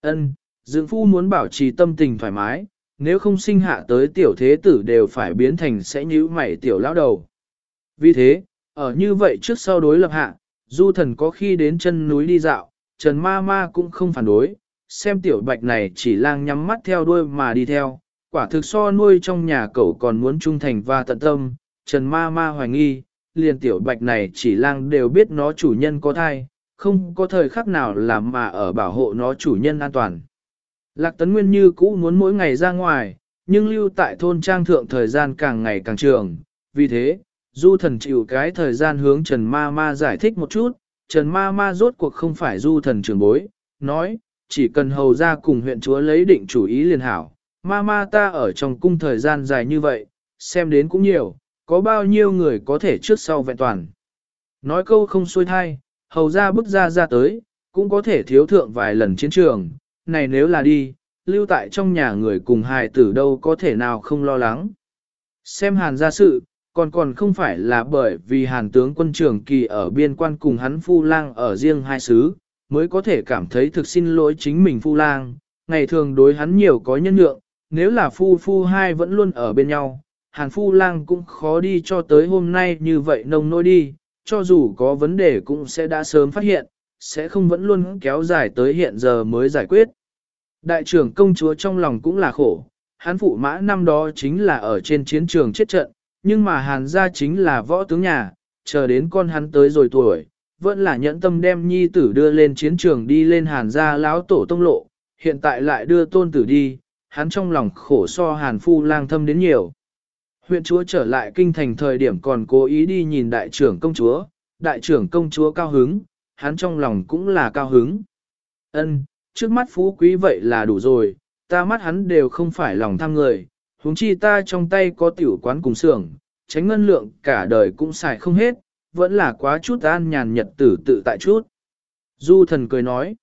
Ân, dưỡng phu muốn bảo trì tâm tình thoải mái, nếu không sinh hạ tới tiểu thế tử đều phải biến thành sẽ nhíu mày tiểu lão đầu. Vì thế, ở như vậy trước sau đối lập hạ, du thần có khi đến chân núi đi dạo, Trần Ma Ma cũng không phản đối, xem tiểu bạch này chỉ lang nhắm mắt theo đuôi mà đi theo, quả thực so nuôi trong nhà cậu còn muốn trung thành và tận tâm, Trần Ma Ma hoài nghi, liền tiểu bạch này chỉ lang đều biết nó chủ nhân có thai, không có thời khắc nào làm mà ở bảo hộ nó chủ nhân an toàn. Lạc Tấn Nguyên như cũ muốn mỗi ngày ra ngoài, nhưng lưu tại thôn trang thượng thời gian càng ngày càng trường, vì thế, du thần chịu cái thời gian hướng Trần Ma Ma giải thích một chút, Trần Ma Ma rốt cuộc không phải du thần trưởng bối, nói, chỉ cần hầu ra cùng huyện chúa lấy định chủ ý liền hảo, Ma Ma ta ở trong cung thời gian dài như vậy, xem đến cũng nhiều, có bao nhiêu người có thể trước sau vẹn toàn. Nói câu không xuôi thai, hầu ra bước ra ra tới, cũng có thể thiếu thượng vài lần chiến trường, này nếu là đi, lưu tại trong nhà người cùng hài tử đâu có thể nào không lo lắng. Xem hàn ra sự, còn còn không phải là bởi vì hàn tướng quân trưởng kỳ ở biên quan cùng hắn phu lang ở riêng hai xứ, mới có thể cảm thấy thực xin lỗi chính mình phu lang, ngày thường đối hắn nhiều có nhân lượng, nếu là phu phu hai vẫn luôn ở bên nhau, hàn phu lang cũng khó đi cho tới hôm nay như vậy nông nỗi đi, cho dù có vấn đề cũng sẽ đã sớm phát hiện, sẽ không vẫn luôn kéo dài tới hiện giờ mới giải quyết. Đại trưởng công chúa trong lòng cũng là khổ, hắn phụ mã năm đó chính là ở trên chiến trường chết trận, nhưng mà hàn gia chính là võ tướng nhà, chờ đến con hắn tới rồi tuổi, vẫn là nhẫn tâm đem nhi tử đưa lên chiến trường đi lên hàn gia lão tổ tông lộ, hiện tại lại đưa tôn tử đi, hắn trong lòng khổ so hàn phu lang thâm đến nhiều. Huyện chúa trở lại kinh thành thời điểm còn cố ý đi nhìn đại trưởng công chúa, đại trưởng công chúa cao hứng, hắn trong lòng cũng là cao hứng. Ân, trước mắt phú quý vậy là đủ rồi, ta mắt hắn đều không phải lòng tham người, huống chi ta trong tay có tiểu quán cùng xưởng, tránh ngân lượng cả đời cũng xài không hết, vẫn là quá chút an nhàn nhật tử tự tại chút. Du thần cười nói,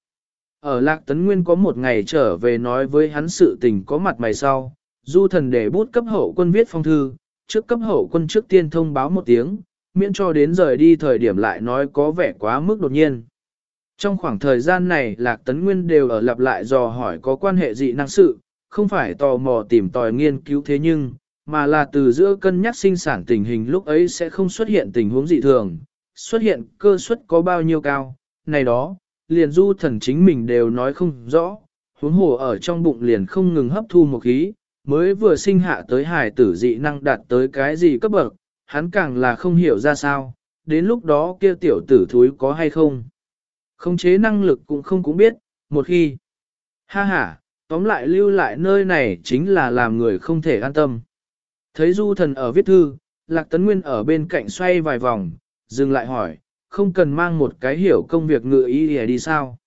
ở Lạc Tấn Nguyên có một ngày trở về nói với hắn sự tình có mặt mày sau, du thần để bút cấp hậu quân viết phong thư, trước cấp hậu quân trước tiên thông báo một tiếng, miễn cho đến rời đi thời điểm lại nói có vẻ quá mức đột nhiên. Trong khoảng thời gian này Lạc Tấn Nguyên đều ở lặp lại dò hỏi có quan hệ dị năng sự, không phải tò mò tìm tòi nghiên cứu thế nhưng, mà là từ giữa cân nhắc sinh sản tình hình lúc ấy sẽ không xuất hiện tình huống dị thường, xuất hiện cơ suất có bao nhiêu cao, này đó, liền du thần chính mình đều nói không rõ, huống hồ ở trong bụng liền không ngừng hấp thu một khí, mới vừa sinh hạ tới hải tử dị năng đạt tới cái gì cấp bậc, hắn càng là không hiểu ra sao, đến lúc đó kia tiểu tử thúi có hay không. Không chế năng lực cũng không cũng biết, một khi, ha ha, tóm lại lưu lại nơi này chính là làm người không thể an tâm. Thấy du thần ở viết thư, Lạc Tấn Nguyên ở bên cạnh xoay vài vòng, dừng lại hỏi, không cần mang một cái hiểu công việc ngựa ý để đi sao.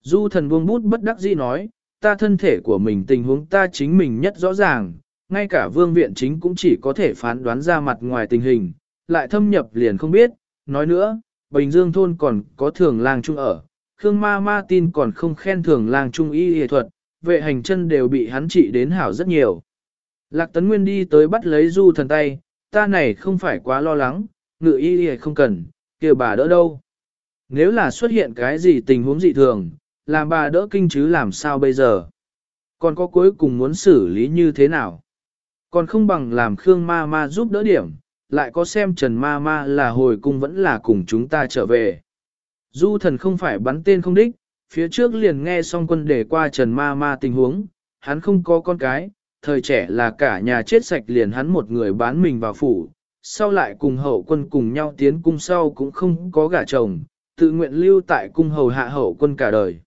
Du thần buông bút bất đắc dĩ nói, ta thân thể của mình tình huống ta chính mình nhất rõ ràng, ngay cả vương viện chính cũng chỉ có thể phán đoán ra mặt ngoài tình hình, lại thâm nhập liền không biết, nói nữa, Bình Dương thôn còn có thường lang trung ở, Khương Ma Ma tin còn không khen thường lang trung y y thuật, vệ hành chân đều bị hắn trị đến hảo rất nhiều. Lạc Tấn Nguyên đi tới bắt lấy du thần tay, ta này không phải quá lo lắng, ngự y y không cần, kêu bà đỡ đâu. Nếu là xuất hiện cái gì tình huống dị thường, làm bà đỡ kinh chứ làm sao bây giờ? Còn có cuối cùng muốn xử lý như thế nào? Còn không bằng làm Khương Ma Ma giúp đỡ điểm, lại có xem Trần Ma Ma là hồi cung vẫn là cùng chúng ta trở về. Du thần không phải bắn tên không đích, phía trước liền nghe xong quân để qua Trần Ma Ma tình huống, hắn không có con cái, thời trẻ là cả nhà chết sạch liền hắn một người bán mình vào phủ, sau lại cùng hậu quân cùng nhau tiến cung sau cũng không có gả chồng, tự nguyện lưu tại cung hầu hạ hậu quân cả đời.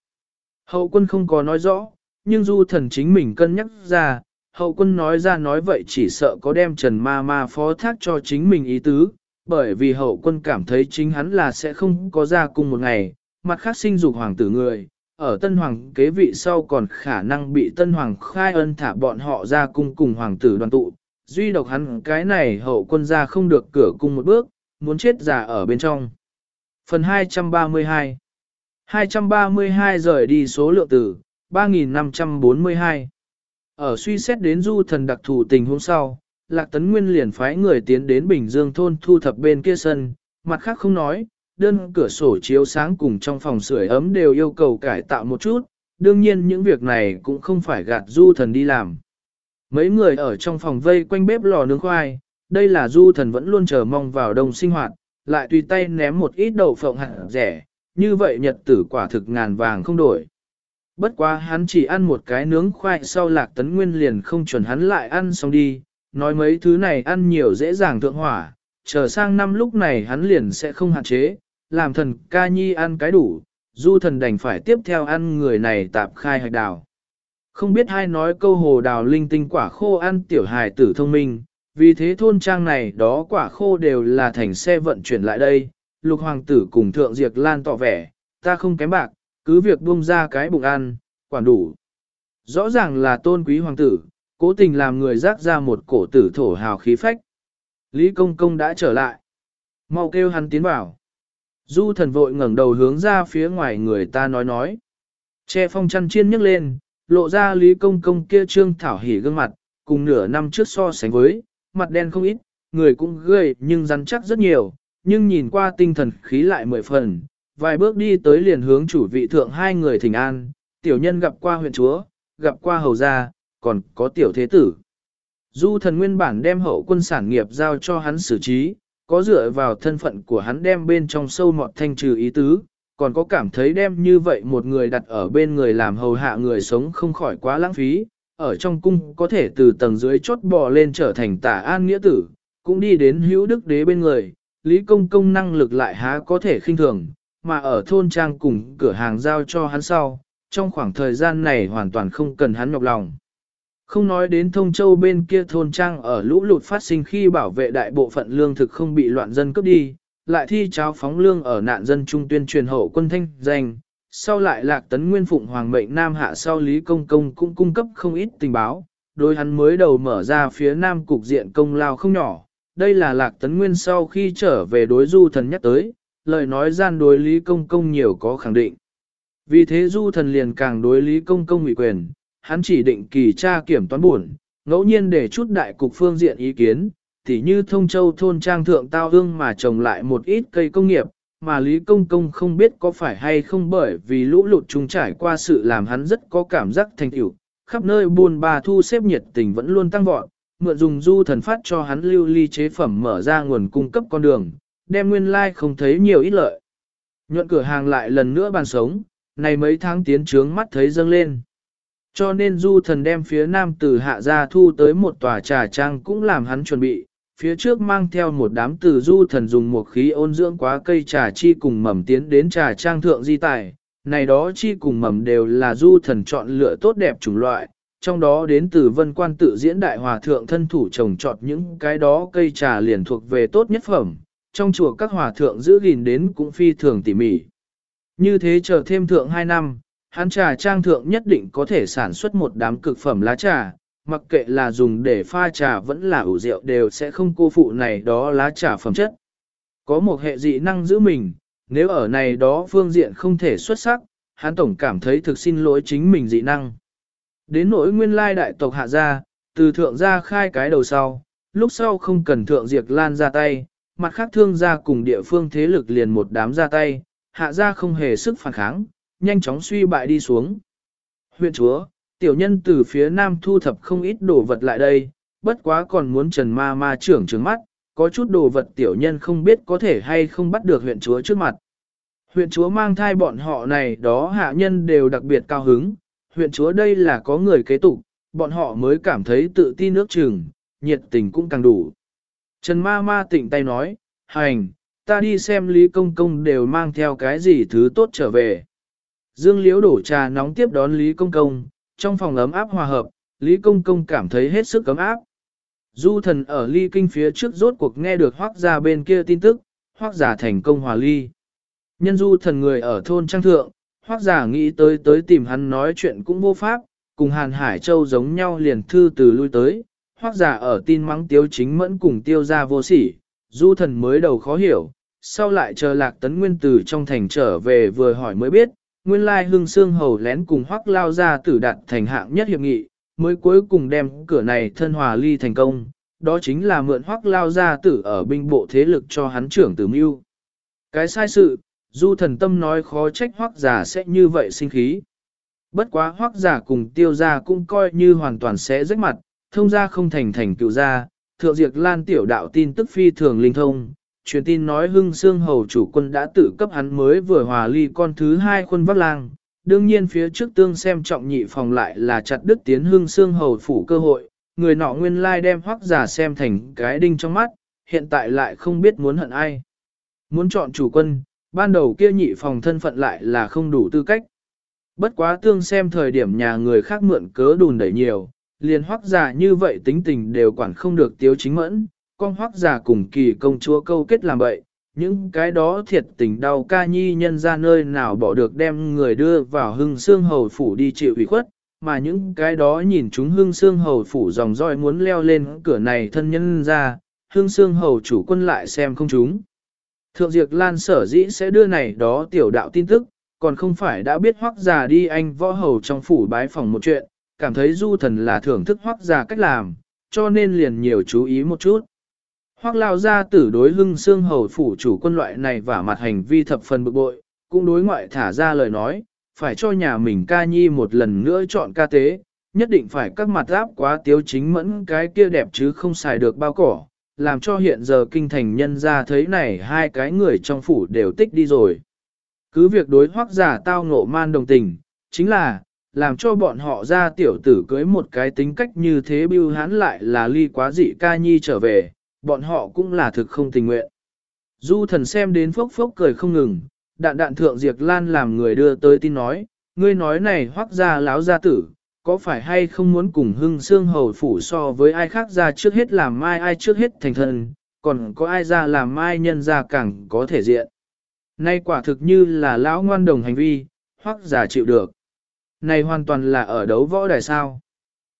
Hậu quân không có nói rõ, nhưng du thần chính mình cân nhắc ra, hậu quân nói ra nói vậy chỉ sợ có đem Trần Ma Ma phó thác cho chính mình ý tứ, bởi vì hậu quân cảm thấy chính hắn là sẽ không có ra cùng một ngày, mặt khác sinh dục hoàng tử người, ở tân hoàng kế vị sau còn khả năng bị tân hoàng khai ân thả bọn họ ra cung cùng hoàng tử đoàn tụ, duy độc hắn cái này hậu quân ra không được cửa cung một bước, muốn chết già ở bên trong. Phần 232 232 rời đi số lượng tử, 3542 ở suy xét đến du thần đặc thù tình hôm sau, Lạc Tấn Nguyên liền phái người tiến đến Bình Dương thôn thu thập bên kia sân, mặt khác không nói, đơn cửa sổ chiếu sáng cùng trong phòng sưởi ấm đều yêu cầu cải tạo một chút, đương nhiên những việc này cũng không phải gạt du thần đi làm. Mấy người ở trong phòng vây quanh bếp lò nướng khoai, đây là du thần vẫn luôn chờ mong vào đông sinh hoạt, lại tùy tay ném một ít đậu phộng hạt rẻ, như vậy nhật tử quả thực ngàn vàng không đổi. Bất quá hắn chỉ ăn một cái nướng khoai sau lạc tấn nguyên liền không chuẩn hắn lại ăn xong đi, nói mấy thứ này ăn nhiều dễ dàng thượng hỏa, chờ sang năm lúc này hắn liền sẽ không hạn chế, làm thần ca nhi ăn cái đủ, du thần đành phải tiếp theo ăn người này tạp khai hạch đào. Không biết hai nói câu hồ đào linh tinh quả khô ăn tiểu hài tử thông minh, vì thế thôn trang này đó quả khô đều là thành xe vận chuyển lại đây, lục hoàng tử cùng thượng diệt lan tỏ vẻ, ta không kém bạc, cứ việc buông ra cái bụng ăn, quản đủ. Rõ ràng là tôn quý hoàng tử, cố tình làm người rác ra một cổ tử thổ hào khí phách. Lý công công đã trở lại. Mau kêu hắn tiến vào. Du thần vội ngẩng đầu hướng ra phía ngoài người ta nói nói. Che phong chăn chiên nhấc lên, lộ ra Lý công công kia trương thảo hỉ gương mặt, cùng nửa năm trước so sánh với, mặt đen không ít, người cũng gầy nhưng rắn chắc rất nhiều, nhưng nhìn qua tinh thần khí lại mười phần, vài bước đi tới liền hướng chủ vị thượng hai người thỉnh an, tiểu nhân gặp qua huyện chúa, gặp qua hầu gia, còn có tiểu thế tử. Du thần nguyên bản đem hậu quân sản nghiệp giao cho hắn xử trí, có dựa vào thân phận của hắn đem bên trong sâu mọt thanh trừ ý tứ, còn có cảm thấy đem như vậy một người đặt ở bên người làm hầu hạ người sống không khỏi quá lãng phí, ở trong cung có thể từ tầng dưới chốt bò lên trở thành tả an nghĩa tử, cũng đi đến hữu đức đế bên người, lý công công năng lực lại há có thể khinh thường, mà ở thôn trang cùng cửa hàng giao cho hắn sau, trong khoảng thời gian này hoàn toàn không cần hắn nhọc lòng. Không nói đến thông châu bên kia thôn trang ở lũ lụt phát sinh khi bảo vệ đại bộ phận lương thực không bị loạn dân cướp đi, lại thi cháo phóng lương ở nạn dân trung tuyên truyền hậu quân thanh danh, sau lại lạc tấn nguyên phụng hoàng mệnh Nam hạ sau Lý Công Công cũng cung cấp không ít tình báo, đôi hắn mới đầu mở ra phía Nam cục diện công lao không nhỏ, đây là lạc tấn nguyên sau khi trở về đối du thần nhắc tới, lời nói gian đối Lý Công Công nhiều có khẳng định. Vì thế du thần liền càng đối Lý Công Công ủy quyền, hắn chỉ định kỳ tra kiểm toán buồn, ngẫu nhiên để chút đại cục phương diện ý kiến, tỉ như thông châu thôn trang thượng tao hương mà trồng lại một ít cây công nghiệp, mà Lý Công Công không biết có phải hay không bởi vì lũ lụt trùng trải qua sự làm hắn rất có cảm giác thành tựu, khắp nơi buôn bà thu xếp nhiệt tình vẫn luôn tăng vọt, mượn dùng du thần phát cho hắn lưu ly chế phẩm mở ra nguồn cung cấp con đường, đem nguyên lai like không thấy nhiều ít lợi. Nhuận cửa hàng lại lần nữa bàn sống, này mấy tháng tiến trướng mắt thấy dâng lên. Cho nên du thần đem phía nam từ hạ gia thu tới một tòa trà trang cũng làm hắn chuẩn bị, phía trước mang theo một đám từ du thần dùng một khí ôn dưỡng quá cây trà chi cùng mầm tiến đến trà trang thượng di tài, này đó chi cùng mầm đều là du thần chọn lựa tốt đẹp chủng loại, trong đó đến từ vân quan tự diễn đại hòa thượng thân thủ trồng trọt những cái đó cây trà liền thuộc về tốt nhất phẩm, trong chùa các hòa thượng giữ gìn đến cũng phi thường tỉ mỉ. Như thế chờ thêm thượng 2 năm, hắn trà trang thượng nhất định có thể sản xuất một đám cực phẩm lá trà, mặc kệ là dùng để pha trà vẫn là ủ rượu đều sẽ không cô phụ này đó lá trà phẩm chất. Có một hệ dị năng giữ mình, nếu ở này đó phương diện không thể xuất sắc, hắn tổng cảm thấy thực xin lỗi chính mình dị năng. Đến nỗi nguyên lai đại tộc hạ gia, từ thượng gia khai cái đầu sau, lúc sau không cần thượng diệt lan ra tay, mặt khác thương gia cùng địa phương thế lực liền một đám ra tay, hạ gia không hề sức phản kháng, nhanh chóng suy bại đi xuống. Huyện chúa, tiểu nhân từ phía nam thu thập không ít đồ vật lại đây, bất quá còn muốn trần ma ma trưởng trứng mắt, có chút đồ vật tiểu nhân không biết có thể hay không bắt được huyện chúa trước mặt. Huyện chúa mang thai bọn họ này đó hạ nhân đều đặc biệt cao hứng, huyện chúa đây là có người kế tục, bọn họ mới cảm thấy tự tin nước chừng, nhiệt tình cũng càng đủ. Trần ma ma tỉnh tay nói, hành, ta đi xem Lý Công Công đều mang theo cái gì thứ tốt trở về. Dương Liễu đổ trà nóng tiếp đón Lý Công Công, trong phòng ấm áp hòa hợp, Lý Công Công cảm thấy hết sức ấm áp. Du thần ở ly kinh phía trước rốt cuộc nghe được hoác gia bên kia tin tức, hoác giả thành công hòa ly. Nhân du thần người ở thôn trang thượng, hoác giả nghĩ tới tới tìm hắn nói chuyện cũng vô pháp, cùng Hàn Hải Châu giống nhau liền thư từ lui tới, hoác giả ở tin mắng tiêu chính mẫn cùng tiêu ra vô sỉ, du thần mới đầu khó hiểu, sau lại chờ lạc tấn nguyên tử trong thành trở về vừa hỏi mới biết, nguyên lai hương xương hầu lén cùng hoác lao ra tử đạt thành hạng nhất hiệp nghị, mới cuối cùng đem cửa này thân hòa ly thành công, đó chính là mượn hoác lao ra tử ở binh bộ thế lực cho hắn trưởng tử mưu. Cái sai sự, du thần tâm nói khó trách hoác giả sẽ như vậy sinh khí. Bất quá hoác giả cùng tiêu gia cũng coi như hoàn toàn sẽ rách mặt, thông gia không thành thành cựu gia, thượng diệt lan tiểu đạo tin tức phi thường linh thông. Truyền tin nói hưng xương hầu chủ quân đã tự cấp hắn mới vừa hòa ly con thứ hai quân vác lang. Đương nhiên phía trước tương xem trọng nhị phòng lại là chặt đức tiến hưng xương hầu phủ cơ hội, người nọ nguyên lai đem hoắc giả xem thành cái đinh trong mắt, hiện tại lại không biết muốn hận ai. Muốn chọn chủ quân, ban đầu kia nhị phòng thân phận lại là không đủ tư cách. Bất quá tương xem thời điểm nhà người khác mượn cớ đùn đẩy nhiều, liền hoác giả như vậy tính tình đều quản không được tiếu chính mẫn, con hoác giả cùng kỳ công chúa câu kết làm vậy, những cái đó thiệt tình đau ca nhi nhân ra nơi nào bỏ được đem người đưa vào hưng xương hầu phủ đi chịu ủy khuất, mà những cái đó nhìn chúng hưng xương hầu phủ dòng roi muốn leo lên cửa này thân nhân ra, hưng xương hầu chủ quân lại xem không chúng. Thượng Diệp Lan sở dĩ sẽ đưa này đó tiểu đạo tin tức, còn không phải đã biết hoác già đi anh võ hầu trong phủ bái phòng một chuyện, cảm thấy du thần là thưởng thức hoác già cách làm, cho nên liền nhiều chú ý một chút. Hoác lao ra tử đối hưng xương hầu phủ chủ quân loại này và mặt hành vi thập phần bực bội, cũng đối ngoại thả ra lời nói, phải cho nhà mình ca nhi một lần nữa chọn ca tế, nhất định phải các mặt áp quá tiếu chính mẫn cái kia đẹp chứ không xài được bao cỏ, làm cho hiện giờ kinh thành nhân ra thấy này hai cái người trong phủ đều tích đi rồi. Cứ việc đối hoác giả tao ngộ man đồng tình, chính là, làm cho bọn họ ra tiểu tử cưới một cái tính cách như thế bưu hán lại là ly quá dị ca nhi trở về, bọn họ cũng là thực không tình nguyện. Du thần xem đến phốc phốc cười không ngừng, đạn đạn thượng diệt lan làm người đưa tới tin nói, ngươi nói này hoác ra láo gia tử, có phải hay không muốn cùng hưng xương hầu phủ so với ai khác ra trước hết làm mai ai trước hết thành thần, còn có ai ra làm mai nhân ra càng có thể diện. Nay quả thực như là lão ngoan đồng hành vi, hoặc giả chịu được. Này hoàn toàn là ở đấu võ đài sao.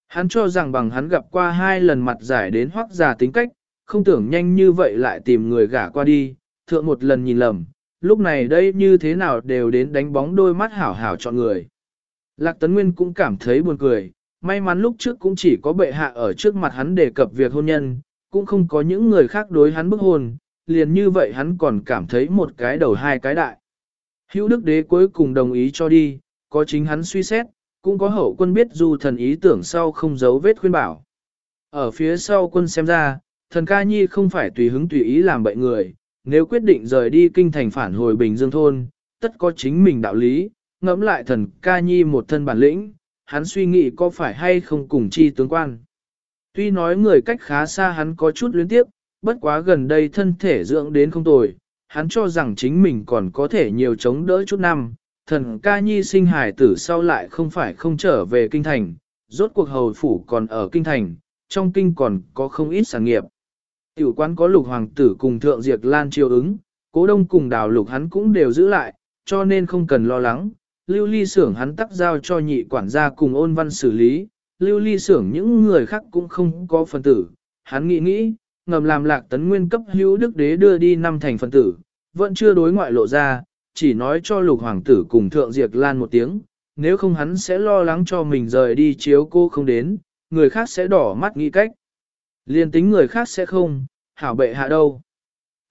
Hắn cho rằng bằng hắn gặp qua hai lần mặt giải đến hoác giả tính cách, không tưởng nhanh như vậy lại tìm người gả qua đi, thượng một lần nhìn lầm, lúc này đây như thế nào đều đến đánh bóng đôi mắt hảo hảo chọn người. Lạc Tấn Nguyên cũng cảm thấy buồn cười, may mắn lúc trước cũng chỉ có bệ hạ ở trước mặt hắn đề cập việc hôn nhân, cũng không có những người khác đối hắn bức hôn, liền như vậy hắn còn cảm thấy một cái đầu hai cái đại. Hữu Đức Đế cuối cùng đồng ý cho đi, có chính hắn suy xét, cũng có hậu quân biết dù thần ý tưởng sau không giấu vết khuyên bảo. Ở phía sau quân xem ra, thần ca nhi không phải tùy hứng tùy ý làm bậy người, nếu quyết định rời đi kinh thành phản hồi Bình Dương Thôn, tất có chính mình đạo lý, ngẫm lại thần ca nhi một thân bản lĩnh, hắn suy nghĩ có phải hay không cùng chi tướng quan. Tuy nói người cách khá xa hắn có chút luyến tiếp, bất quá gần đây thân thể dưỡng đến không tồi, hắn cho rằng chính mình còn có thể nhiều chống đỡ chút năm. Thần ca nhi sinh hải tử sau lại không phải không trở về kinh thành, rốt cuộc hầu phủ còn ở kinh thành, trong kinh còn có không ít sản nghiệp. Tiểu quán có lục hoàng tử cùng thượng diệt lan chiêu ứng, cố đông cùng đào lục hắn cũng đều giữ lại, cho nên không cần lo lắng, lưu ly xưởng hắn tắc giao cho nhị quản gia cùng ôn văn xử lý, lưu ly xưởng những người khác cũng không có phần tử, hắn nghĩ nghĩ, ngầm làm lạc tấn nguyên cấp hữu đức đế đưa đi năm thành phần tử, vẫn chưa đối ngoại lộ ra, chỉ nói cho lục hoàng tử cùng thượng diệt lan một tiếng, nếu không hắn sẽ lo lắng cho mình rời đi chiếu cô không đến, người khác sẽ đỏ mắt nghĩ cách. Liên tính người khác sẽ không, hảo bệ hạ đâu.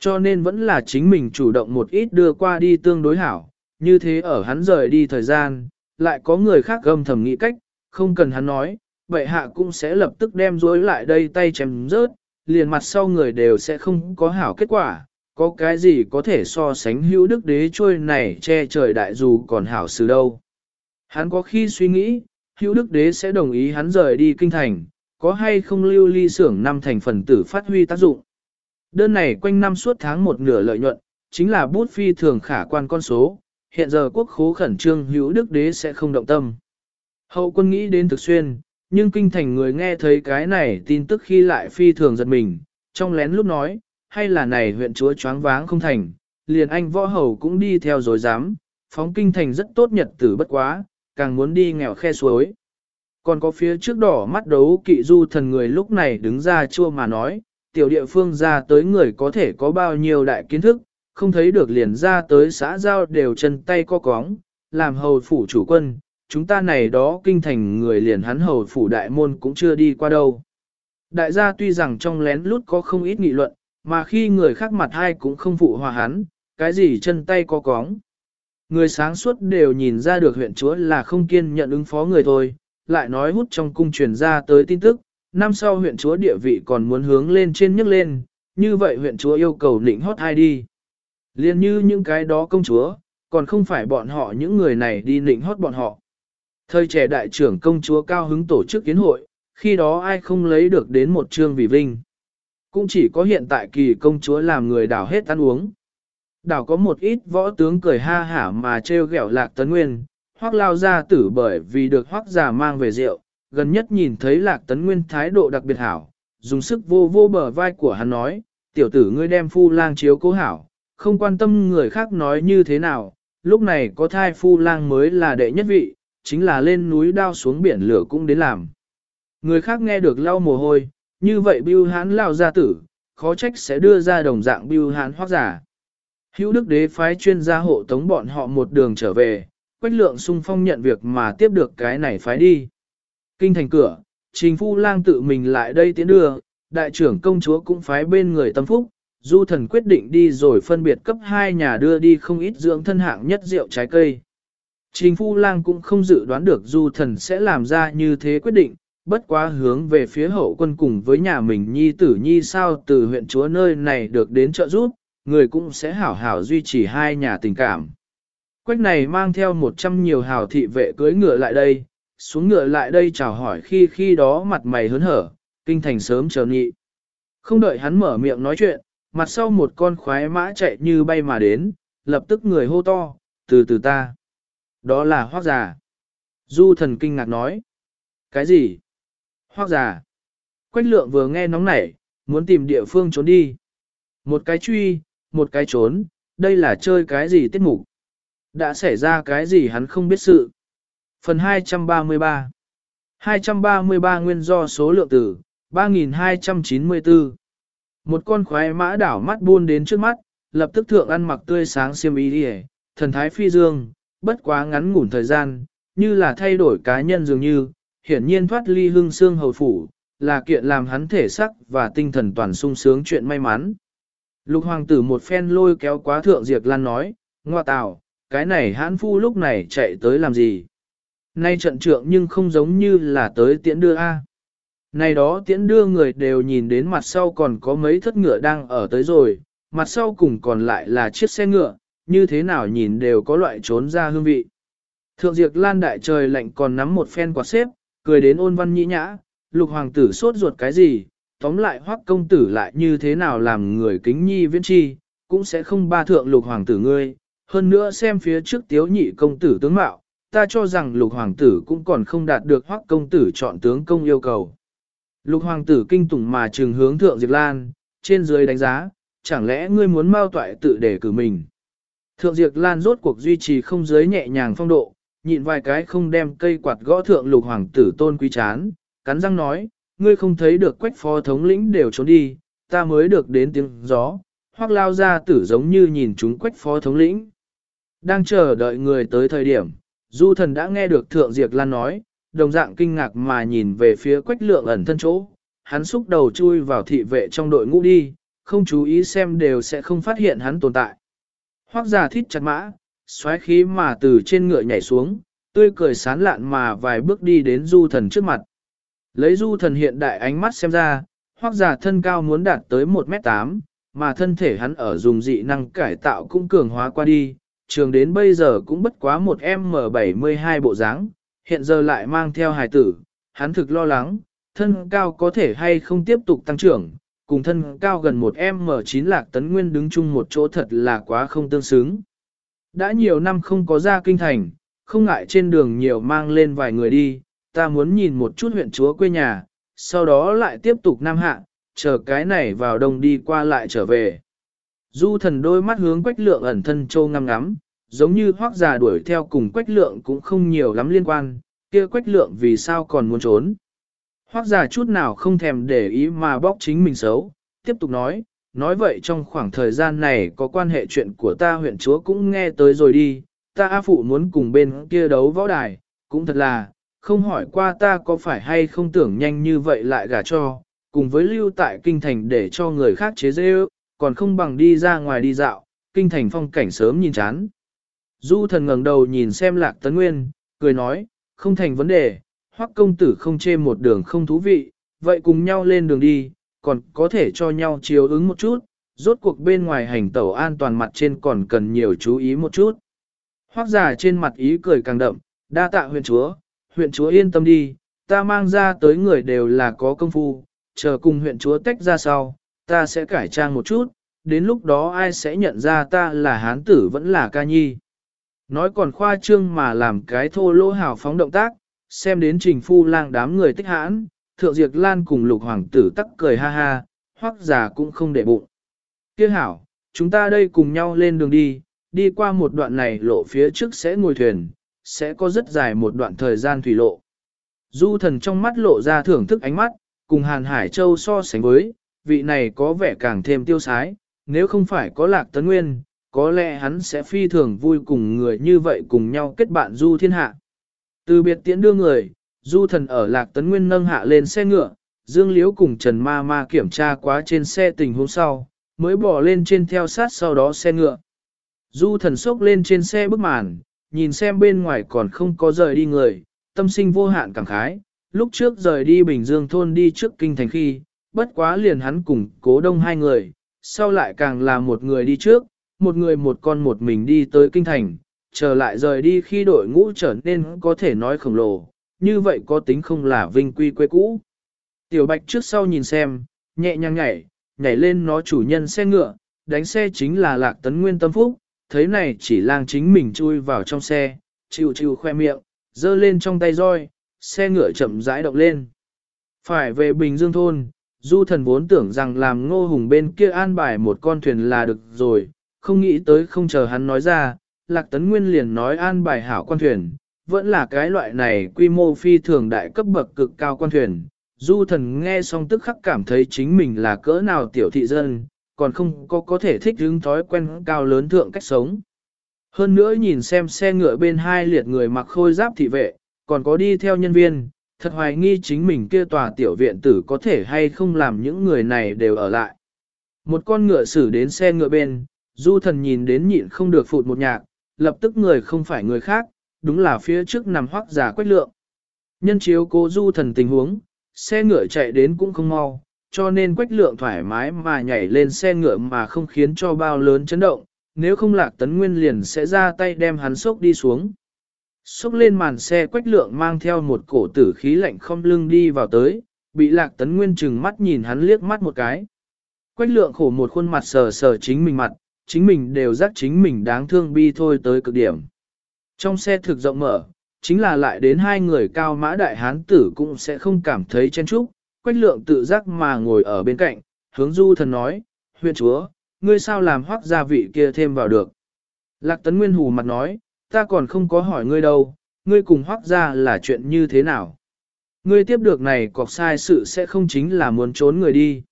Cho nên vẫn là chính mình chủ động một ít đưa qua đi tương đối hảo, như thế ở hắn rời đi thời gian, lại có người khác gâm thầm nghĩ cách, không cần hắn nói, bệ hạ cũng sẽ lập tức đem dối lại đây tay chém rớt, liền mặt sau người đều sẽ không có hảo kết quả, có cái gì có thể so sánh hữu đức đế trôi này che trời đại dù còn hảo xử đâu. Hắn có khi suy nghĩ, hữu đức đế sẽ đồng ý hắn rời đi kinh thành, có hay không lưu ly xưởng năm thành phần tử phát huy tác dụng. Đơn này quanh năm suốt tháng một nửa lợi nhuận, chính là bút phi thường khả quan con số, hiện giờ quốc khố khẩn trương hữu đức đế sẽ không động tâm. Hậu quân nghĩ đến thực xuyên, nhưng kinh thành người nghe thấy cái này tin tức khi lại phi thường giật mình, trong lén lúc nói, hay là này huyện chúa choáng váng không thành, liền anh võ hầu cũng đi theo rồi dám, phóng kinh thành rất tốt nhật tử bất quá, càng muốn đi nghèo khe suối. Còn có phía trước đỏ mắt đấu kỵ du thần người lúc này đứng ra chua mà nói, tiểu địa phương ra tới người có thể có bao nhiêu đại kiến thức, không thấy được liền ra tới xã giao đều chân tay co cóng, làm hầu phủ chủ quân, chúng ta này đó kinh thành người liền hắn hầu phủ đại môn cũng chưa đi qua đâu. Đại gia tuy rằng trong lén lút có không ít nghị luận, mà khi người khác mặt hai cũng không phụ hòa hắn, cái gì chân tay có cóng. Người sáng suốt đều nhìn ra được huyện chúa là không kiên nhận ứng phó người thôi, lại nói hút trong cung truyền ra tới tin tức, năm sau huyện chúa địa vị còn muốn hướng lên trên nhấc lên, như vậy huyện chúa yêu cầu nịnh hót ai đi. Liên như những cái đó công chúa, còn không phải bọn họ những người này đi nịnh hót bọn họ. Thời trẻ đại trưởng công chúa cao hứng tổ chức kiến hội, khi đó ai không lấy được đến một trương vì vinh. Cũng chỉ có hiện tại kỳ công chúa làm người đảo hết ăn uống. Đảo có một ít võ tướng cười ha hả mà trêu ghẹo lạc tấn nguyên, hoác lao ra tử bởi vì được hoác già mang về rượu, gần nhất nhìn thấy lạc tấn nguyên thái độ đặc biệt hảo, dùng sức vô vô bờ vai của hắn nói, tiểu tử ngươi đem phu lang chiếu cố hảo, không quan tâm người khác nói như thế nào, lúc này có thai phu lang mới là đệ nhất vị, chính là lên núi đao xuống biển lửa cũng đến làm. Người khác nghe được lau mồ hôi, như vậy bưu hán lao gia tử, khó trách sẽ đưa ra đồng dạng bưu hán hoác giả. Hữu đức đế phái chuyên gia hộ tống bọn họ một đường trở về, quách lượng sung phong nhận việc mà tiếp được cái này phái đi. Kinh thành cửa, trình phu lang tự mình lại đây tiến đưa, đại trưởng công chúa cũng phái bên người tâm phúc, du thần quyết định đi rồi phân biệt cấp hai nhà đưa đi không ít dưỡng thân hạng nhất rượu trái cây. Trình phu lang cũng không dự đoán được du thần sẽ làm ra như thế quyết định, bất quá hướng về phía hậu quân cùng với nhà mình nhi tử nhi sao từ huyện chúa nơi này được đến trợ giúp, người cũng sẽ hảo hảo duy trì hai nhà tình cảm. Quách này mang theo một trăm nhiều hào thị vệ cưới ngựa lại đây, xuống ngựa lại đây chào hỏi khi khi đó mặt mày hớn hở, kinh thành sớm chờ nghị. Không đợi hắn mở miệng nói chuyện, mặt sau một con khoái mã chạy như bay mà đến, lập tức người hô to, từ từ ta. Đó là hoác già. Du thần kinh ngạc nói. Cái gì? Hoác già. Quách lượng vừa nghe nóng nảy, muốn tìm địa phương trốn đi. Một cái truy, một cái trốn, đây là chơi cái gì tiết mục. Đã xảy ra cái gì hắn không biết sự. Phần 233 233 nguyên do số lượng tử, 3294 Một con khoái mã đảo mắt buôn đến trước mắt, lập tức thượng ăn mặc tươi sáng xiêm y đi thần thái phi dương, bất quá ngắn ngủn thời gian, như là thay đổi cá nhân dường như, hiển nhiên thoát ly hương xương hầu phủ, là kiện làm hắn thể sắc và tinh thần toàn sung sướng chuyện may mắn. Lục hoàng tử một phen lôi kéo quá thượng diệt lan nói, ngoa tào, cái này hãn phu lúc này chạy tới làm gì? Nay trận trượng nhưng không giống như là tới tiễn đưa A. Này đó tiễn đưa người đều nhìn đến mặt sau còn có mấy thất ngựa đang ở tới rồi, mặt sau cùng còn lại là chiếc xe ngựa, như thế nào nhìn đều có loại trốn ra hương vị. Thượng diệt lan đại trời lạnh còn nắm một phen quạt xếp, cười đến ôn văn nhĩ nhã, lục hoàng tử sốt ruột cái gì, tóm lại hoắc công tử lại như thế nào làm người kính nhi viễn chi, cũng sẽ không ba thượng lục hoàng tử ngươi, hơn nữa xem phía trước tiếu nhị công tử tướng mạo, ta cho rằng lục hoàng tử cũng còn không đạt được hoắc công tử chọn tướng công yêu cầu. Lục hoàng tử kinh tủng mà trừng hướng thượng Diệp Lan, trên dưới đánh giá, chẳng lẽ ngươi muốn mau toại tự để cử mình. Thượng Diệp Lan rốt cuộc duy trì không giới nhẹ nhàng phong độ, nhịn vài cái không đem cây quạt gõ thượng lục hoàng tử tôn quý chán, cắn răng nói, ngươi không thấy được quách phó thống lĩnh đều trốn đi, ta mới được đến tiếng gió, hoặc lao ra tử giống như nhìn chúng quách phó thống lĩnh. Đang chờ đợi người tới thời điểm, du thần đã nghe được thượng diệt lan nói, đồng dạng kinh ngạc mà nhìn về phía quách lượng ẩn thân chỗ, hắn xúc đầu chui vào thị vệ trong đội ngũ đi, không chú ý xem đều sẽ không phát hiện hắn tồn tại. Hoác giả thít chặt mã, xoáy khí mà từ trên ngựa nhảy xuống, tươi cười sán lạn mà vài bước đi đến du thần trước mặt. Lấy du thần hiện đại ánh mắt xem ra, hoác giả thân cao muốn đạt tới 1m8, mà thân thể hắn ở dùng dị năng cải tạo cũng cường hóa qua đi, trường đến bây giờ cũng bất quá một M72 bộ dáng, hiện giờ lại mang theo hài tử, hắn thực lo lắng, thân cao có thể hay không tiếp tục tăng trưởng, cùng thân cao gần một M9 lạc tấn nguyên đứng chung một chỗ thật là quá không tương xứng. Đã nhiều năm không có ra kinh thành, không ngại trên đường nhiều mang lên vài người đi, ta muốn nhìn một chút huyện chúa quê nhà, sau đó lại tiếp tục nam hạ, chờ cái này vào đông đi qua lại trở về. Du thần đôi mắt hướng quách lượng ẩn thân châu ngắm ngắm, giống như hoác già đuổi theo cùng quách lượng cũng không nhiều lắm liên quan, kia quách lượng vì sao còn muốn trốn. Hoác già chút nào không thèm để ý mà bóc chính mình xấu, tiếp tục nói, nói vậy trong khoảng thời gian này có quan hệ chuyện của ta huyện chúa cũng nghe tới rồi đi, ta A Phụ muốn cùng bên kia đấu võ đài, cũng thật là, không hỏi qua ta có phải hay không tưởng nhanh như vậy lại gả cho, cùng với lưu tại kinh thành để cho người khác chế dễ còn không bằng đi ra ngoài đi dạo, kinh thành phong cảnh sớm nhìn chán. Du thần ngẩng đầu nhìn xem lạc tấn nguyên, cười nói, không thành vấn đề, hoắc công tử không chê một đường không thú vị, vậy cùng nhau lên đường đi, còn có thể cho nhau chiếu ứng một chút, rốt cuộc bên ngoài hành tẩu an toàn mặt trên còn cần nhiều chú ý một chút. Hoắc giả trên mặt ý cười càng đậm, đa tạ huyện chúa, huyện chúa yên tâm đi, ta mang ra tới người đều là có công phu, chờ cùng huyện chúa tách ra sau, ta sẽ cải trang một chút, đến lúc đó ai sẽ nhận ra ta là hán tử vẫn là ca nhi. Nói còn khoa trương mà làm cái thô lỗ hào phóng động tác, xem đến trình phu lang đám người tích hãn, thượng diệt lan cùng lục hoàng tử tắc cười ha ha, hoắc già cũng không để bụng. Kia hảo, chúng ta đây cùng nhau lên đường đi, đi qua một đoạn này lộ phía trước sẽ ngồi thuyền, sẽ có rất dài một đoạn thời gian thủy lộ. Du thần trong mắt lộ ra thưởng thức ánh mắt, cùng Hàn Hải Châu so sánh với, vị này có vẻ càng thêm tiêu sái, nếu không phải có lạc tấn nguyên, có lẽ hắn sẽ phi thường vui cùng người như vậy cùng nhau kết bạn du thiên hạ. Từ biệt tiễn đưa người, du thần ở lạc tấn nguyên nâng hạ lên xe ngựa, Dương Liễu cùng Trần Ma Ma kiểm tra quá trên xe tình huống sau, mới bỏ lên trên theo sát sau đó xe ngựa. Du thần sốc lên trên xe bức màn, nhìn xem bên ngoài còn không có rời đi người, tâm sinh vô hạn cảm khái, lúc trước rời đi Bình Dương thôn đi trước kinh thành khi, bất quá liền hắn cùng cố đông hai người, sau lại càng là một người đi trước, một người một con một mình đi tới kinh thành, trở lại rời đi khi đội ngũ trở nên có thể nói khổng lồ, như vậy có tính không là vinh quy quê cũ. Tiểu Bạch trước sau nhìn xem, nhẹ nhàng nhảy, nhảy lên nó chủ nhân xe ngựa, đánh xe chính là lạc tấn nguyên tâm phúc, thấy này chỉ lang chính mình chui vào trong xe, chịu chịu khoe miệng, giơ lên trong tay roi, xe ngựa chậm rãi động lên. Phải về Bình Dương thôn, du thần vốn tưởng rằng làm ngô hùng bên kia an bài một con thuyền là được rồi, không nghĩ tới không chờ hắn nói ra, lạc tấn nguyên liền nói an bài hảo con thuyền, vẫn là cái loại này quy mô phi thường đại cấp bậc cực cao quan thuyền. Du thần nghe xong tức khắc cảm thấy chính mình là cỡ nào tiểu thị dân, còn không có có thể thích hứng thói quen cao lớn thượng cách sống. Hơn nữa nhìn xem xe ngựa bên hai liệt người mặc khôi giáp thị vệ, còn có đi theo nhân viên, thật hoài nghi chính mình kia tòa tiểu viện tử có thể hay không làm những người này đều ở lại. Một con ngựa xử đến xe ngựa bên, du thần nhìn đến nhịn không được phụt một nhạc, lập tức người không phải người khác, đúng là phía trước nằm hoác giả quách lượng. Nhân chiếu cố du thần tình huống, xe ngựa chạy đến cũng không mau, cho nên quách lượng thoải mái mà nhảy lên xe ngựa mà không khiến cho bao lớn chấn động, nếu không lạc tấn nguyên liền sẽ ra tay đem hắn sốc đi xuống. Xúc lên màn xe quách lượng mang theo một cổ tử khí lạnh không lưng đi vào tới, bị lạc tấn nguyên chừng mắt nhìn hắn liếc mắt một cái. Quách lượng khổ một khuôn mặt sờ sờ chính mình mặt, chính mình đều giác chính mình đáng thương bi thôi tới cực điểm. Trong xe thực rộng mở, chính là lại đến hai người cao mã đại hán tử cũng sẽ không cảm thấy chen chúc. Quách lượng tự giác mà ngồi ở bên cạnh, hướng du thần nói, huyện chúa, ngươi sao làm hoác gia vị kia thêm vào được. Lạc tấn nguyên hù mặt nói, ta còn không có hỏi ngươi đâu, ngươi cùng hoác gia là chuyện như thế nào. Ngươi tiếp được này cọc sai sự sẽ không chính là muốn trốn người đi.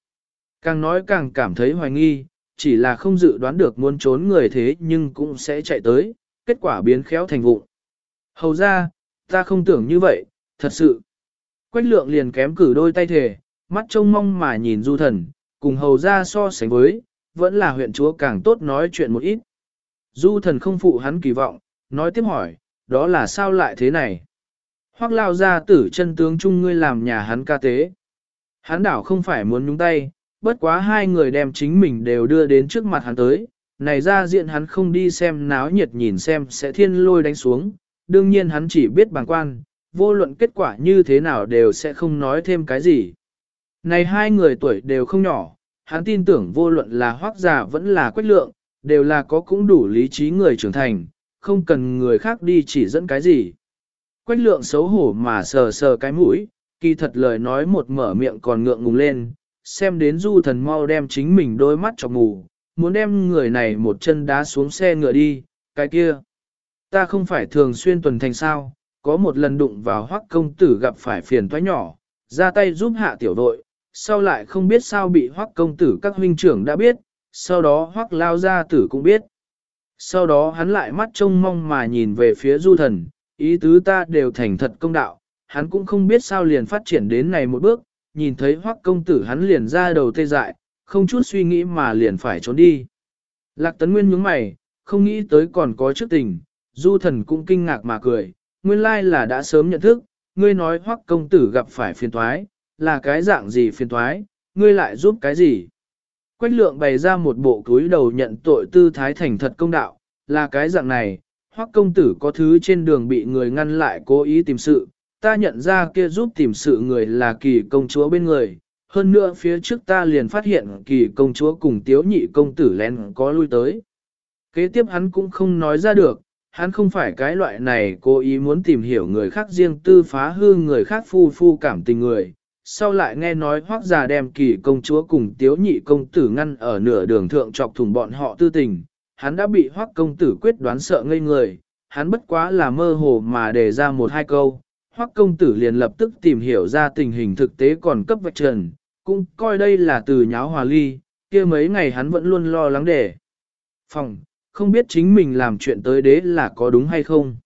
Càng nói càng cảm thấy hoài nghi, chỉ là không dự đoán được muốn trốn người thế nhưng cũng sẽ chạy tới, kết quả biến khéo thành vụng. Hầu ra, ta không tưởng như vậy, thật sự. Quách lượng liền kém cử đôi tay thể, mắt trông mong mà nhìn du thần, cùng hầu ra so sánh với, vẫn là huyện chúa càng tốt nói chuyện một ít. Du thần không phụ hắn kỳ vọng, nói tiếp hỏi, đó là sao lại thế này? Hoác lao ra tử chân tướng chung ngươi làm nhà hắn ca tế. Hắn đảo không phải muốn nhúng tay, bất quá hai người đem chính mình đều đưa đến trước mặt hắn tới, này ra diện hắn không đi xem náo nhiệt nhìn xem sẽ thiên lôi đánh xuống, đương nhiên hắn chỉ biết bằng quan, vô luận kết quả như thế nào đều sẽ không nói thêm cái gì. Này hai người tuổi đều không nhỏ, hắn tin tưởng vô luận là hoác giả vẫn là quách lượng, đều là có cũng đủ lý trí người trưởng thành, không cần người khác đi chỉ dẫn cái gì. Quách lượng xấu hổ mà sờ sờ cái mũi, kỳ thật lời nói một mở miệng còn ngượng ngùng lên, xem đến du thần mau đem chính mình đôi mắt cho mù, muốn đem người này một chân đá xuống xe ngựa đi, cái kia. Ta không phải thường xuyên tuần thành sao, có một lần đụng vào hoắc công tử gặp phải phiền toái nhỏ, ra tay giúp hạ tiểu đội, sau lại không biết sao bị hoắc công tử các huynh trưởng đã biết, sau đó hoắc lao gia tử cũng biết. Sau đó hắn lại mắt trông mong mà nhìn về phía du thần, ý tứ ta đều thành thật công đạo, hắn cũng không biết sao liền phát triển đến này một bước, nhìn thấy hoắc công tử hắn liền ra đầu tê dại, không chút suy nghĩ mà liền phải trốn đi. Lạc tấn nguyên nhướng mày, không nghĩ tới còn có trước tình, du thần cũng kinh ngạc mà cười, nguyên lai là đã sớm nhận thức, ngươi nói hoắc công tử gặp phải phiền thoái, là cái dạng gì phiền thoái, ngươi lại giúp cái gì. Quách lượng bày ra một bộ cúi đầu nhận tội tư thái thành thật công đạo, là cái dạng này, hoắc công tử có thứ trên đường bị người ngăn lại cố ý tìm sự, ta nhận ra kia giúp tìm sự người là kỳ công chúa bên người, hơn nữa phía trước ta liền phát hiện kỳ công chúa cùng tiếu nhị công tử lén có lui tới. Kế tiếp hắn cũng không nói ra được, hắn không phải cái loại này cố ý muốn tìm hiểu người khác riêng tư phá hư người khác phu phu cảm tình người. Sau lại nghe nói hoác già đem kỳ công chúa cùng tiếu nhị công tử ngăn ở nửa đường thượng chọc thùng bọn họ tư tình, hắn đã bị hoác công tử quyết đoán sợ ngây người, hắn bất quá là mơ hồ mà đề ra một hai câu, hoác công tử liền lập tức tìm hiểu ra tình hình thực tế còn cấp vạch trần, cũng coi đây là từ nháo hòa ly, kia mấy ngày hắn vẫn luôn lo lắng để. Phòng, không biết chính mình làm chuyện tới đế là có đúng hay không.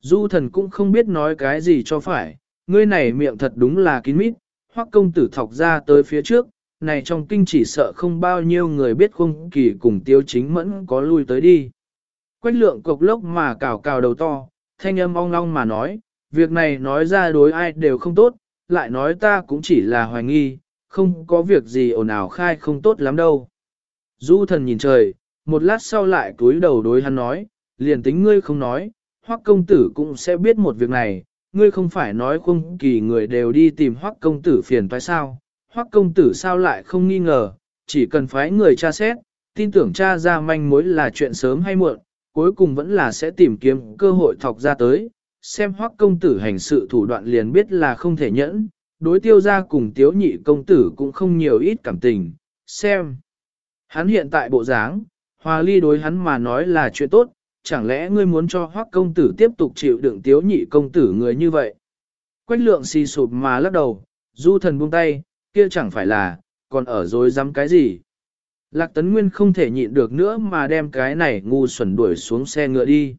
Du thần cũng không biết nói cái gì cho phải, ngươi này miệng thật đúng là kín mít, hoắc công tử thọc ra tới phía trước, này trong kinh chỉ sợ không bao nhiêu người biết không kỳ cùng tiêu chính mẫn có lui tới đi. Quách lượng cục lốc mà cào cào đầu to, thanh âm ong long mà nói, việc này nói ra đối ai đều không tốt, lại nói ta cũng chỉ là hoài nghi, không có việc gì ồn ào khai không tốt lắm đâu. Du thần nhìn trời, một lát sau lại cúi đầu đối hắn nói, liền tính ngươi không nói, hoắc công tử cũng sẽ biết một việc này, ngươi không phải nói không kỳ người đều đi tìm hoắc công tử phiền toái sao, hoắc công tử sao lại không nghi ngờ, chỉ cần phái người tra xét, tin tưởng cha ra manh mối là chuyện sớm hay muộn, cuối cùng vẫn là sẽ tìm kiếm cơ hội thọc ra tới, xem hoắc công tử hành sự thủ đoạn liền biết là không thể nhẫn, đối tiêu ra cùng tiếu nhị công tử cũng không nhiều ít cảm tình, xem. Hắn hiện tại bộ dáng, hòa ly đối hắn mà nói là chuyện tốt, chẳng lẽ ngươi muốn cho hoắc công tử tiếp tục chịu đựng tiếu nhị công tử người như vậy. Quách lượng xì sụp mà lắc đầu, du thần buông tay, kia chẳng phải là, còn ở dối dám cái gì. Lạc tấn nguyên không thể nhịn được nữa mà đem cái này ngu xuẩn đuổi xuống xe ngựa đi.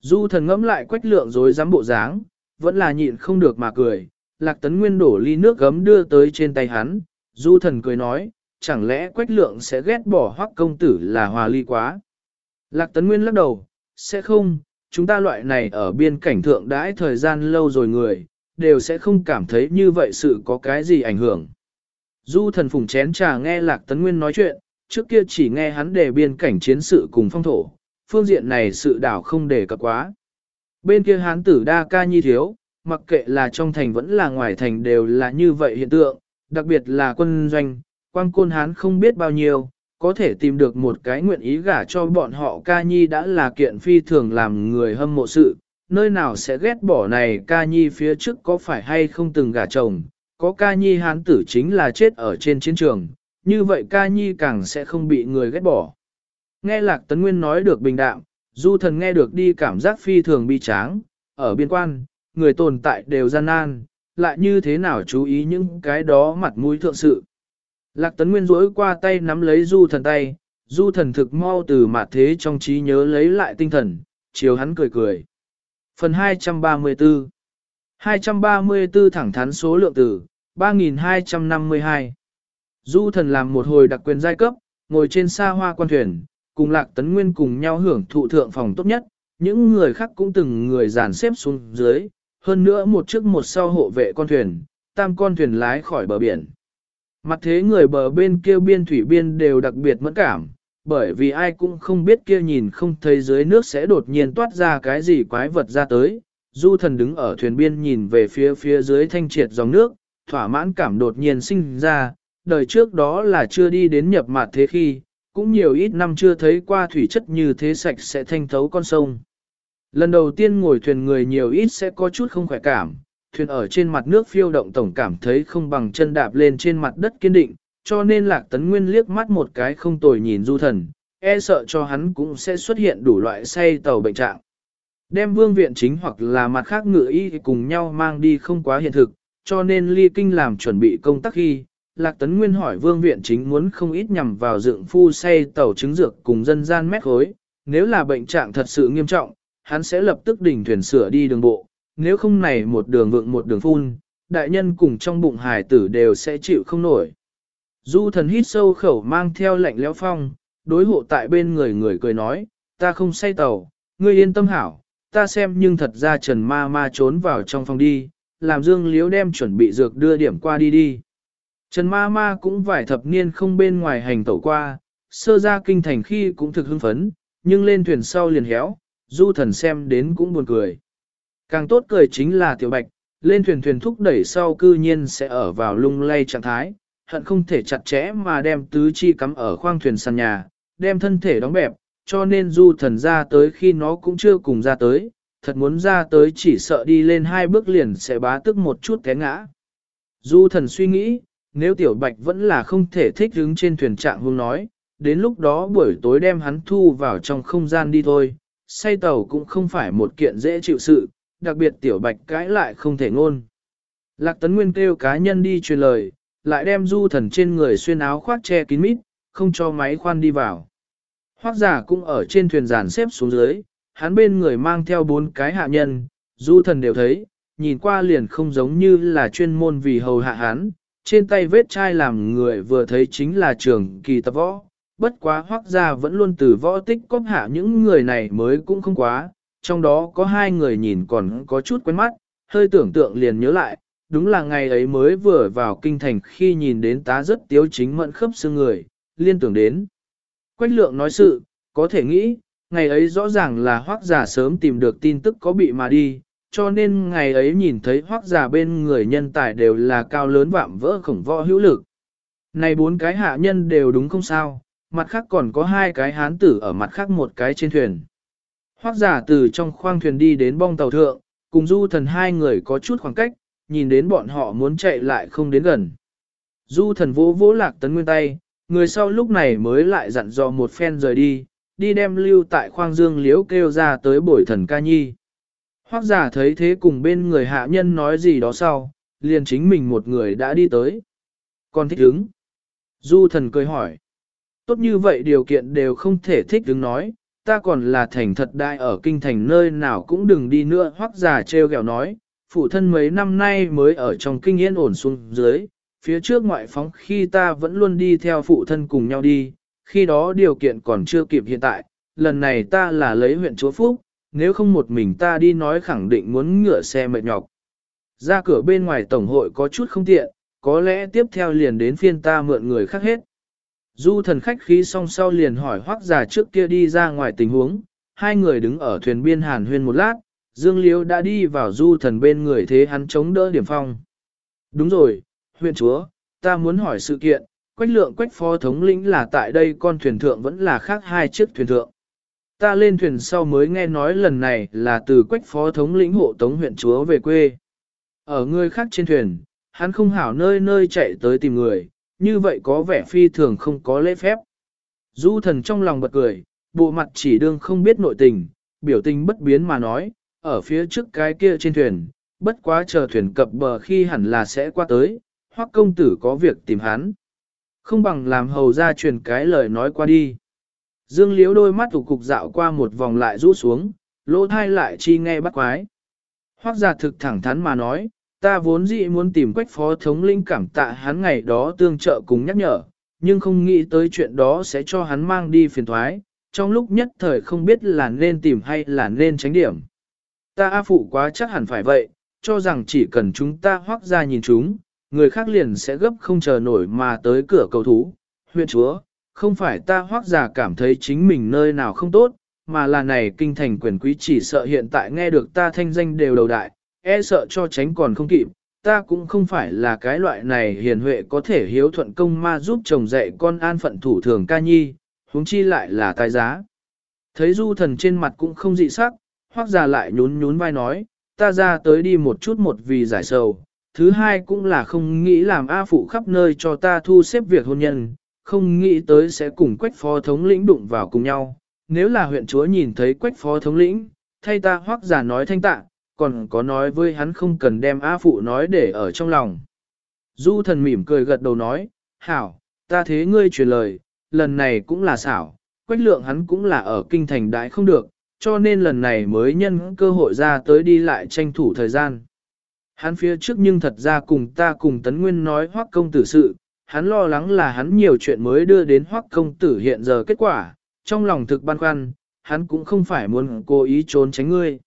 Du thần ngẫm lại quách lượng dối dám bộ dáng, vẫn là nhịn không được mà cười. Lạc tấn nguyên đổ ly nước gấm đưa tới trên tay hắn, du thần cười nói, chẳng lẽ quách lượng sẽ ghét bỏ hoắc công tử là hòa ly quá. Lạc tấn nguyên lắc đầu, sẽ không, chúng ta loại này ở biên cảnh thượng đãi thời gian lâu rồi người, đều sẽ không cảm thấy như vậy sự có cái gì ảnh hưởng. Du thần phùng chén trà nghe Lạc Tấn Nguyên nói chuyện, trước kia chỉ nghe hắn đề biên cảnh chiến sự cùng phong thổ, phương diện này sự đảo không đề cập quá. Bên kia hán tử đa ca nhi thiếu, mặc kệ là trong thành vẫn là ngoài thành đều là như vậy hiện tượng, đặc biệt là quân doanh, quang côn hán không biết bao nhiêu, có thể tìm được một cái nguyện ý gả cho bọn họ ca nhi đã là kiện phi thường làm người hâm mộ sự, nơi nào sẽ ghét bỏ này ca nhi phía trước có phải hay không từng gả chồng, có ca nhi hán tử chính là chết ở trên chiến trường, như vậy ca nhi càng sẽ không bị người ghét bỏ. Nghe Lạc Tấn Nguyên nói được bình đạm, du thần nghe được đi cảm giác phi thường bi tráng, ở biên quan, người tồn tại đều gian nan, lại như thế nào chú ý những cái đó mặt mũi thượng sự. Lạc Tấn Nguyên rỗi qua tay nắm lấy du thần tay, du thần thực mau từ mặt thế trong trí nhớ lấy lại tinh thần, chiều hắn cười cười. Phần 234 234 thẳng thắn số lượng từ 3252 Du thần làm một hồi đặc quyền giai cấp, ngồi trên xa hoa quan thuyền, cùng Lạc Tấn Nguyên cùng nhau hưởng thụ thượng phòng tốt nhất, những người khác cũng từng người dàn xếp xuống dưới, hơn nữa một trước một sau hộ vệ con thuyền, tam con thuyền lái khỏi bờ biển. Mặt thế người bờ bên kia biên thủy biên đều đặc biệt mẫn cảm, bởi vì ai cũng không biết kia nhìn không thấy dưới nước sẽ đột nhiên toát ra cái gì quái vật ra tới. Du thần đứng ở thuyền biên nhìn về phía phía dưới thanh triệt dòng nước, thỏa mãn cảm đột nhiên sinh ra, đời trước đó là chưa đi đến nhập mặt thế khi, cũng nhiều ít năm chưa thấy qua thủy chất như thế sạch sẽ thanh thấu con sông. Lần đầu tiên ngồi thuyền người nhiều ít sẽ có chút không khỏe cảm, thuyền ở trên mặt nước phiêu động tổng cảm thấy không bằng chân đạp lên trên mặt đất kiên định, cho nên lạc tấn nguyên liếc mắt một cái không tồi nhìn du thần, e sợ cho hắn cũng sẽ xuất hiện đủ loại say tàu bệnh trạng. Đem vương viện chính hoặc là mặt khác ngựa y cùng nhau mang đi không quá hiện thực, cho nên ly kinh làm chuẩn bị công tác khi, Lạc Tấn Nguyên hỏi vương viện chính muốn không ít nhằm vào dựng phu say tàu chứng dược cùng dân gian mét khối, nếu là bệnh trạng thật sự nghiêm trọng, hắn sẽ lập tức đỉnh thuyền sửa đi đường bộ, nếu không này một đường vượng một đường phun, đại nhân cùng trong bụng hải tử đều sẽ chịu không nổi. Du thần hít sâu khẩu mang theo lạnh lẽo phong, đối hộ tại bên người người cười nói, ta không say tàu, ngươi yên tâm hảo, ta xem nhưng thật ra Trần Ma Ma trốn vào trong phòng đi, làm Dương Liễu đem chuẩn bị dược đưa điểm qua đi đi. Trần Ma Ma cũng vài thập niên không bên ngoài hành tẩu qua, sơ ra kinh thành khi cũng thực hưng phấn, nhưng lên thuyền sau liền héo, du thần xem đến cũng buồn cười. Càng tốt cười chính là tiểu bạch, lên thuyền thuyền thúc đẩy sau cư nhiên sẽ ở vào lung lay trạng thái, hận không thể chặt chẽ mà đem tứ chi cắm ở khoang thuyền sàn nhà, đem thân thể đóng bẹp, cho nên du thần ra tới khi nó cũng chưa cùng ra tới, thật muốn ra tới chỉ sợ đi lên hai bước liền sẽ bá tức một chút té ngã. Du thần suy nghĩ, nếu tiểu bạch vẫn là không thể thích đứng trên thuyền trạng hương nói, đến lúc đó buổi tối đem hắn thu vào trong không gian đi thôi, say tàu cũng không phải một kiện dễ chịu sự, đặc biệt tiểu bạch cãi lại không thể ngôn. Lạc tấn nguyên kêu cá nhân đi truyền lời, lại đem du thần trên người xuyên áo khoác che kín mít, không cho máy khoan đi vào. Hoác giả cũng ở trên thuyền giàn xếp xuống dưới, hắn bên người mang theo bốn cái hạ nhân, du thần đều thấy, nhìn qua liền không giống như là chuyên môn vì hầu hạ hắn, trên tay vết chai làm người vừa thấy chính là trường kỳ tập võ. Bất quá hoác gia vẫn luôn từ võ tích cóp hạ những người này mới cũng không quá, trong đó có hai người nhìn còn có chút quen mắt, hơi tưởng tượng liền nhớ lại, đúng là ngày ấy mới vừa vào kinh thành khi nhìn đến tá rất tiếu chính mận khớp xương người, liên tưởng đến. Quách lượng nói sự, có thể nghĩ, ngày ấy rõ ràng là hoác giả sớm tìm được tin tức có bị mà đi, cho nên ngày ấy nhìn thấy hoác giả bên người nhân tài đều là cao lớn vạm vỡ khổng võ hữu lực. Này bốn cái hạ nhân đều đúng không sao, mặt khác còn có hai cái hán tử ở mặt khác một cái trên thuyền. Hoác giả từ trong khoang thuyền đi đến bong tàu thượng, cùng du thần hai người có chút khoảng cách, nhìn đến bọn họ muốn chạy lại không đến gần. Du thần vỗ vỗ lạc tấn nguyên tay, người sau lúc này mới lại dặn dò một phen rời đi, đi đem lưu tại khoang dương liễu kêu ra tới bổi thần ca nhi. Hoác giả thấy thế cùng bên người hạ nhân nói gì đó sau, liền chính mình một người đã đi tới. Con thích ứng. Du thần cười hỏi. Tốt như vậy điều kiện đều không thể thích ứng nói, ta còn là thành thật đại ở kinh thành nơi nào cũng đừng đi nữa hoác giả treo gẹo nói, phụ thân mấy năm nay mới ở trong kinh yên ổn xuống dưới, phía trước ngoại phóng khi ta vẫn luôn đi theo phụ thân cùng nhau đi, khi đó điều kiện còn chưa kịp hiện tại, lần này ta là lấy huyện chúa Phúc, nếu không một mình ta đi nói khẳng định muốn ngựa xe mệt nhọc. Ra cửa bên ngoài tổng hội có chút không tiện, có lẽ tiếp theo liền đến phiên ta mượn người khác hết. Du thần khách khí song sau liền hỏi hoác già trước kia đi ra ngoài tình huống, hai người đứng ở thuyền biên hàn huyên một lát, Dương Liêu đã đi vào du thần bên người thế hắn chống đỡ điểm phong. Đúng rồi, huyện chúa, ta muốn hỏi sự kiện, quách lượng quách phó thống lĩnh là tại đây con thuyền thượng vẫn là khác hai chiếc thuyền thượng. Ta lên thuyền sau mới nghe nói lần này là từ quách phó thống lĩnh hộ tống huyện chúa về quê. Ở người khác trên thuyền, hắn không hảo nơi nơi chạy tới tìm người, như vậy có vẻ phi thường không có lễ phép. Du thần trong lòng bật cười, bộ mặt chỉ đương không biết nội tình, biểu tình bất biến mà nói, ở phía trước cái kia trên thuyền, bất quá chờ thuyền cập bờ khi hẳn là sẽ qua tới, hoặc công tử có việc tìm hắn. Không bằng làm hầu ra truyền cái lời nói qua đi. Dương liếu đôi mắt thủ cục dạo qua một vòng lại rũ xuống, lỗ thai lại chi nghe bắt quái. Hoác giả thực thẳng thắn mà nói, ta vốn dĩ muốn tìm quách phó thống linh cảm tạ hắn ngày đó tương trợ cùng nhắc nhở, nhưng không nghĩ tới chuyện đó sẽ cho hắn mang đi phiền thoái, trong lúc nhất thời không biết là nên tìm hay là nên tránh điểm. Ta A phụ quá chắc hẳn phải vậy, cho rằng chỉ cần chúng ta hoác ra nhìn chúng, người khác liền sẽ gấp không chờ nổi mà tới cửa cầu thú. Huyện chúa, không phải ta hoác giả cảm thấy chính mình nơi nào không tốt, mà là này kinh thành quyền quý chỉ sợ hiện tại nghe được ta thanh danh đều đầu đại, e sợ cho tránh còn không kịp. Ta cũng không phải là cái loại này hiền huệ có thể hiếu thuận công ma giúp chồng dạy con an phận thủ thường ca nhi, huống chi lại là tài giá. Thấy du thần trên mặt cũng không dị sắc, hoác già lại nhún nhún vai nói, ta ra tới đi một chút một vì giải sầu, thứ hai cũng là không nghĩ làm A phụ khắp nơi cho ta thu xếp việc hôn nhân, không nghĩ tới sẽ cùng quách phó thống lĩnh đụng vào cùng nhau. Nếu là huyện chúa nhìn thấy quách phó thống lĩnh, thay ta hoác giả nói thanh tạ, còn có nói với hắn không cần đem A phụ nói để ở trong lòng. Du thần mỉm cười gật đầu nói, hảo, ta thế ngươi truyền lời, lần này cũng là xảo, quách lượng hắn cũng là ở kinh thành đại không được, cho nên lần này mới nhân cơ hội ra tới đi lại tranh thủ thời gian. Hắn phía trước nhưng thật ra cùng ta cùng Tấn Nguyên nói hoác công tử sự, hắn lo lắng là hắn nhiều chuyện mới đưa đến hoắc công tử hiện giờ kết quả, trong lòng thực băn khoăn, hắn cũng không phải muốn cố ý trốn tránh ngươi.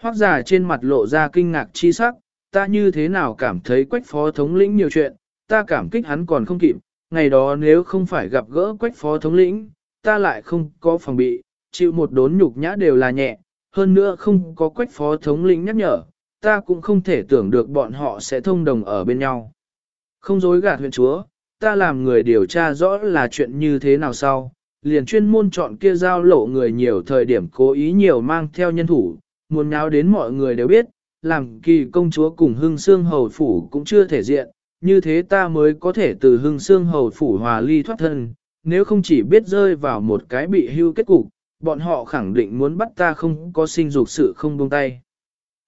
Hoác giả trên mặt lộ ra kinh ngạc chi sắc, ta như thế nào cảm thấy quách phó thống lĩnh nhiều chuyện, ta cảm kích hắn còn không kịp, ngày đó nếu không phải gặp gỡ quách phó thống lĩnh, ta lại không có phòng bị, chịu một đốn nhục nhã đều là nhẹ, hơn nữa không có quách phó thống lĩnh nhắc nhở, ta cũng không thể tưởng được bọn họ sẽ thông đồng ở bên nhau. Không dối gạt huyện chúa, ta làm người điều tra rõ là chuyện như thế nào sau, liền chuyên môn chọn kia giao lộ người nhiều thời điểm cố ý nhiều mang theo nhân thủ, muốn nháo đến mọi người đều biết, làm kỳ công chúa cùng hưng xương hầu phủ cũng chưa thể diện, như thế ta mới có thể từ hưng xương hầu phủ hòa ly thoát thân, nếu không chỉ biết rơi vào một cái bị hưu kết cục, bọn họ khẳng định muốn bắt ta không có sinh dục sự không buông tay.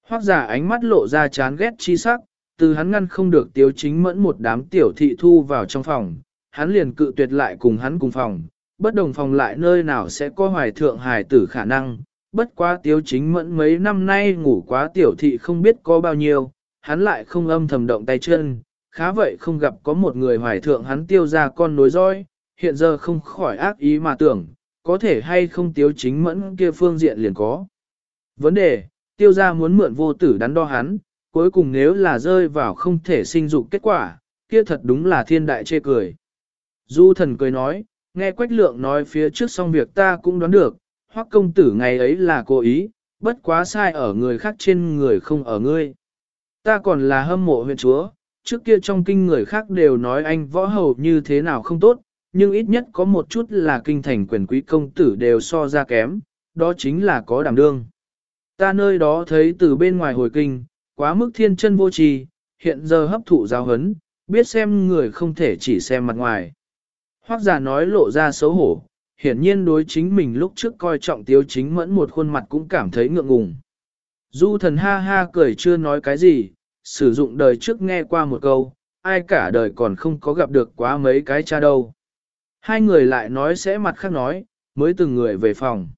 Hoác giả ánh mắt lộ ra chán ghét chi sắc, từ hắn ngăn không được tiếu chính mẫn một đám tiểu thị thu vào trong phòng, hắn liền cự tuyệt lại cùng hắn cùng phòng, bất đồng phòng lại nơi nào sẽ có hoài thượng hài tử khả năng, bất quá tiếu chính mẫn mấy năm nay ngủ quá tiểu thị không biết có bao nhiêu, hắn lại không âm thầm động tay chân, khá vậy không gặp có một người hoài thượng hắn tiêu ra con nối dõi hiện giờ không khỏi ác ý mà tưởng, có thể hay không tiếu chính mẫn kia phương diện liền có. Vấn đề, tiêu ra muốn mượn vô tử đắn đo hắn, cuối cùng nếu là rơi vào không thể sinh dục kết quả, kia thật đúng là thiên đại chê cười. Du thần cười nói, nghe quách lượng nói phía trước xong việc ta cũng đoán được, hoắc công tử ngày ấy là cố ý, bất quá sai ở người khác trên người không ở ngươi. Ta còn là hâm mộ huyện chúa, trước kia trong kinh người khác đều nói anh võ hầu như thế nào không tốt, nhưng ít nhất có một chút là kinh thành quyền quý công tử đều so ra kém, đó chính là có đảm đương. Ta nơi đó thấy từ bên ngoài hồi kinh, quá mức thiên chân vô trì, hiện giờ hấp thụ giáo hấn, biết xem người không thể chỉ xem mặt ngoài. Hoác giả nói lộ ra xấu hổ, hiển nhiên đối chính mình lúc trước coi trọng tiếu chính mẫn một khuôn mặt cũng cảm thấy ngượng ngùng. Du thần ha ha cười chưa nói cái gì, sử dụng đời trước nghe qua một câu, ai cả đời còn không có gặp được quá mấy cái cha đâu. Hai người lại nói sẽ mặt khác nói, mới từng người về phòng.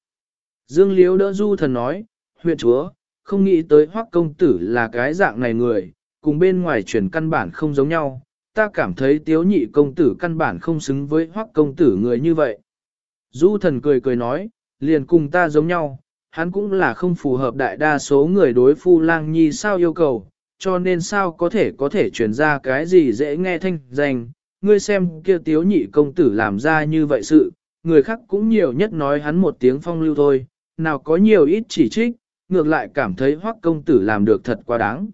Dương Liếu đỡ du thần nói, huyện chúa, không nghĩ tới Hoắc công tử là cái dạng này người, cùng bên ngoài truyền căn bản không giống nhau, ta cảm thấy tiếu nhị công tử căn bản không xứng với Hoắc công tử người như vậy. Du thần cười cười nói, liền cùng ta giống nhau, hắn cũng là không phù hợp đại đa số người đối phu lang nhi sao yêu cầu, cho nên sao có thể có thể truyền ra cái gì dễ nghe thanh danh, ngươi xem kia tiếu nhị công tử làm ra như vậy sự, người khác cũng nhiều nhất nói hắn một tiếng phong lưu thôi, nào có nhiều ít chỉ trích, ngược lại cảm thấy hoắc công tử làm được thật quá đáng.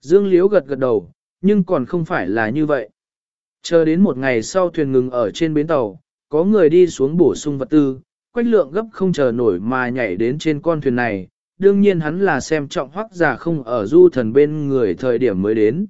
Dương Liễu gật gật đầu, nhưng còn không phải là như vậy. Chờ đến một ngày sau thuyền ngừng ở trên bến tàu, có người đi xuống bổ sung vật tư, quách lượng gấp không chờ nổi mà nhảy đến trên con thuyền này, đương nhiên hắn là xem trọng hoắc giả không ở du thần bên người thời điểm mới đến.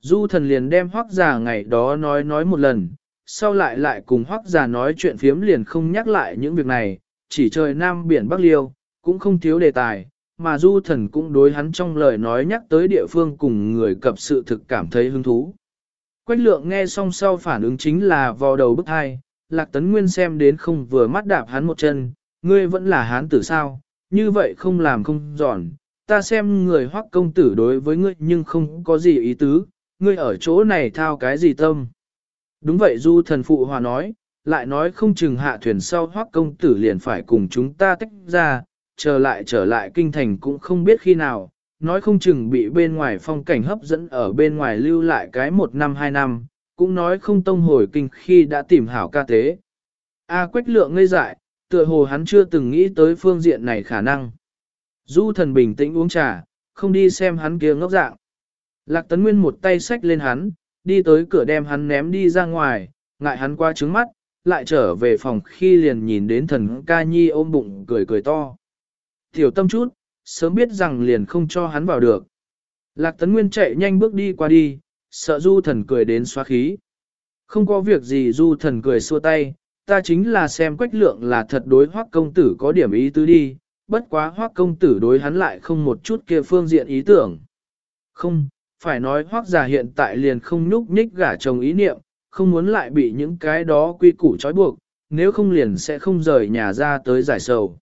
Du thần liền đem hoắc giả ngày đó nói nói một lần, sau lại lại cùng hoắc giả nói chuyện phiếm liền không nhắc lại những việc này, chỉ trời nam biển bắc liêu, cũng không thiếu đề tài, mà du thần cũng đối hắn trong lời nói nhắc tới địa phương cùng người cập sự thực cảm thấy hứng thú. Quách lượng nghe xong sau phản ứng chính là vò đầu bức hai, lạc tấn nguyên xem đến không vừa mắt đạp hắn một chân, ngươi vẫn là hán tử sao, như vậy không làm không giòn, ta xem người hoắc công tử đối với ngươi nhưng không có gì ý tứ, ngươi ở chỗ này thao cái gì tâm. Đúng vậy du thần phụ hòa nói, lại nói không chừng hạ thuyền sau hoắc công tử liền phải cùng chúng ta tách ra, trở lại trở lại kinh thành cũng không biết khi nào, nói không chừng bị bên ngoài phong cảnh hấp dẫn ở bên ngoài lưu lại cái một năm hai năm, cũng nói không tông hồi kinh khi đã tìm hảo ca tế. A quách lượng ngây dại, tựa hồ hắn chưa từng nghĩ tới phương diện này khả năng. Du thần bình tĩnh uống trà, không đi xem hắn kia ngốc dạng. Lạc tấn nguyên một tay xách lên hắn, đi tới cửa đem hắn ném đi ra ngoài, ngại hắn qua trứng mắt, lại trở về phòng khi liền nhìn đến thần ca nhi ôm bụng cười cười to. Tiểu tâm chút, sớm biết rằng liền không cho hắn vào được. Lạc tấn nguyên chạy nhanh bước đi qua đi, sợ du thần cười đến xóa khí. Không có việc gì du thần cười xua tay, ta chính là xem quách lượng là thật đối hoác công tử có điểm ý tứ đi, bất quá hoác công tử đối hắn lại không một chút kia phương diện ý tưởng. Không, phải nói hoác già hiện tại liền không nhúc nhích gả chồng ý niệm, không muốn lại bị những cái đó quy củ trói buộc, nếu không liền sẽ không rời nhà ra tới giải sầu.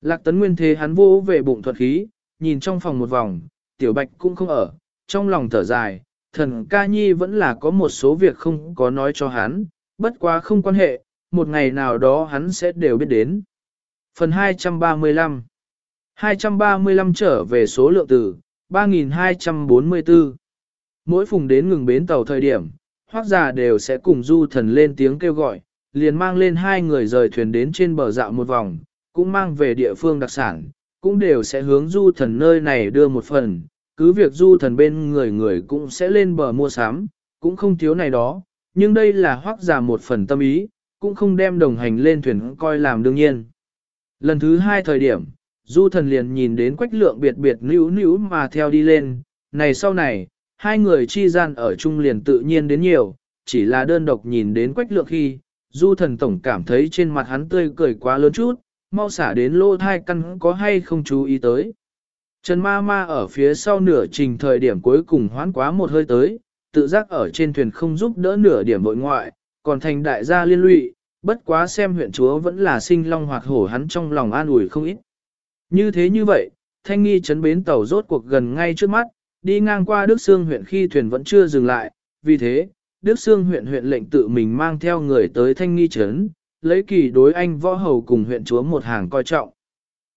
Lạc tấn nguyên thế hắn vô về bụng thuật khí, nhìn trong phòng một vòng, tiểu bạch cũng không ở, trong lòng thở dài, thần ca nhi vẫn là có một số việc không có nói cho hắn, bất quá không quan hệ, một ngày nào đó hắn sẽ đều biết đến. Phần 235 235 trở về số lượng từ 3244 Mỗi phùng đến ngừng bến tàu thời điểm, hoác già đều sẽ cùng du thần lên tiếng kêu gọi, liền mang lên hai người rời thuyền đến trên bờ dạo một vòng, cũng mang về địa phương đặc sản, cũng đều sẽ hướng du thần nơi này đưa một phần, cứ việc du thần bên người người cũng sẽ lên bờ mua sắm, cũng không thiếu này đó, nhưng đây là hoác giả một phần tâm ý, cũng không đem đồng hành lên thuyền coi làm đương nhiên. Lần thứ hai thời điểm, du thần liền nhìn đến quách lượng biệt biệt nữ nữ mà theo đi lên, này sau này, hai người chi gian ở chung liền tự nhiên đến nhiều, chỉ là đơn độc nhìn đến quách lượng khi, du thần tổng cảm thấy trên mặt hắn tươi cười quá lớn chút, mau xả đến lô thai căn có hay không chú ý tới. Trần ma ma ở phía sau nửa trình thời điểm cuối cùng hoán quá một hơi tới, tự giác ở trên thuyền không giúp đỡ nửa điểm vội ngoại, còn thành đại gia liên lụy, bất quá xem huyện chúa vẫn là sinh long hoạt hổ hắn trong lòng an ủi không ít. Như thế như vậy, thanh nghi chấn bến tàu rốt cuộc gần ngay trước mắt, đi ngang qua Đức Sương huyện khi thuyền vẫn chưa dừng lại, vì thế, Đức Sương huyện huyện lệnh tự mình mang theo người tới thanh nghi chấn, lấy kỳ đối anh võ hầu cùng huyện chúa một hàng coi trọng.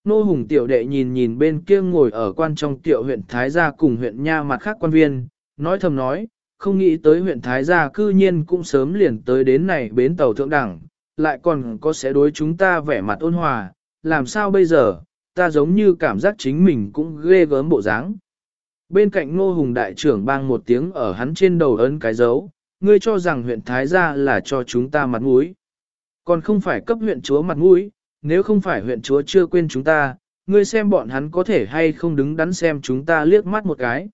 Nô hùng tiểu đệ nhìn nhìn bên kia ngồi ở quan trong tiểu huyện Thái Gia cùng huyện Nha mặt khác quan viên, nói thầm nói, không nghĩ tới huyện Thái Gia cư nhiên cũng sớm liền tới đến này bến tàu thượng đẳng, lại còn có sẽ đối chúng ta vẻ mặt ôn hòa, làm sao bây giờ, ta giống như cảm giác chính mình cũng ghê gớm bộ dáng. Bên cạnh Nô hùng đại trưởng bang một tiếng ở hắn trên đầu ấn cái dấu, ngươi cho rằng huyện Thái Gia là cho chúng ta mặt mũi. Còn không phải cấp huyện chúa mặt mũi, nếu không phải huyện chúa chưa quên chúng ta, ngươi xem bọn hắn có thể hay không đứng đắn xem chúng ta liếc mắt một cái.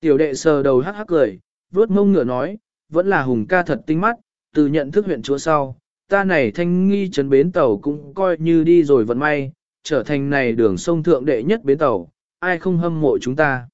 Tiểu đệ sờ đầu hắc hắc cười, vuốt mông ngựa nói, vẫn là hùng ca thật tinh mắt, từ nhận thức huyện chúa sau, ta này thanh nghi trấn bến tàu cũng coi như đi rồi vận may, trở thành này đường sông thượng đệ nhất bến tàu, ai không hâm mộ chúng ta.